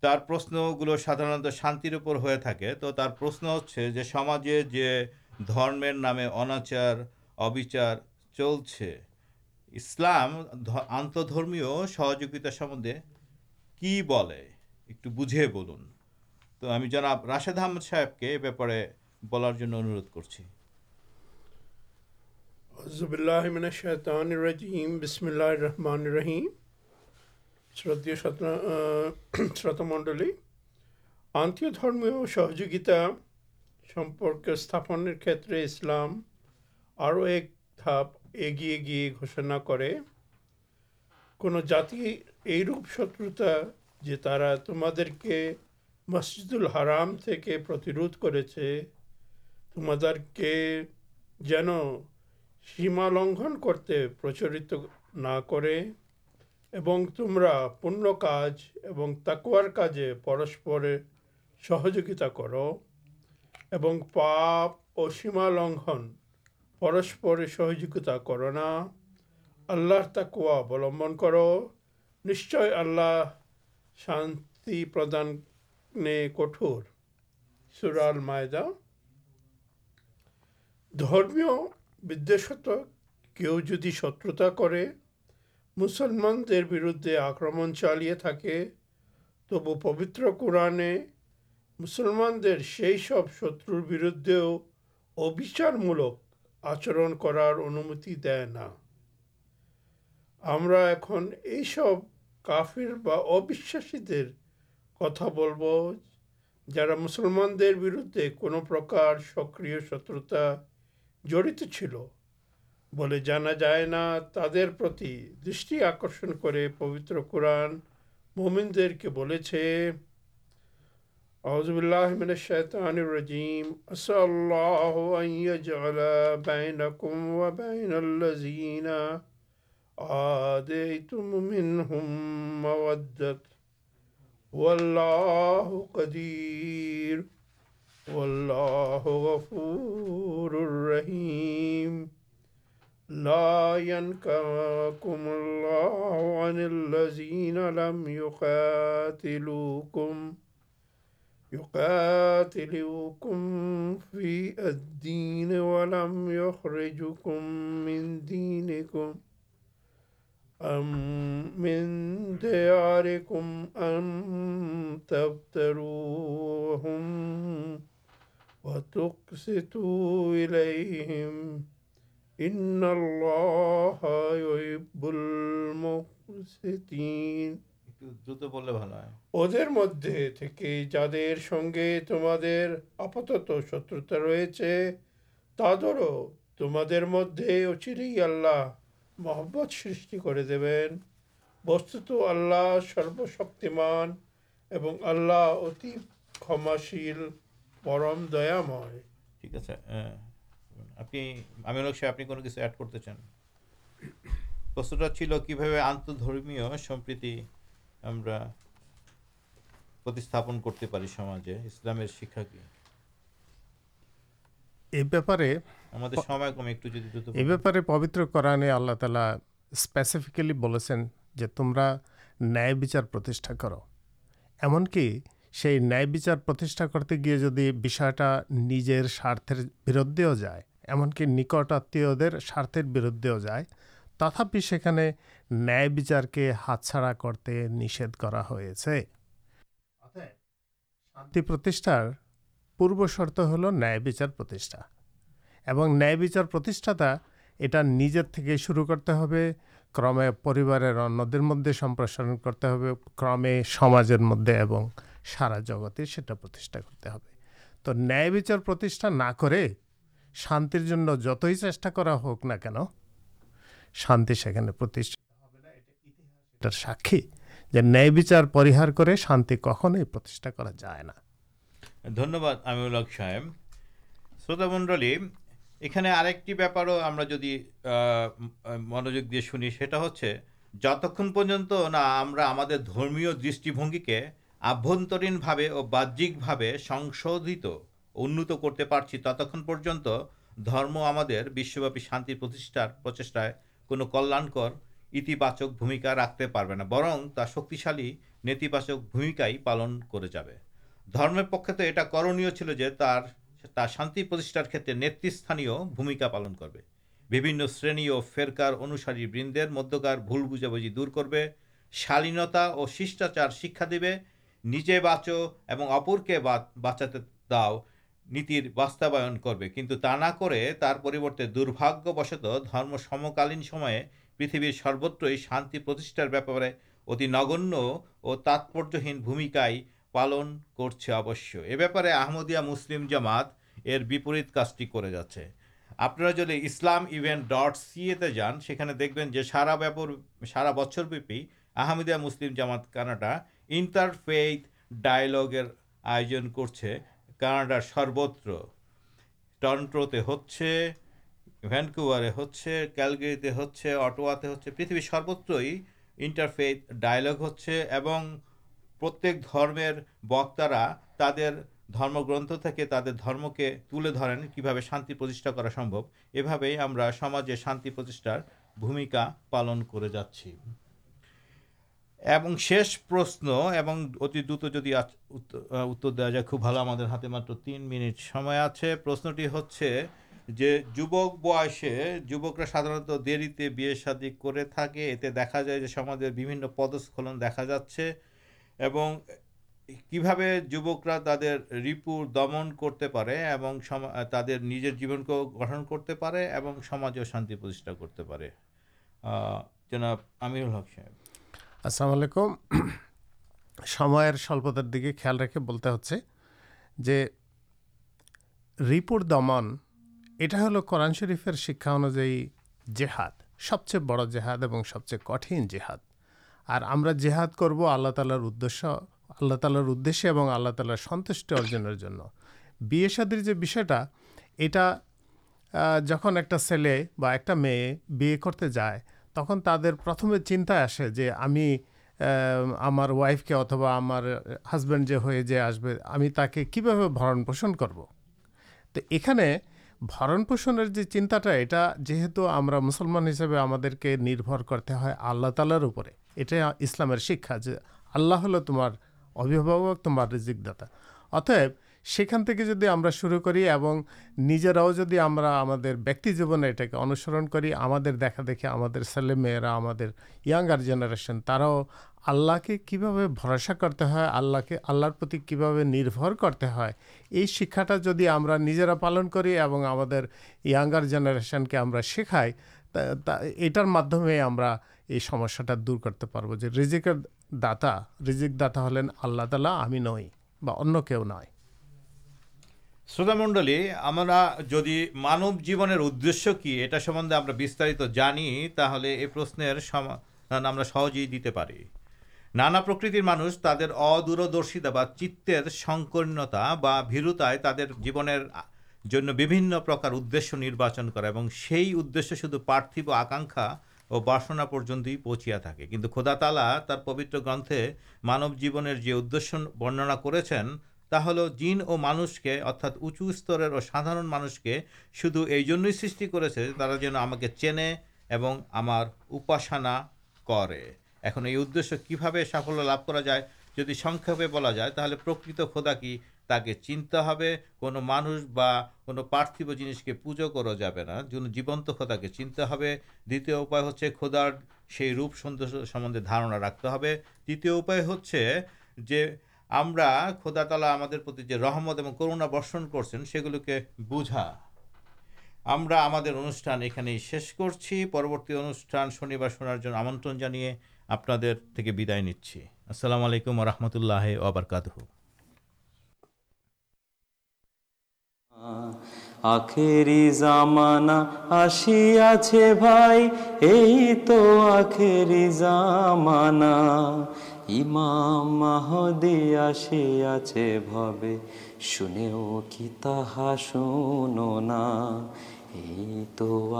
پرشن گلو سانپے توشن ہو نام اناچار ابچار چلتے اسلام آن دمیا سہجکا سمبندے کی بول ایک بجے بولن تو ہمیں راشد احمد صاحب کے یہ باپارے بولار اندھ کر আউযুবিল্লাহি মিনাশ শাইতানির রাজিম বিসমিল্লাহির রহমানির রহিম শ্রদ্ধেয় শ্রোতা- আহ, শ্রোতামণ্ডলী আন্তীয় ধর্মীয় সহযোগিতা সম্পর্ক স্থাপনের ক্ষেত্রে ইসলাম আরও এক ধাপ এগিয়ে গিয়ে ঘোষণা করে কোনো জাতি এইরূপ শত্রুতা যে তারা তোমাদেরকে মসজিদুল হারাম থেকে প্রতিরোধ করেছে তোমাদেরকে যেন سیما لکھن کرتے پرچلت نہمرا پنیہ کارج تکوار کارجے پرسپر سہجوتا کرو اور سیما لسپا کرنا آللہ تکوا او لمبن کرو نشچ آللہ شانتی پردان نے کٹور میدا درمی بدشت كے شترتا مسلمان در بدھے آکرم چالیس تب پوتر قوران مسلمان در سے شتر بردے ابارمک آچر كرارمتی دیكھ یہ سب كافر بس كتا جا مسلمان بردھے كون پر سكری شترتا জড়িত ছিল বলে জানা যায় না তাদের প্রতি দৃষ্টি আকর্ষণ করে পবিত্র কোরআন মোমিনদেরকে বলেছে أعوذ بالله من الشيطان الرجيم أسأل الله أن يجعل بينكم وبين الذين عاديتم منهم مودة والله قدير والله غفور رحيم لا ينكاكم الله عن الذين لم يقاتلوكم يقاتلوكم في الدين ولم يخرجكم من دينكم أم من دياركم أم تبتروهم وتقسطوا إليهم إن الله يحب المقسطين একটু দ্রুত বললে ভালো হয় ওদের মধ্যে থেকে যাদের সঙ্গে তোমাদের আপাতত শত্রুতা রয়েছে তাদেরও তোমাদের মধ্যে অচিরেই আল্লাহ মহব্বত সৃষ্টি করে দেবেন বস্তুত আল্লাহ সর্বশক্তিমান এবং আল্লাহ অতি ক্ষমাশীল پہ اللہ تعالیفکل تمہارا نیچار کروکی سی نیچارتیشا کرتے گیا جدیٹ سارتر بردے جائے ایمنکی نکٹت سارتر بردے جائے تقاپ سنچار کے ہاتھاڑا کرتے نشےد کرتی پورو شرط ہل نیچارچارج شروع کرتے اگر مدد سمپرسار کرتے کمے سمجھے مدد سارا جگتے ستیشٹا کرتے تو نیچار نہ شانتر جت چیٹا ہوگا شانا ساکی نیچار کر شان کھتیباد شروط منڈولی یہ ایک بار منجوک دے سنی سہیے جتنا درمی دنگی کے آبی بھا اور باہرکا سنشھت انتو کرتے پرم ہم شانتی پرچیشائ رکھتے پا برنتا شکشالی نیتی پالن کر جائے پک ایسا کرنیہ چلار شانٹار کھیت نیت سنکا پالن کر فیرکار انوساری برندر مدکار بھول بوجھ بجے دور کرتا اور شاچار شکا دیے نیچے بچو اپور کے بچا داؤ نیتر باستوائن کرتے درباگت دم سمکالین پریتر سروت ہی شانتی بتی نگن اور تاتپرہینک پالن کر مسلم جمات یہ پریت کارجٹی جاچے اپنا جیسے اسلام ڈٹ سیے جان سکے دیکھیں جو سارا سارا بچر وپی آمدیہ مسلم جامات کا ناڈا انٹرفیت ڈائلگر آئے کرڈار سروتر ٹرنٹوتے ہوکوارے ہوگیری ہوٹل پریتھ سروت ہی انٹرفیت ڈائلگ ہوتے درمیر بکارا تر دم گرتھے تر دمکے تلے درن کی بھاب شانتی یہاں سمجھے شانتی بھومکا پالن کر جاچی شنت جدی اتر دیا جائے خوب بھلے ہاتھ مات منٹ آشنٹی ہو جک بسکر سیری ساد کرتے دیکھا جائے پدست دیکھا جا کی جا ریپو دمن کرتے ترجیح جیون کو گھٹن کرتے اور شانتی کرتے جناب آمحم السلام علیکم سم سلپتار رکھے بولتے ہو ریپور دمن یہ ہل قرن شرفر شکای جہاد سب چیز بڑھاد سب چیز کٹن جیحاد جی ہاتھ کرو اللہ تعالی اللہ تعالی ادے اور آلّہ تعالی سنت ارجن جو بھی جن ایک میے کرتے جائے تک تر پرتم چنت آسے جو ہمیں ہمارے اتوا ہمارے آسبے ہمیں تک پوشن کرو تو یہ پوشر جو چنتا ہے یہاں مسلمان حساب کے نربر کرتے ہیں آللہ تالر اوپر یہاں اسلام شکا جل ہل تم ابھی تمہارک داتا اتب جدی شروع کرو جانے جیب نے انوسرن کر دیکھے ہمارے سل مجھے یا جینارشن تراؤ آللہ کے کبھی بھرسا کرتے ہیں اللہ کے آلر پرتے ہیں یہ شکایت نجیرا پالن کر جینارشن کے شکائی یہ سمسیاٹر دور کرتے پر ریزکر داتا رضک داتا ہلین آللہ تعالی ہمیں نئی بن کے شروت منڈل مانو جیبش کیسارت جانی تھی یہ پرشن سہجی نانا پرکتر مانوش تر ادوردرشتا و چکرتا تر جیو پرچن کردھو پرارتھو آکاقا اور بارشنا پنت ہی پچیا تھا خودا تلا پبتر گرتے مانو جیب ادنا کر توہ لو جن اور مانش کے ارتھا اچرے اور سادار مانش کے شو یہ سیارا جن کے چین اور اُن یہ ادیہ کی بھافل لبھا جائے جیسے سلا جائے تھیت خودا کی تھی چنتے ہوتھو جنس کے پوجو کر جائے نا جن جیبت خودا کے چنتے ہوا ہودار سے روپ سوندے دارنا رکھتے ہوتی ہوں আমরা খোদা তালা আমাদের প্রতি যে রহমত এবং করুণা বর্ষণ করছেন সেগুলোকে বুঝা আমরা আমাদের অনুষ্ঠান এখানেই শেষ করছি পরবর্তী অনুষ্ঠান শনিবার শোনার জন্য আমন্ত্রণ জানিয়ে আপনাদের থেকে বিদায় নিচ্ছি আসসালামু আলাইকুম রহমতুল্লাহ ওবরকাতহ আখেরি জামানা আসিয়াছে ভাই এই তো আখেরি জামানা دیا شا سن تو